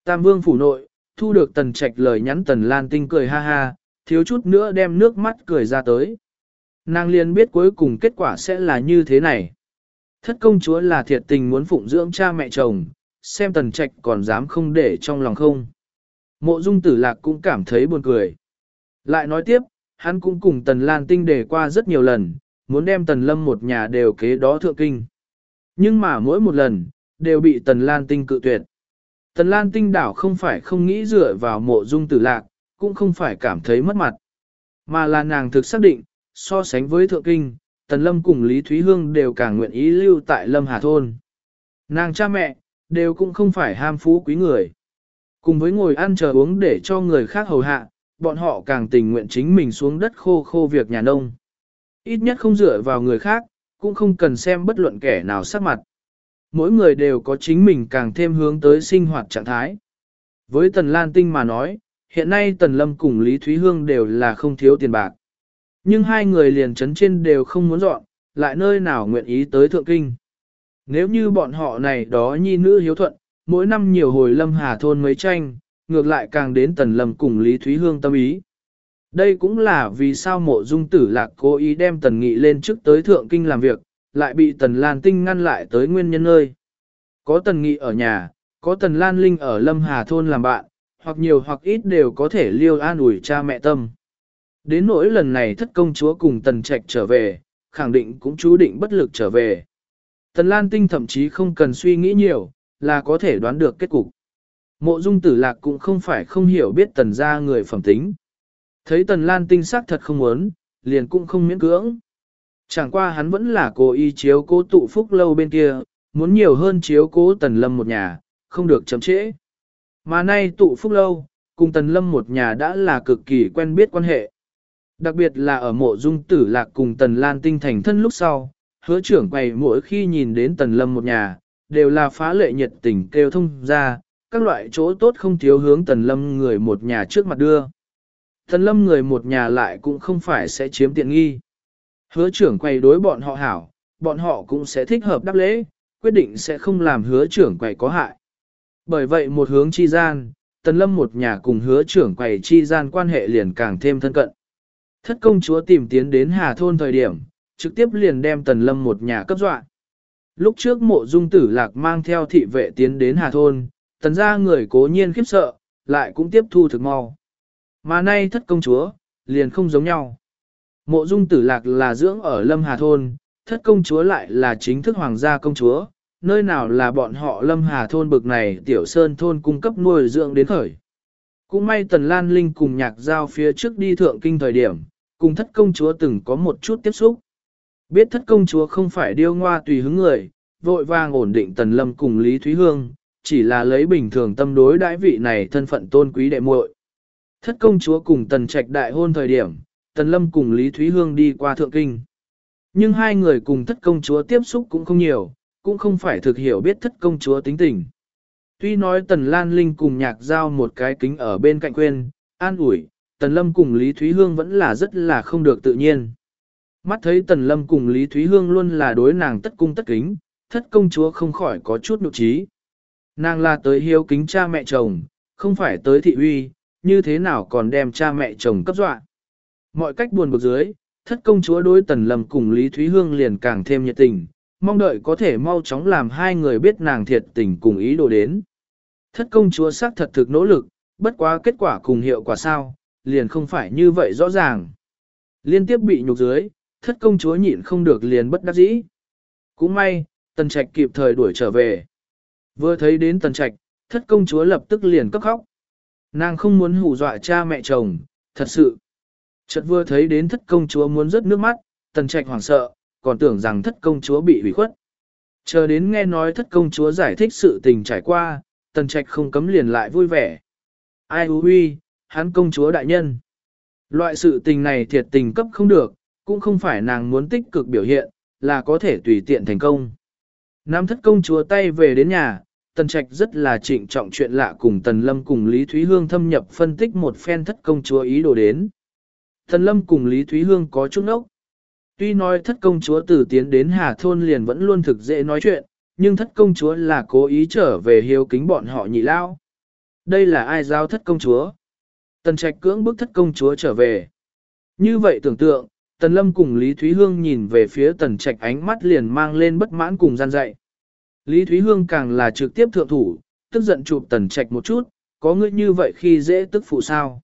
Tam vương phủ nội, thu được Tần Trạch lời nhắn Tần Lan Tinh cười ha ha, thiếu chút nữa đem nước mắt cười ra tới. Nàng liền biết cuối cùng kết quả sẽ là như thế này. Thất công chúa là thiệt tình muốn phụng dưỡng cha mẹ chồng, xem Tần Trạch còn dám không để trong lòng không. Mộ dung tử lạc cũng cảm thấy buồn cười. Lại nói tiếp, hắn cũng cùng Tần Lan Tinh đề qua rất nhiều lần, muốn đem Tần Lâm một nhà đều kế đó thượng kinh. Nhưng mà mỗi một lần, đều bị Tần Lan Tinh cự tuyệt. Tần Lan Tinh đảo không phải không nghĩ dựa vào mộ dung tử lạc, cũng không phải cảm thấy mất mặt. Mà là nàng thực xác định, so sánh với thượng kinh, Tần Lâm cùng Lý Thúy Hương đều càng nguyện ý lưu tại Lâm Hà Thôn. Nàng cha mẹ, đều cũng không phải ham phú quý người. Cùng với ngồi ăn chờ uống để cho người khác hầu hạ, bọn họ càng tình nguyện chính mình xuống đất khô khô việc nhà nông. Ít nhất không dựa vào người khác, cũng không cần xem bất luận kẻ nào sắc mặt. Mỗi người đều có chính mình càng thêm hướng tới sinh hoạt trạng thái. Với Tần Lan Tinh mà nói, hiện nay Tần Lâm cùng Lý Thúy Hương đều là không thiếu tiền bạc. Nhưng hai người liền chấn trên đều không muốn dọn, lại nơi nào nguyện ý tới Thượng Kinh. Nếu như bọn họ này đó nhi nữ hiếu thuận, mỗi năm nhiều hồi Lâm Hà thôn mấy tranh, ngược lại càng đến Tần Lâm cùng Lý Thúy Hương tâm ý. Đây cũng là vì sao mộ dung tử lạc cố ý đem Tần Nghị lên trước tới Thượng Kinh làm việc, lại bị Tần Lan Tinh ngăn lại tới nguyên nhân nơi. Có Tần Nghị ở nhà, có Tần Lan Linh ở Lâm Hà thôn làm bạn, hoặc nhiều hoặc ít đều có thể liêu an ủi cha mẹ tâm. Đến nỗi lần này thất công chúa cùng Tần Trạch trở về, khẳng định cũng chú định bất lực trở về. Tần Lan Tinh thậm chí không cần suy nghĩ nhiều, là có thể đoán được kết cục. Mộ dung tử lạc cũng không phải không hiểu biết tần gia người phẩm tính. Thấy tần Lan Tinh sắc thật không muốn, liền cũng không miễn cưỡng. Chẳng qua hắn vẫn là cố ý chiếu cố tụ phúc lâu bên kia, muốn nhiều hơn chiếu cố tần lâm một nhà, không được chậm trễ. Mà nay tụ phúc lâu, cùng tần lâm một nhà đã là cực kỳ quen biết quan hệ. Đặc biệt là ở mộ dung tử lạc cùng tần lan tinh thành thân lúc sau, hứa trưởng quầy mỗi khi nhìn đến tần lâm một nhà, đều là phá lệ nhiệt tình kêu thông ra, các loại chỗ tốt không thiếu hướng tần lâm người một nhà trước mặt đưa. Tần lâm người một nhà lại cũng không phải sẽ chiếm tiện nghi. Hứa trưởng quầy đối bọn họ hảo, bọn họ cũng sẽ thích hợp đáp lễ, quyết định sẽ không làm hứa trưởng quầy có hại. Bởi vậy một hướng chi gian, tần lâm một nhà cùng hứa trưởng quầy chi gian quan hệ liền càng thêm thân cận. Thất công chúa tìm tiến đến Hà Thôn thời điểm, trực tiếp liền đem Tần Lâm một nhà cấp dọa. Lúc trước mộ dung tử lạc mang theo thị vệ tiến đến Hà Thôn, tần gia người cố nhiên khiếp sợ, lại cũng tiếp thu thực mau. Mà nay thất công chúa, liền không giống nhau. Mộ dung tử lạc là dưỡng ở Lâm Hà Thôn, thất công chúa lại là chính thức hoàng gia công chúa, nơi nào là bọn họ Lâm Hà Thôn bực này tiểu sơn thôn cung cấp nuôi dưỡng đến khởi. Cũng may Tần Lan Linh cùng nhạc giao phía trước đi thượng kinh thời điểm, cùng thất công chúa từng có một chút tiếp xúc. Biết thất công chúa không phải điêu ngoa tùy hứng người, vội vàng ổn định Tần Lâm cùng Lý Thúy Hương, chỉ là lấy bình thường tâm đối đãi vị này thân phận tôn quý đệ muội. Thất công chúa cùng Tần Trạch đại hôn thời điểm, Tần Lâm cùng Lý Thúy Hương đi qua thượng kinh. Nhưng hai người cùng thất công chúa tiếp xúc cũng không nhiều, cũng không phải thực hiểu biết thất công chúa tính tình. Tuy nói Tần Lan Linh cùng nhạc giao một cái kính ở bên cạnh quên, an ủi, Tần Lâm cùng Lý Thúy Hương vẫn là rất là không được tự nhiên. Mắt thấy Tần Lâm cùng Lý Thúy Hương luôn là đối nàng tất cung tất kính, thất công chúa không khỏi có chút nụ trí. Nàng là tới hiếu kính cha mẹ chồng, không phải tới thị uy, như thế nào còn đem cha mẹ chồng cấp dọa. Mọi cách buồn bực dưới, thất công chúa đối Tần Lâm cùng Lý Thúy Hương liền càng thêm nhiệt tình, mong đợi có thể mau chóng làm hai người biết nàng thiệt tình cùng ý đồ đến. Thất công chúa xác thật thực nỗ lực, bất quá kết quả cùng hiệu quả sao, liền không phải như vậy rõ ràng. Liên tiếp bị nhục dưới, thất công chúa nhịn không được liền bất đắc dĩ. Cũng may, tần trạch kịp thời đuổi trở về. Vừa thấy đến tần trạch, thất công chúa lập tức liền cấp khóc. Nàng không muốn hù dọa cha mẹ chồng, thật sự. Chợt vừa thấy đến thất công chúa muốn rớt nước mắt, tần trạch hoảng sợ, còn tưởng rằng thất công chúa bị hủy khuất. Chờ đến nghe nói thất công chúa giải thích sự tình trải qua, tần trạch không cấm liền lại vui vẻ. Ai hú huy, hắn công chúa đại nhân. Loại sự tình này thiệt tình cấp không được, cũng không phải nàng muốn tích cực biểu hiện, là có thể tùy tiện thành công. Nam thất công chúa tay về đến nhà, Tần Trạch rất là trịnh trọng chuyện lạ cùng Tần Lâm cùng Lý Thúy Hương thâm nhập phân tích một phen thất công chúa ý đồ đến. Tần Lâm cùng Lý Thúy Hương có chút ốc. Tuy nói thất công chúa từ tiến đến Hà Thôn liền vẫn luôn thực dễ nói chuyện, nhưng thất công chúa là cố ý trở về hiếu kính bọn họ nhị lao. Đây là ai giao thất công chúa? Tần Trạch cưỡng bức thất công chúa trở về. Như vậy tưởng tượng, Tần Lâm cùng Lý Thúy Hương nhìn về phía Tần Trạch ánh mắt liền mang lên bất mãn cùng gian dạy. Lý Thúy Hương càng là trực tiếp thượng thủ, tức giận chụp Tần Trạch một chút, có ngươi như vậy khi dễ tức phụ sao.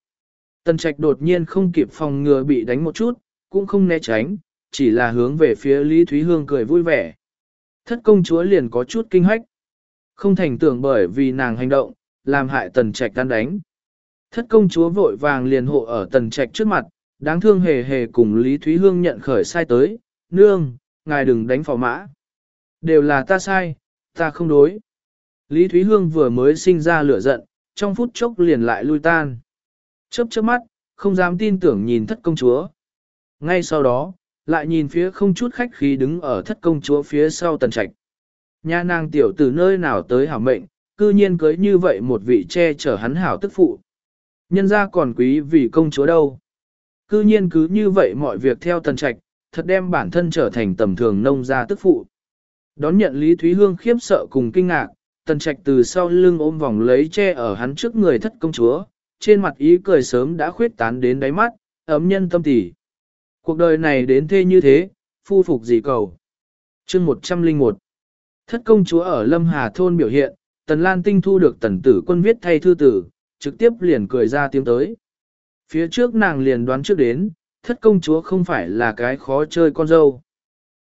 Tần Trạch đột nhiên không kịp phòng ngừa bị đánh một chút, cũng không né tránh, chỉ là hướng về phía Lý Thúy Hương cười vui vẻ. Thất công chúa liền có chút kinh hách. Không thành tưởng bởi vì nàng hành động, làm hại Tần Trạch tan đánh. Thất công chúa vội vàng liền hộ ở Tần Trạch trước mặt, đáng thương hề hề cùng Lý Thúy Hương nhận khởi sai tới, nương, ngài đừng đánh phò mã. Đều là ta sai, ta không đối. Lý Thúy Hương vừa mới sinh ra lửa giận, trong phút chốc liền lại lui tan. Chớp chớp mắt, không dám tin tưởng nhìn thất công chúa. Ngay sau đó, lại nhìn phía không chút khách khí đứng ở thất công chúa phía sau tần trạch. Nhà nàng tiểu từ nơi nào tới hảo mệnh, cư nhiên cưới như vậy một vị che chở hắn hảo tức phụ. Nhân ra còn quý vì công chúa đâu. Cư nhiên cứ như vậy mọi việc theo tần trạch, thật đem bản thân trở thành tầm thường nông gia tức phụ. Đón nhận Lý Thúy Hương khiếp sợ cùng kinh ngạc, tần trạch từ sau lưng ôm vòng lấy che ở hắn trước người thất công chúa, trên mặt ý cười sớm đã khuyết tán đến đáy mắt, ấm nhân tâm tỉ. Cuộc đời này đến thế như thế, phu phục gì cầu. chương 101 Thất công chúa ở Lâm Hà Thôn biểu hiện, Tần Lan Tinh thu được tần tử quân viết thay thư tử, trực tiếp liền cười ra tiếng tới. Phía trước nàng liền đoán trước đến, thất công chúa không phải là cái khó chơi con dâu.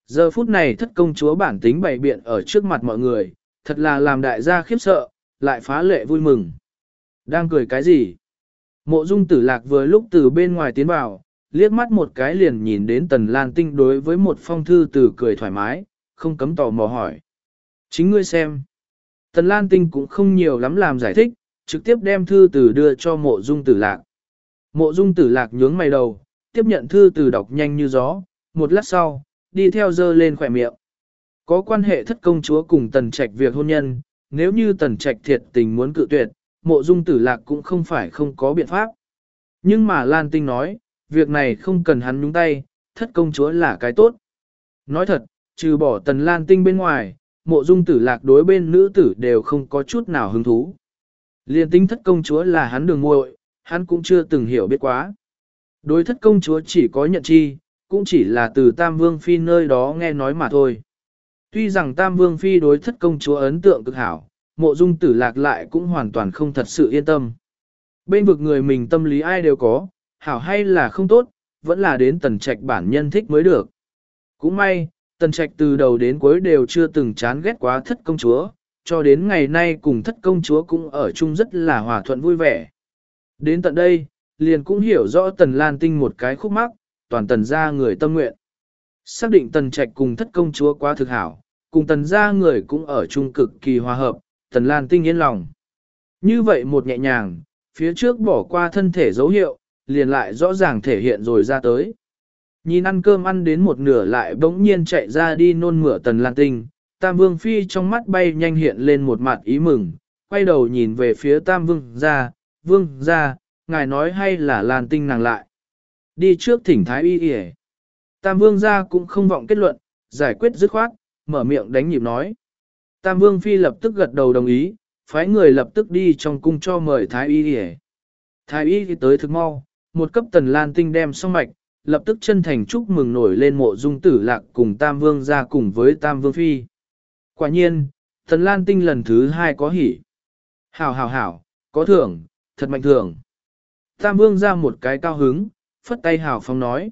Giờ phút này thất công chúa bản tính bày biện ở trước mặt mọi người, thật là làm đại gia khiếp sợ, lại phá lệ vui mừng. Đang cười cái gì? Mộ dung tử lạc vừa lúc từ bên ngoài tiến vào, liếc mắt một cái liền nhìn đến tần lan tinh đối với một phong thư từ cười thoải mái, không cấm tò mò hỏi. Chính ngươi xem. Tần lan tinh cũng không nhiều lắm làm giải thích, trực tiếp đem thư từ đưa cho mộ dung tử lạc. Mộ dung tử lạc nhướng mày đầu, tiếp nhận thư từ đọc nhanh như gió, một lát sau, đi theo dơ lên khỏe miệng. Có quan hệ thất công chúa cùng tần trạch việc hôn nhân, nếu như tần trạch thiệt tình muốn cự tuyệt, mộ dung tử lạc cũng không phải không có biện pháp. Nhưng mà Lan Tinh nói, việc này không cần hắn nhúng tay, thất công chúa là cái tốt. Nói thật, trừ bỏ tần Lan Tinh bên ngoài, mộ dung tử lạc đối bên nữ tử đều không có chút nào hứng thú. Liên tinh thất công chúa là hắn đường muội, hắn cũng chưa từng hiểu biết quá. Đối thất công chúa chỉ có nhận chi, cũng chỉ là từ Tam Vương Phi nơi đó nghe nói mà thôi. Tuy rằng Tam Vương Phi đối thất công chúa ấn tượng cực hảo, mộ dung tử lạc lại cũng hoàn toàn không thật sự yên tâm. Bên vực người mình tâm lý ai đều có, hảo hay là không tốt, vẫn là đến tần trạch bản nhân thích mới được. Cũng may, tần trạch từ đầu đến cuối đều chưa từng chán ghét quá thất công chúa, cho đến ngày nay cùng thất công chúa cũng ở chung rất là hòa thuận vui vẻ. Đến tận đây, liền cũng hiểu rõ tần lan tinh một cái khúc mắc, toàn tần ra người tâm nguyện. Xác định tần trạch cùng thất công chúa quá thực hảo, cùng tần ra người cũng ở chung cực kỳ hòa hợp, tần lan tinh yên lòng. Như vậy một nhẹ nhàng, phía trước bỏ qua thân thể dấu hiệu, liền lại rõ ràng thể hiện rồi ra tới. Nhìn ăn cơm ăn đến một nửa lại bỗng nhiên chạy ra đi nôn mửa tần lan tinh, tam vương phi trong mắt bay nhanh hiện lên một mặt ý mừng, quay đầu nhìn về phía tam vương ra, vương ra, ngài nói hay là lan tinh nàng lại. Đi trước thỉnh thái y y Tam vương ra cũng không vọng kết luận, giải quyết dứt khoát, mở miệng đánh nhịp nói. Tam vương phi lập tức gật đầu đồng ý, phái người lập tức đi trong cung cho mời thái y đi Thái y tới thực mau, một cấp tần lan tinh đem xong mạch, lập tức chân thành chúc mừng nổi lên mộ dung tử lạc cùng Tam Vương ra cùng với Tam Vương Phi. Quả nhiên, tần lan tinh lần thứ hai có hỉ. Hảo hảo hảo, có thưởng, thật mạnh thưởng. Tam Vương ra một cái cao hứng, phất tay hảo phong nói.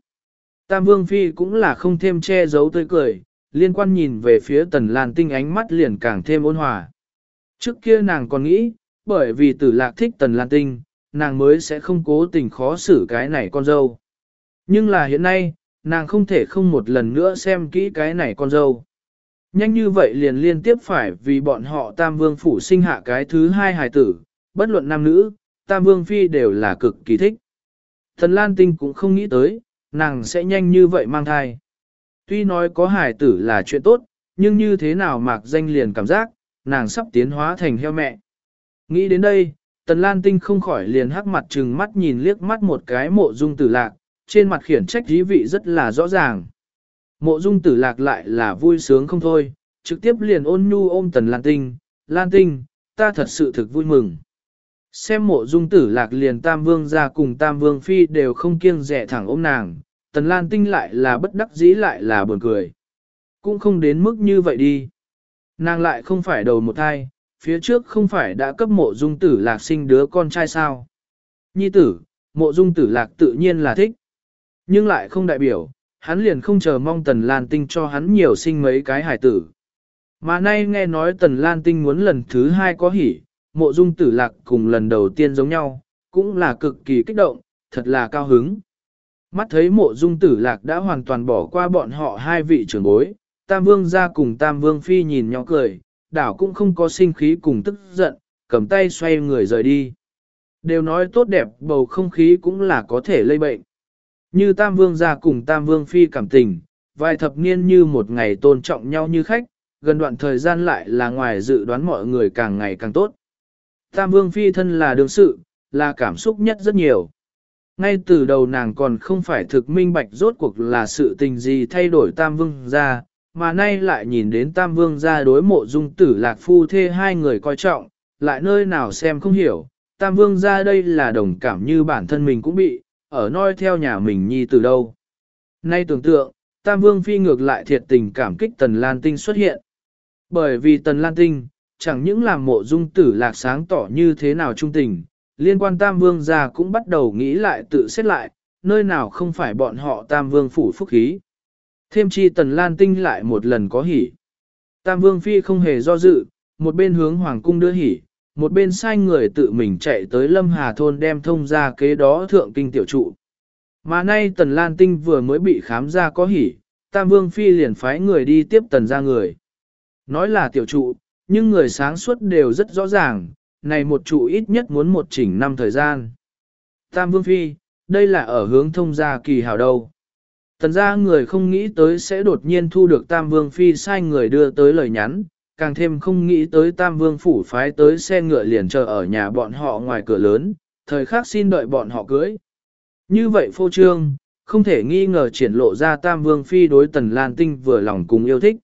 Tam Vương Phi cũng là không thêm che giấu tươi cười, liên quan nhìn về phía tần lan tinh ánh mắt liền càng thêm ôn hòa. Trước kia nàng còn nghĩ, bởi vì tử lạc thích tần lan tinh, nàng mới sẽ không cố tình khó xử cái này con dâu. Nhưng là hiện nay, nàng không thể không một lần nữa xem kỹ cái này con dâu. Nhanh như vậy liền liên tiếp phải vì bọn họ Tam Vương Phủ sinh hạ cái thứ hai hài tử, bất luận nam nữ, Tam Vương Phi đều là cực kỳ thích. Thần Lan Tinh cũng không nghĩ tới, nàng sẽ nhanh như vậy mang thai. Tuy nói có hài tử là chuyện tốt, nhưng như thế nào mạc danh liền cảm giác, nàng sắp tiến hóa thành heo mẹ. Nghĩ đến đây, Tần Lan Tinh không khỏi liền hắc mặt trừng mắt nhìn liếc mắt một cái mộ dung tử lạc, trên mặt khiển trách dí vị rất là rõ ràng. Mộ dung tử lạc lại là vui sướng không thôi, trực tiếp liền ôn nhu ôm Tần Lan Tinh, Lan Tinh, ta thật sự thực vui mừng. Xem mộ dung tử lạc liền Tam Vương ra cùng Tam Vương Phi đều không kiêng rẻ thẳng ôm nàng, Tần Lan Tinh lại là bất đắc dĩ lại là buồn cười. Cũng không đến mức như vậy đi. Nàng lại không phải đầu một thai, phía trước không phải đã cấp mộ dung tử lạc sinh đứa con trai sao. Nhi tử, mộ dung tử lạc tự nhiên là thích. Nhưng lại không đại biểu, hắn liền không chờ mong Tần Lan Tinh cho hắn nhiều sinh mấy cái hải tử. Mà nay nghe nói Tần Lan Tinh muốn lần thứ hai có hỉ, mộ dung tử lạc cùng lần đầu tiên giống nhau, cũng là cực kỳ kích động, thật là cao hứng. Mắt thấy mộ dung tử lạc đã hoàn toàn bỏ qua bọn họ hai vị trưởng bối, Tam Vương ra cùng Tam Vương Phi nhìn nhỏ cười, đảo cũng không có sinh khí cùng tức giận, cầm tay xoay người rời đi. Đều nói tốt đẹp bầu không khí cũng là có thể lây bệnh. Như Tam Vương ra cùng Tam Vương Phi cảm tình, vài thập niên như một ngày tôn trọng nhau như khách, gần đoạn thời gian lại là ngoài dự đoán mọi người càng ngày càng tốt. Tam Vương Phi thân là đương sự, là cảm xúc nhất rất nhiều. Ngay từ đầu nàng còn không phải thực minh bạch rốt cuộc là sự tình gì thay đổi Tam Vương ra, mà nay lại nhìn đến Tam Vương ra đối mộ dung tử lạc phu thê hai người coi trọng, lại nơi nào xem không hiểu, Tam Vương ra đây là đồng cảm như bản thân mình cũng bị, ở noi theo nhà mình nhi từ đâu. Nay tưởng tượng, Tam Vương Phi ngược lại thiệt tình cảm kích Tần Lan Tinh xuất hiện. Bởi vì Tần Lan Tinh, chẳng những làm mộ dung tử lạc sáng tỏ như thế nào trung tình, liên quan Tam Vương ra cũng bắt đầu nghĩ lại tự xét lại, nơi nào không phải bọn họ Tam Vương phủ phúc khí. Thêm chi Tần Lan Tinh lại một lần có hỉ. Tam Vương Phi không hề do dự, một bên hướng Hoàng cung đưa hỉ, một bên sai người tự mình chạy tới Lâm Hà Thôn đem thông ra kế đó thượng kinh tiểu trụ. Mà nay Tần Lan Tinh vừa mới bị khám ra có hỉ, Tam Vương Phi liền phái người đi tiếp Tần ra người. Nói là tiểu trụ, nhưng người sáng suốt đều rất rõ ràng, này một trụ ít nhất muốn một chỉnh năm thời gian. Tam Vương Phi, đây là ở hướng thông gia kỳ hào đâu. Tần gia người không nghĩ tới sẽ đột nhiên thu được Tam Vương Phi sai người đưa tới lời nhắn, càng thêm không nghĩ tới Tam Vương Phủ phái tới xe ngựa liền chờ ở nhà bọn họ ngoài cửa lớn, thời khắc xin đợi bọn họ cưới. Như vậy phô trương, không thể nghi ngờ triển lộ ra Tam Vương Phi đối Tần Lan Tinh vừa lòng cùng yêu thích.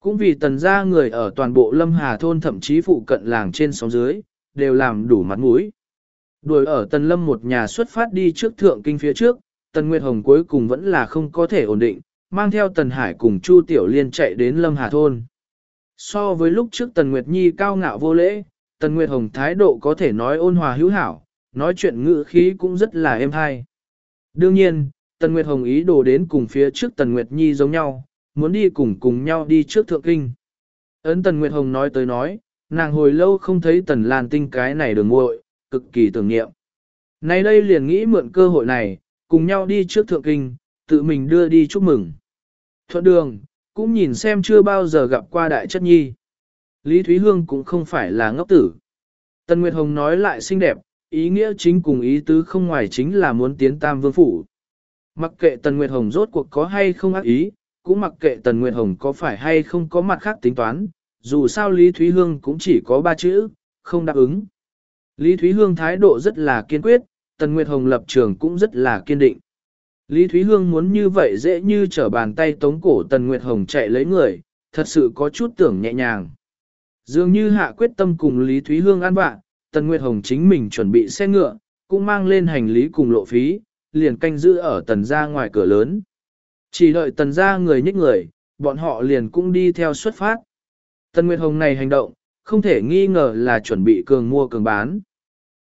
Cũng vì tần gia người ở toàn bộ Lâm Hà thôn thậm chí phụ cận làng trên sóng dưới, đều làm đủ mặt mũi. Đuổi ở tần lâm một nhà xuất phát đi trước thượng kinh phía trước, tần Nguyệt Hồng cuối cùng vẫn là không có thể ổn định, mang theo tần Hải cùng Chu Tiểu Liên chạy đến Lâm Hà thôn. So với lúc trước tần Nguyệt Nhi cao ngạo vô lễ, tần Nguyệt Hồng thái độ có thể nói ôn hòa hữu hảo, nói chuyện ngữ khí cũng rất là êm hay. Đương nhiên, tần Nguyệt Hồng ý đồ đến cùng phía trước tần Nguyệt Nhi giống nhau, muốn đi cùng cùng nhau đi trước thượng kinh. Ấn Tần Nguyệt Hồng nói tới nói, nàng hồi lâu không thấy Tần Lan Tinh cái này đường muội, cực kỳ tưởng niệm. Nay đây liền nghĩ mượn cơ hội này, cùng nhau đi trước thượng kinh, tự mình đưa đi chúc mừng. Thuận đường, cũng nhìn xem chưa bao giờ gặp qua đại chất nhi. Lý Thúy Hương cũng không phải là ngốc tử. Tần Nguyệt Hồng nói lại xinh đẹp, ý nghĩa chính cùng ý tứ không ngoài chính là muốn tiến tam vương phủ. Mặc kệ Tần Nguyệt Hồng rốt cuộc có hay không ác ý, cũng mặc kệ Tần Nguyệt Hồng có phải hay không có mặt khác tính toán, dù sao Lý Thúy Hương cũng chỉ có ba chữ, không đáp ứng. Lý Thúy Hương thái độ rất là kiên quyết, Tần Nguyệt Hồng lập trường cũng rất là kiên định. Lý Thúy Hương muốn như vậy dễ như trở bàn tay tống cổ Tần Nguyệt Hồng chạy lấy người, thật sự có chút tưởng nhẹ nhàng. Dường như hạ quyết tâm cùng Lý Thúy Hương ăn bạn, Tần Nguyệt Hồng chính mình chuẩn bị xe ngựa, cũng mang lên hành lý cùng lộ phí, liền canh giữ ở tần ra ngoài cửa lớn. Chỉ đợi tần ra người nhích người, bọn họ liền cũng đi theo xuất phát. Tần Nguyệt Hồng này hành động, không thể nghi ngờ là chuẩn bị cường mua cường bán.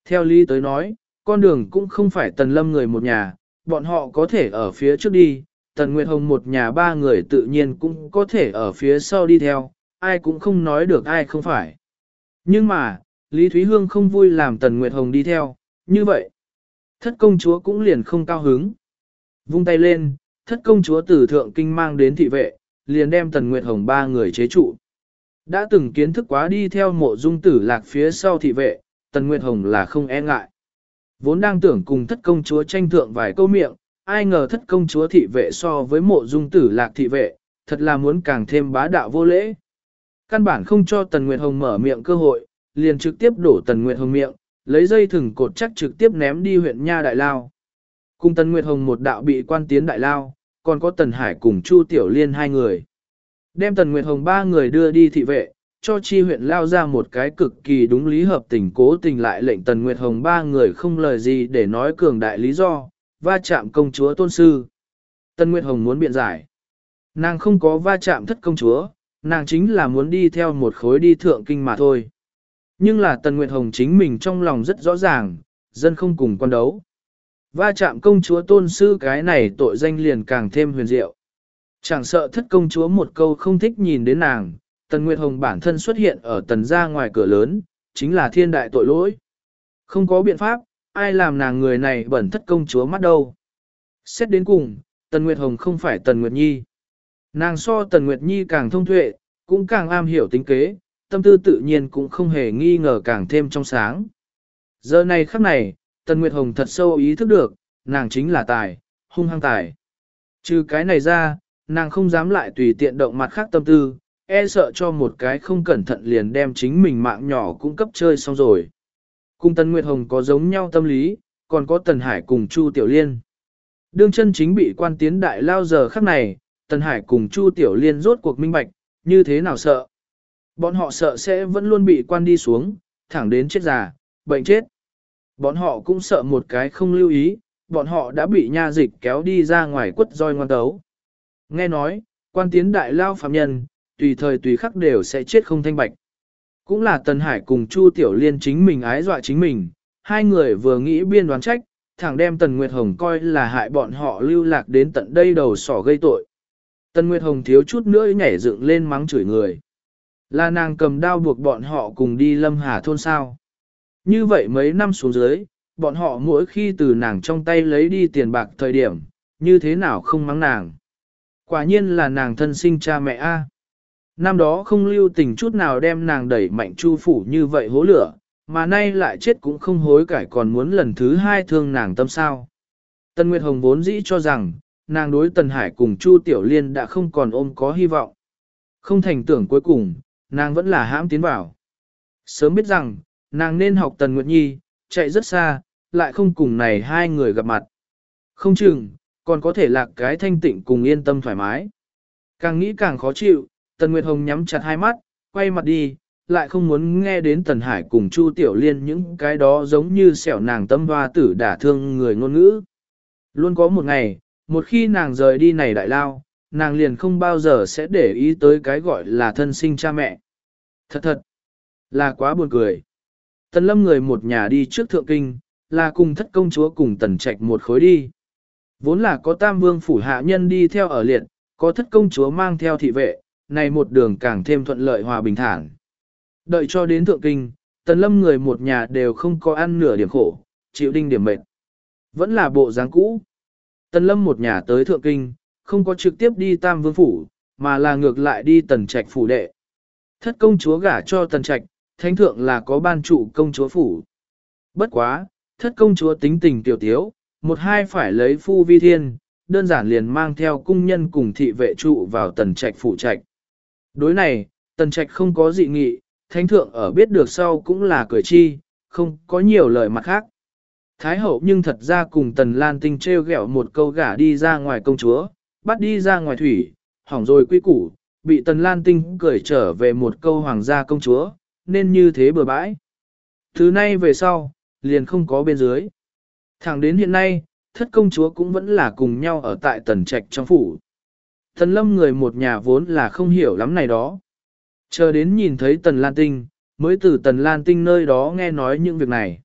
Theo lý tới nói, con đường cũng không phải tần lâm người một nhà, bọn họ có thể ở phía trước đi, tần Nguyệt Hồng một nhà ba người tự nhiên cũng có thể ở phía sau đi theo, ai cũng không nói được ai không phải. Nhưng mà, Lý Thúy Hương không vui làm tần Nguyệt Hồng đi theo, như vậy. Thất công chúa cũng liền không cao hứng. Vung tay lên, thất công chúa từ thượng kinh mang đến thị vệ, liền đem Tần Nguyệt Hồng ba người chế trụ. Đã từng kiến thức quá đi theo mộ dung tử lạc phía sau thị vệ, Tần Nguyệt Hồng là không e ngại. Vốn đang tưởng cùng thất công chúa tranh thượng vài câu miệng, ai ngờ thất công chúa thị vệ so với mộ dung tử lạc thị vệ, thật là muốn càng thêm bá đạo vô lễ. Căn bản không cho Tần Nguyệt Hồng mở miệng cơ hội, liền trực tiếp đổ Tần Nguyệt Hồng miệng, lấy dây thừng cột chắc trực tiếp ném đi huyện Nha Đại Lao. Cùng Tần Nguyệt Hồng một đạo bị quan tiến Đại Lao, còn có Tần Hải cùng Chu Tiểu Liên hai người. Đem Tần Nguyệt Hồng ba người đưa đi thị vệ, cho chi huyện lao ra một cái cực kỳ đúng lý hợp tình cố tình lại lệnh Tần Nguyệt Hồng ba người không lời gì để nói cường đại lý do, va chạm công chúa tôn sư. Tần Nguyệt Hồng muốn biện giải. Nàng không có va chạm thất công chúa, nàng chính là muốn đi theo một khối đi thượng kinh mà thôi. Nhưng là Tần Nguyệt Hồng chính mình trong lòng rất rõ ràng, dân không cùng quan đấu. Va chạm công chúa tôn sư cái này tội danh liền càng thêm huyền diệu. Chẳng sợ thất công chúa một câu không thích nhìn đến nàng, Tần Nguyệt Hồng bản thân xuất hiện ở tần gia ngoài cửa lớn, chính là thiên đại tội lỗi. Không có biện pháp, ai làm nàng người này bẩn thất công chúa mắt đâu. Xét đến cùng, Tần Nguyệt Hồng không phải Tần Nguyệt Nhi. Nàng so Tần Nguyệt Nhi càng thông tuệ, cũng càng am hiểu tính kế, tâm tư tự nhiên cũng không hề nghi ngờ càng thêm trong sáng. Giờ này khắc này, Tần Nguyệt Hồng thật sâu ý thức được, nàng chính là tài, hung hăng tài. Trừ cái này ra, nàng không dám lại tùy tiện động mặt khác tâm tư, e sợ cho một cái không cẩn thận liền đem chính mình mạng nhỏ cung cấp chơi xong rồi. Cùng Tần Nguyệt Hồng có giống nhau tâm lý, còn có Tần Hải cùng Chu Tiểu Liên. Đương chân chính bị quan tiến đại lao giờ khắc này, Tần Hải cùng Chu Tiểu Liên rốt cuộc minh bạch, như thế nào sợ. Bọn họ sợ sẽ vẫn luôn bị quan đi xuống, thẳng đến chết già, bệnh chết. Bọn họ cũng sợ một cái không lưu ý, bọn họ đã bị nha dịch kéo đi ra ngoài quất roi ngoan tấu. Nghe nói, quan tiến đại lao phạm nhân, tùy thời tùy khắc đều sẽ chết không thanh bạch. Cũng là Tần Hải cùng Chu Tiểu Liên chính mình ái dọa chính mình, hai người vừa nghĩ biên đoán trách, thẳng đem Tần Nguyệt Hồng coi là hại bọn họ lưu lạc đến tận đây đầu sỏ gây tội. Tần Nguyệt Hồng thiếu chút nữa nhảy dựng lên mắng chửi người. Là nàng cầm đao buộc bọn họ cùng đi lâm hà thôn sao. Như vậy mấy năm xuống dưới, bọn họ mỗi khi từ nàng trong tay lấy đi tiền bạc thời điểm, như thế nào không mắng nàng. Quả nhiên là nàng thân sinh cha mẹ A. Năm đó không lưu tình chút nào đem nàng đẩy mạnh chu phủ như vậy hố lửa, mà nay lại chết cũng không hối cải còn muốn lần thứ hai thương nàng tâm sao. Tân Nguyệt Hồng vốn dĩ cho rằng, nàng đối Tần Hải cùng Chu Tiểu Liên đã không còn ôm có hy vọng. Không thành tưởng cuối cùng, nàng vẫn là hãm tiến vào. Sớm biết rằng, nàng nên học Tần Nguyệt Nhi, chạy rất xa, lại không cùng này hai người gặp mặt. Không chừng, còn có thể lạc cái thanh tịnh cùng yên tâm thoải mái. Càng nghĩ càng khó chịu, Tần Nguyệt Hồng nhắm chặt hai mắt, quay mặt đi, lại không muốn nghe đến Tần Hải cùng Chu Tiểu Liên những cái đó giống như xẻo nàng tâm hoa tử đả thương người ngôn ngữ. Luôn có một ngày, một khi nàng rời đi này đại lao, nàng liền không bao giờ sẽ để ý tới cái gọi là thân sinh cha mẹ. Thật thật, là quá buồn cười. Tần lâm người một nhà đi trước thượng kinh, là cùng thất công chúa cùng tần trạch một khối đi. Vốn là có tam vương phủ hạ nhân đi theo ở liệt, có thất công chúa mang theo thị vệ, này một đường càng thêm thuận lợi hòa bình thản. Đợi cho đến thượng kinh, tần lâm người một nhà đều không có ăn nửa điểm khổ, chịu đinh điểm mệt. Vẫn là bộ dáng cũ. Tần lâm một nhà tới thượng kinh, không có trực tiếp đi tam vương phủ, mà là ngược lại đi tần trạch phủ đệ. Thất công chúa gả cho tần trạch, thánh thượng là có ban trụ công chúa phủ. Bất quá, thất công chúa tính tình tiểu tiếu, một hai phải lấy phu vi thiên, đơn giản liền mang theo cung nhân cùng thị vệ trụ vào tần trạch phủ trạch. Đối này, tần trạch không có dị nghị, thánh thượng ở biết được sau cũng là cười chi, không có nhiều lời mặt khác. Thái hậu nhưng thật ra cùng tần lan tinh treo gẹo một câu gả đi ra ngoài công chúa, bắt đi ra ngoài thủy, hỏng rồi quy củ, bị tần lan tinh cười trở về một câu hoàng gia công chúa, nên như thế bừa bãi. Thứ nay về sau, liền không có bên dưới. Thẳng đến hiện nay, thất công chúa cũng vẫn là cùng nhau ở tại tần trạch trong phủ. Tần lâm người một nhà vốn là không hiểu lắm này đó. Chờ đến nhìn thấy tần lan tinh, mới từ tần lan tinh nơi đó nghe nói những việc này.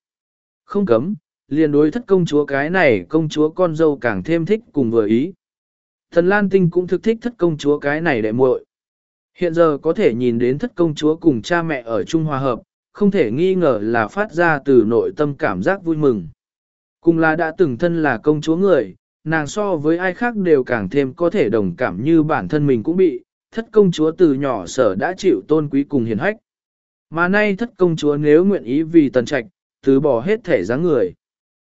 Không cấm, liền đối thất công chúa cái này công chúa con dâu càng thêm thích cùng vừa ý. Tần lan tinh cũng thực thích thất công chúa cái này đệ muội. Hiện giờ có thể nhìn đến thất công chúa cùng cha mẹ ở Trung Hòa Hợp, không thể nghi ngờ là phát ra từ nội tâm cảm giác vui mừng. Cùng là đã từng thân là công chúa người, nàng so với ai khác đều càng thêm có thể đồng cảm như bản thân mình cũng bị, thất công chúa từ nhỏ sở đã chịu tôn quý cùng hiền hách. Mà nay thất công chúa nếu nguyện ý vì tần trạch, từ bỏ hết thể dáng người.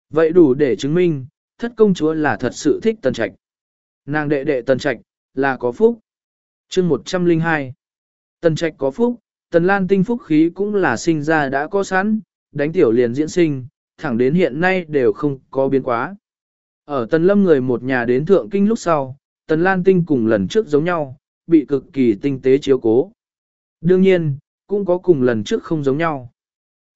Vậy đủ để chứng minh, thất công chúa là thật sự thích tần trạch. Nàng đệ đệ tần trạch, là có phúc chương 102 Tần trạch có phúc, tần lan tinh phúc khí cũng là sinh ra đã có sẵn, đánh tiểu liền diễn sinh, thẳng đến hiện nay đều không có biến quá. Ở tần lâm người một nhà đến thượng kinh lúc sau, tần lan tinh cùng lần trước giống nhau, bị cực kỳ tinh tế chiếu cố. Đương nhiên, cũng có cùng lần trước không giống nhau.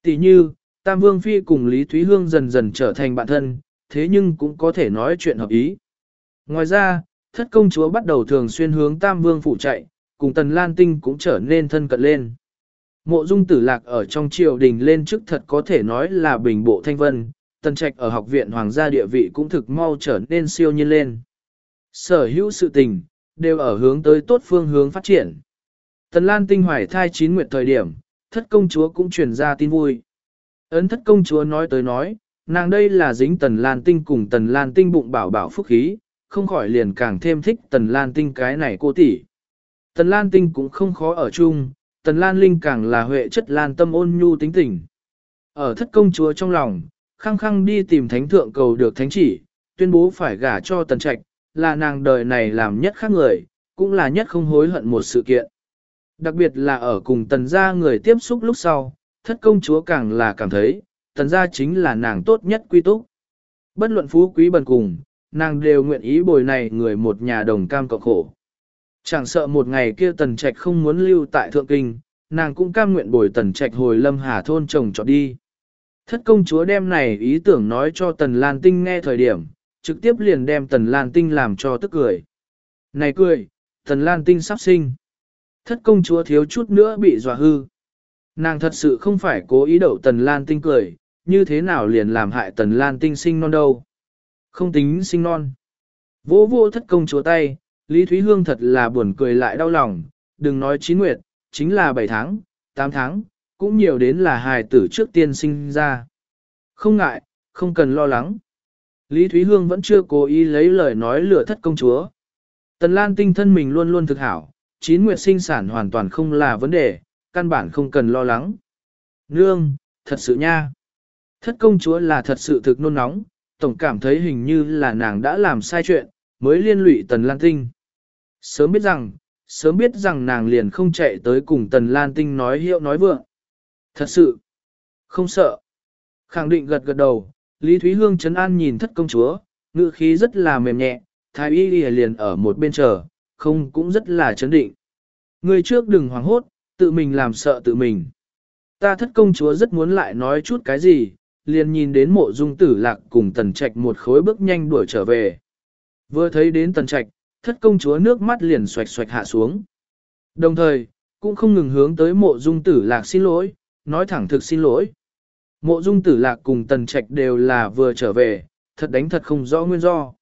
Tỷ như, Tam Vương Phi cùng Lý Thúy Hương dần dần trở thành bạn thân, thế nhưng cũng có thể nói chuyện hợp ý. Ngoài ra, thất công chúa bắt đầu thường xuyên hướng Tam Vương phủ chạy, cùng Tần Lan Tinh cũng trở nên thân cận lên. Mộ dung tử lạc ở trong triều đình lên chức thật có thể nói là bình bộ thanh vân, tần trạch ở học viện hoàng gia địa vị cũng thực mau trở nên siêu nhiên lên. Sở hữu sự tình, đều ở hướng tới tốt phương hướng phát triển. Tần Lan tinh hoài thai chín nguyệt thời điểm, thất công chúa cũng truyền ra tin vui. Ấn thất công chúa nói tới nói, nàng đây là dính tần Lan tinh cùng tần Lan tinh bụng bảo bảo phúc khí, không khỏi liền càng thêm thích tần Lan tinh cái này cô tỷ. Tần Lan tinh cũng không khó ở chung, tần Lan linh càng là huệ chất Lan tâm ôn nhu tính tình. Ở thất công chúa trong lòng, khăng khăng đi tìm thánh thượng cầu được thánh chỉ, tuyên bố phải gả cho tần trạch, là nàng đời này làm nhất khác người, cũng là nhất không hối hận một sự kiện. Đặc biệt là ở cùng tần gia người tiếp xúc lúc sau, thất công chúa càng là cảm thấy, tần gia chính là nàng tốt nhất quy túc. Bất luận phú quý bần cùng, nàng đều nguyện ý bồi này người một nhà đồng cam cộng khổ. Chẳng sợ một ngày kia tần trạch không muốn lưu tại thượng kinh, nàng cũng cam nguyện bồi tần trạch hồi lâm hà thôn chồng trọt đi. Thất công chúa đem này ý tưởng nói cho tần lan tinh nghe thời điểm, trực tiếp liền đem tần lan tinh làm cho tức cười. Này cười, tần lan tinh sắp sinh. Thất công chúa thiếu chút nữa bị dọa hư. Nàng thật sự không phải cố ý đậu tần lan tinh cười, như thế nào liền làm hại tần lan tinh sinh non đâu. Không tính sinh non. Vô vô thất công chúa tay, Lý Thúy Hương thật là buồn cười lại đau lòng, đừng nói chín nguyệt, chính là 7 tháng, 8 tháng, cũng nhiều đến là hài tử trước tiên sinh ra. Không ngại, không cần lo lắng. Lý Thúy Hương vẫn chưa cố ý lấy lời nói lừa thất công chúa. Tần Lan tinh thân mình luôn luôn thực hảo, chín nguyệt sinh sản hoàn toàn không là vấn đề, căn bản không cần lo lắng. Nương, thật sự nha. Thất công chúa là thật sự thực nôn nóng, tổng cảm thấy hình như là nàng đã làm sai chuyện, mới liên lụy Tần Lan Tinh. Sớm biết rằng, sớm biết rằng nàng liền không chạy tới cùng Tần Lan Tinh nói hiệu nói vượng. Thật sự, không sợ. Khẳng định gật gật đầu, Lý Thúy Hương chấn an nhìn thất công chúa, ngữ khí rất là mềm nhẹ, thái y liền ở một bên chờ, không cũng rất là chấn định. Người trước đừng hoảng hốt, tự mình làm sợ tự mình. Ta thất công chúa rất muốn lại nói chút cái gì, liền nhìn đến mộ dung tử lạc cùng tần trạch một khối bước nhanh đuổi trở về. Vừa thấy đến tần trạch, thất công chúa nước mắt liền xoạch xoạch hạ xuống. Đồng thời, cũng không ngừng hướng tới mộ dung tử lạc xin lỗi, nói thẳng thực xin lỗi. Mộ dung tử lạc cùng tần trạch đều là vừa trở về, thật đánh thật không rõ nguyên do.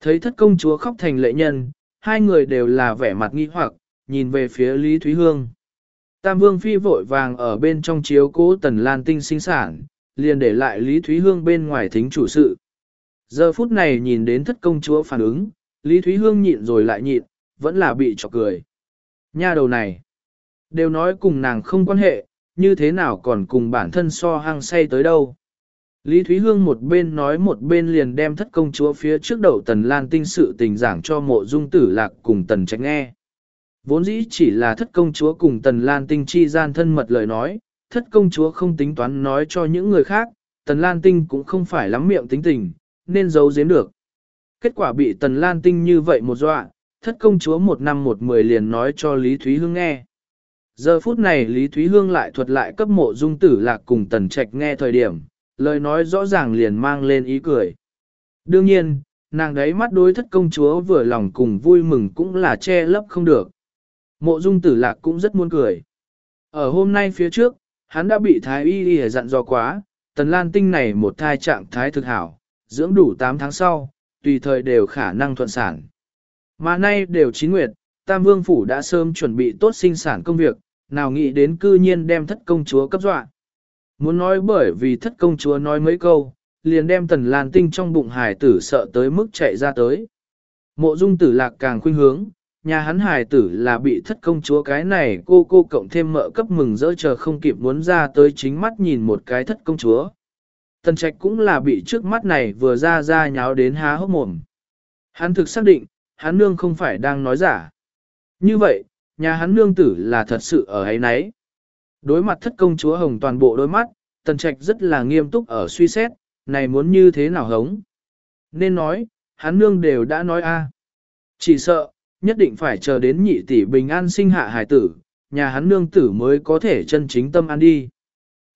Thấy thất công chúa khóc thành lệ nhân, hai người đều là vẻ mặt nghi hoặc, nhìn về phía Lý Thúy Hương. Tam Vương Phi vội vàng ở bên trong chiếu cố Tần Lan Tinh sinh sản, liền để lại Lý Thúy Hương bên ngoài thính chủ sự. Giờ phút này nhìn đến thất công chúa phản ứng, Lý Thúy Hương nhịn rồi lại nhịn, vẫn là bị chọc cười. Nha đầu này, đều nói cùng nàng không quan hệ, như thế nào còn cùng bản thân so hang say tới đâu. Lý Thúy Hương một bên nói một bên liền đem thất công chúa phía trước đầu Tần Lan Tinh sự tình giảng cho mộ dung tử lạc cùng Tần Trạch nghe. Vốn dĩ chỉ là thất công chúa cùng Tần Lan Tinh chi gian thân mật lời nói, thất công chúa không tính toán nói cho những người khác, Tần Lan Tinh cũng không phải lắm miệng tính tình, nên giấu giếm được. Kết quả bị Tần Lan Tinh như vậy một dọa, thất công chúa một năm một mười liền nói cho Lý Thúy Hương nghe. Giờ phút này Lý Thúy Hương lại thuật lại cấp mộ dung tử lạc cùng Tần Trạch nghe thời điểm, lời nói rõ ràng liền mang lên ý cười. Đương nhiên, nàng đấy mắt đối thất công chúa vừa lòng cùng vui mừng cũng là che lấp không được. Mộ dung tử lạc cũng rất muốn cười. Ở hôm nay phía trước, hắn đã bị thái y y dặn do quá, tần lan tinh này một thai trạng thái thực hảo, dưỡng đủ 8 tháng sau, tùy thời đều khả năng thuận sản. Mà nay đều chín nguyệt, Tam Vương Phủ đã sớm chuẩn bị tốt sinh sản công việc, nào nghĩ đến cư nhiên đem thất công chúa cấp dọa. Muốn nói bởi vì thất công chúa nói mấy câu, liền đem tần lan tinh trong bụng hải tử sợ tới mức chạy ra tới. Mộ dung tử lạc càng khuynh hướng, nhà hắn hài tử là bị thất công chúa cái này cô cô cộng thêm mợ cấp mừng rỡ chờ không kịp muốn ra tới chính mắt nhìn một cái thất công chúa. Tần trạch cũng là bị trước mắt này vừa ra ra nháo đến há hốc mồm. Hắn thực xác định, hắn nương không phải đang nói giả. Như vậy, nhà hắn nương tử là thật sự ở ấy nấy. Đối mặt thất công chúa hồng toàn bộ đôi mắt, tần trạch rất là nghiêm túc ở suy xét, này muốn như thế nào hống. Nên nói, hắn nương đều đã nói a Chỉ sợ, nhất định phải chờ đến nhị tỷ bình an sinh hạ hải tử, nhà hắn nương tử mới có thể chân chính tâm an đi.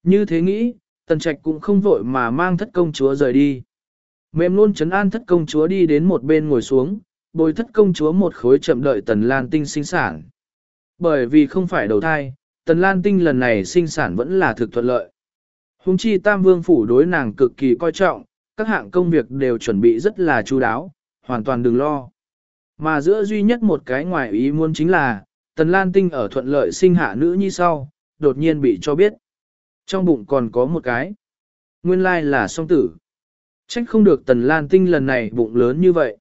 Như thế nghĩ, tần trạch cũng không vội mà mang thất công chúa rời đi. Mềm luôn chấn an thất công chúa đi đến một bên ngồi xuống, bồi thất công chúa một khối chậm đợi tần lan tinh sinh sản. Bởi vì không phải đầu thai, tần lan tinh lần này sinh sản vẫn là thực thuận lợi. Hùng chi tam vương phủ đối nàng cực kỳ coi trọng, các hạng công việc đều chuẩn bị rất là chu đáo, hoàn toàn đừng lo. Mà giữa duy nhất một cái ngoài ý muốn chính là, tần lan tinh ở thuận lợi sinh hạ nữ như sau, đột nhiên bị cho biết. Trong bụng còn có một cái. Nguyên lai là song tử. Trách không được tần lan tinh lần này bụng lớn như vậy.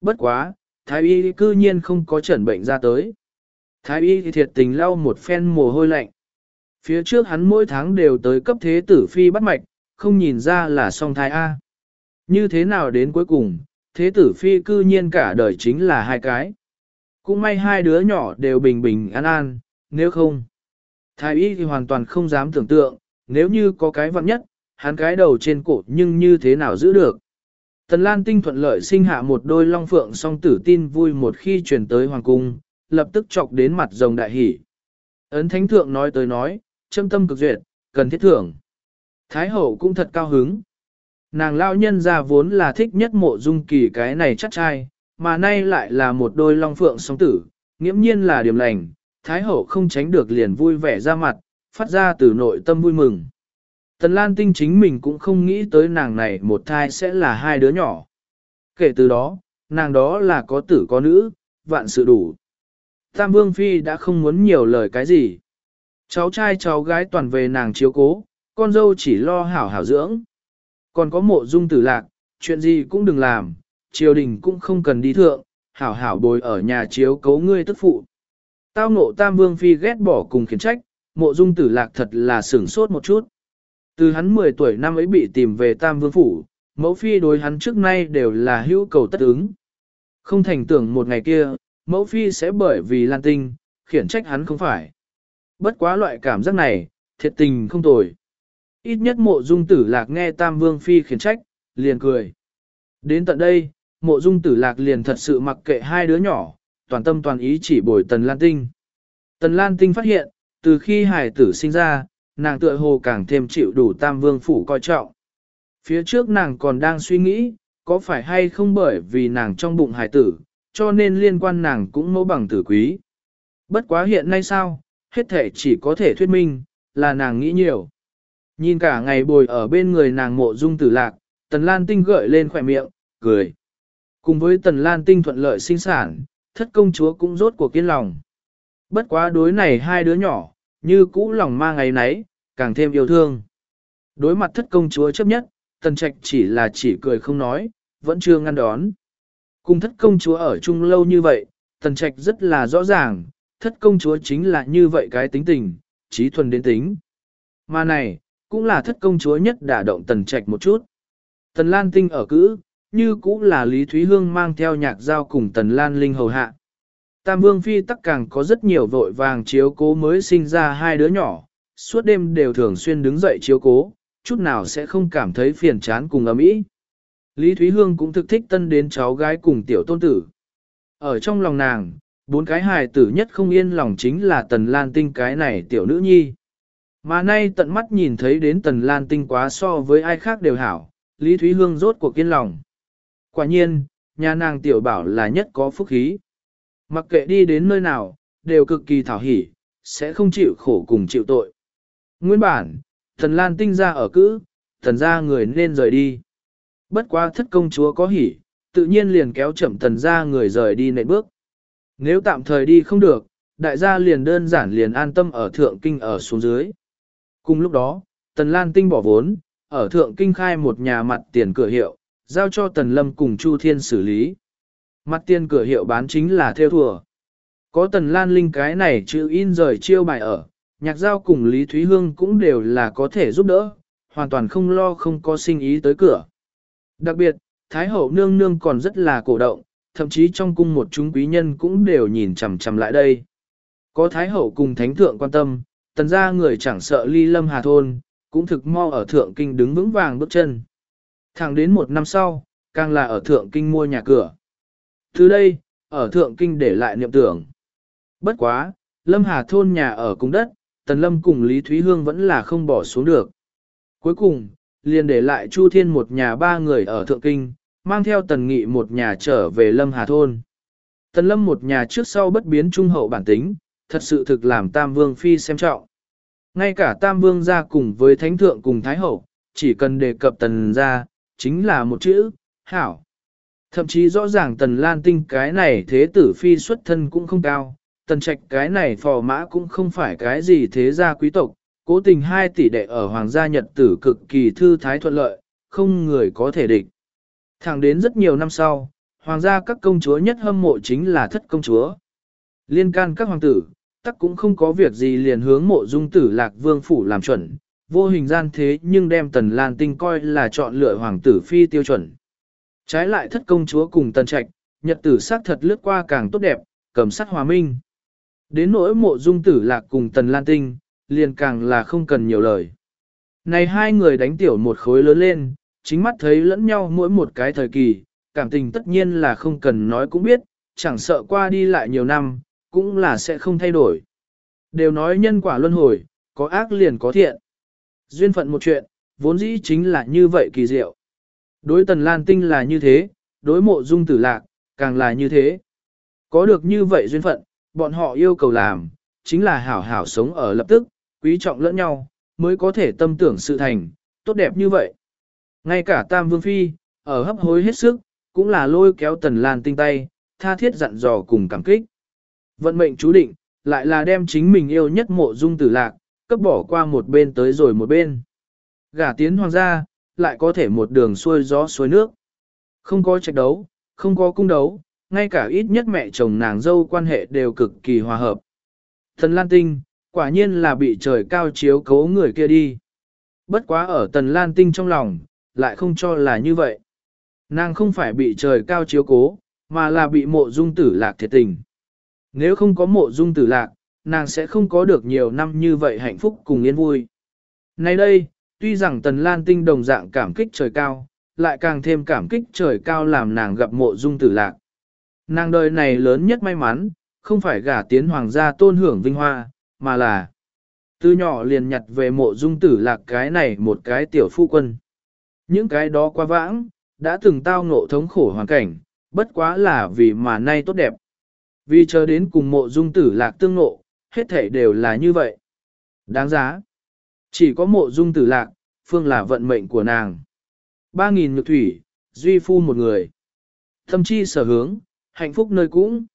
Bất quá, thái y cư nhiên không có chẩn bệnh ra tới. Thái y thiệt tình lau một phen mồ hôi lạnh. Phía trước hắn mỗi tháng đều tới cấp thế tử phi bắt mạch, không nhìn ra là song thai A. Như thế nào đến cuối cùng, thế tử phi cư nhiên cả đời chính là hai cái. Cũng may hai đứa nhỏ đều bình bình an an, nếu không. Thái y thì hoàn toàn không dám tưởng tượng, nếu như có cái vặn nhất, hắn cái đầu trên cổ nhưng như thế nào giữ được. Tần Lan Tinh thuận lợi sinh hạ một đôi long phượng song tử tin vui một khi truyền tới hoàng cung, lập tức chọc đến mặt rồng đại hỷ. Ấn Thánh Thượng nói tới nói, châm tâm cực duyệt, cần thiết thưởng. Thái hậu cũng thật cao hứng. Nàng lao nhân ra vốn là thích nhất mộ dung kỳ cái này chắc trai, mà nay lại là một đôi long phượng song tử, nghiễm nhiên là điểm lành, Thái hậu không tránh được liền vui vẻ ra mặt, phát ra từ nội tâm vui mừng. Tần Lan Tinh chính mình cũng không nghĩ tới nàng này một thai sẽ là hai đứa nhỏ. Kể từ đó, nàng đó là có tử có nữ, vạn sự đủ. Tam Vương Phi đã không muốn nhiều lời cái gì. Cháu trai cháu gái toàn về nàng chiếu cố, con dâu chỉ lo hảo hảo dưỡng. Còn có mộ dung tử lạc, chuyện gì cũng đừng làm, triều đình cũng không cần đi thượng, hảo hảo bồi ở nhà chiếu cố ngươi tức phụ. Tao ngộ Tam Vương Phi ghét bỏ cùng khiển trách, mộ dung tử lạc thật là sửng sốt một chút. Từ hắn 10 tuổi năm ấy bị tìm về Tam Vương Phủ, mẫu phi đối hắn trước nay đều là hữu cầu tất ứng. Không thành tưởng một ngày kia, mẫu phi sẽ bởi vì lan tinh, khiển trách hắn không phải. Bất quá loại cảm giác này, thiệt tình không tồi. Ít nhất mộ dung tử lạc nghe Tam Vương Phi khiển trách, liền cười. Đến tận đây, mộ dung tử lạc liền thật sự mặc kệ hai đứa nhỏ, toàn tâm toàn ý chỉ bồi Tần Lan Tinh. Tần Lan Tinh phát hiện, từ khi hải tử sinh ra, nàng tựa hồ càng thêm chịu đủ tam vương phủ coi trọng. Phía trước nàng còn đang suy nghĩ, có phải hay không bởi vì nàng trong bụng hải tử, cho nên liên quan nàng cũng mẫu bằng tử quý. Bất quá hiện nay sao, hết thể chỉ có thể thuyết minh, là nàng nghĩ nhiều. Nhìn cả ngày bồi ở bên người nàng mộ dung tử lạc, tần lan tinh gợi lên khỏe miệng, cười. Cùng với tần lan tinh thuận lợi sinh sản, thất công chúa cũng rốt cuộc kiên lòng. Bất quá đối này hai đứa nhỏ, như cũ lòng ma ngày nấy, càng thêm yêu thương. Đối mặt thất công chúa chấp nhất, tần trạch chỉ là chỉ cười không nói, vẫn chưa ngăn đón. Cùng thất công chúa ở chung lâu như vậy, tần trạch rất là rõ ràng, thất công chúa chính là như vậy cái tính tình, trí thuần đến tính. Mà này, cũng là thất công chúa nhất đả động tần trạch một chút. Tần Lan Tinh ở cữ, như cũng là Lý Thúy Hương mang theo nhạc giao cùng Tần Lan Linh hầu hạ. Tam Vương Phi tắc càng có rất nhiều vội vàng chiếu cố mới sinh ra hai đứa nhỏ, suốt đêm đều thường xuyên đứng dậy chiếu cố, chút nào sẽ không cảm thấy phiền chán cùng ấm ý. Lý Thúy Hương cũng thực thích tân đến cháu gái cùng tiểu tôn tử. Ở trong lòng nàng, bốn cái hài tử nhất không yên lòng chính là Tần Lan Tinh cái này tiểu nữ nhi. Mà nay tận mắt nhìn thấy đến Tần Lan Tinh quá so với ai khác đều hảo, Lý Thúy Hương rốt cuộc kiên lòng. Quả nhiên, nhà nàng tiểu bảo là nhất có phúc khí. Mặc kệ đi đến nơi nào, đều cực kỳ thảo hỉ, sẽ không chịu khổ cùng chịu tội. Nguyên bản, thần lan tinh ra ở cữ, thần ra người nên rời đi. Bất quá thất công chúa có hỉ, tự nhiên liền kéo chậm thần ra người rời đi nệ bước. Nếu tạm thời đi không được, đại gia liền đơn giản liền an tâm ở thượng kinh ở xuống dưới. Cùng lúc đó, tần lan tinh bỏ vốn, ở thượng kinh khai một nhà mặt tiền cửa hiệu, giao cho Tần Lâm cùng Chu Thiên xử lý. Mặt tiền cửa hiệu bán chính là theo thùa. Có Tần Lan Linh cái này chữ in rời chiêu bài ở, nhạc giao cùng Lý Thúy Hương cũng đều là có thể giúp đỡ, hoàn toàn không lo không có sinh ý tới cửa. Đặc biệt, Thái Hậu nương nương còn rất là cổ động, thậm chí trong cung một chúng quý nhân cũng đều nhìn chằm chằm lại đây. Có Thái Hậu cùng Thánh Thượng quan tâm, tần ra người chẳng sợ ly lâm hà thôn, cũng thực mo ở Thượng Kinh đứng vững vàng bước chân. Thẳng đến một năm sau, càng là ở Thượng Kinh mua nhà cửa. Từ đây, ở Thượng Kinh để lại niệm tưởng. Bất quá, Lâm Hà thôn nhà ở cung đất, Tần Lâm cùng Lý Thúy Hương vẫn là không bỏ xuống được. Cuối cùng, liền để lại Chu Thiên một nhà ba người ở Thượng Kinh, mang theo Tần Nghị một nhà trở về Lâm Hà thôn. Tần Lâm một nhà trước sau bất biến trung hậu bản tính, thật sự thực làm Tam Vương Phi xem trọng. Ngay cả Tam Vương ra cùng với Thánh Thượng cùng Thái Hậu, chỉ cần đề cập Tần ra, chính là một chữ, hảo. Thậm chí rõ ràng Tần Lan Tinh cái này thế tử Phi xuất thân cũng không cao, Tần Trạch cái này phò mã cũng không phải cái gì thế gia quý tộc, cố tình hai tỷ đệ ở Hoàng gia Nhật tử cực kỳ thư thái thuận lợi, không người có thể địch. Thẳng đến rất nhiều năm sau, Hoàng gia các công chúa nhất hâm mộ chính là thất công chúa. Liên can các hoàng tử, tắc cũng không có việc gì liền hướng mộ dung tử lạc vương phủ làm chuẩn, vô hình gian thế nhưng đem tần lan tinh coi là chọn lựa hoàng tử phi tiêu chuẩn. Trái lại thất công chúa cùng tần trạch, nhật tử sắc thật lướt qua càng tốt đẹp, cầm sắc hòa minh. Đến nỗi mộ dung tử lạc cùng tần lan tinh, liền càng là không cần nhiều lời. Này hai người đánh tiểu một khối lớn lên, chính mắt thấy lẫn nhau mỗi một cái thời kỳ, cảm tình tất nhiên là không cần nói cũng biết, chẳng sợ qua đi lại nhiều năm, cũng là sẽ không thay đổi. Đều nói nhân quả luân hồi, có ác liền có thiện. Duyên phận một chuyện, vốn dĩ chính là như vậy kỳ diệu. Đối tần lan tinh là như thế, đối mộ dung tử lạc, càng là như thế. Có được như vậy duyên phận, bọn họ yêu cầu làm, chính là hảo hảo sống ở lập tức, quý trọng lẫn nhau, mới có thể tâm tưởng sự thành, tốt đẹp như vậy. Ngay cả Tam Vương Phi, ở hấp hối hết sức, cũng là lôi kéo Tần Lan tinh tay, tha thiết dặn dò cùng cảm kích. Vận mệnh chú định, lại là đem chính mình yêu nhất mộ dung tử lạc, cấp bỏ qua một bên tới rồi một bên. Gả tiến hoàng gia, lại có thể một đường xuôi gió xuôi nước. Không có trạch đấu, không có cung đấu, ngay cả ít nhất mẹ chồng nàng dâu quan hệ đều cực kỳ hòa hợp. Thần Lan Tinh, quả nhiên là bị trời cao chiếu cố người kia đi. Bất quá ở Tần Lan Tinh trong lòng, lại không cho là như vậy. Nàng không phải bị trời cao chiếu cố, mà là bị mộ dung tử lạc thiệt tình. Nếu không có mộ dung tử lạc, nàng sẽ không có được nhiều năm như vậy hạnh phúc cùng yên vui. Nay đây, tuy rằng Tần Lan Tinh đồng dạng cảm kích trời cao, lại càng thêm cảm kích trời cao làm nàng gặp mộ dung tử lạc. Nàng đời này lớn nhất may mắn, không phải gả tiến hoàng gia tôn hưởng vinh hoa, mà là từ nhỏ liền nhặt về mộ dung tử lạc cái này một cái tiểu phu quân. Những cái đó quá vãng, đã từng tao ngộ thống khổ hoàn cảnh, bất quá là vì mà nay tốt đẹp. Vì chờ đến cùng mộ dung tử lạc tương ngộ, hết thể đều là như vậy. Đáng giá. Chỉ có mộ dung tử lạc, phương là vận mệnh của nàng. Ba nghìn nhược thủy, duy phu một người. Thâm chi sở hướng, hạnh phúc nơi cũng.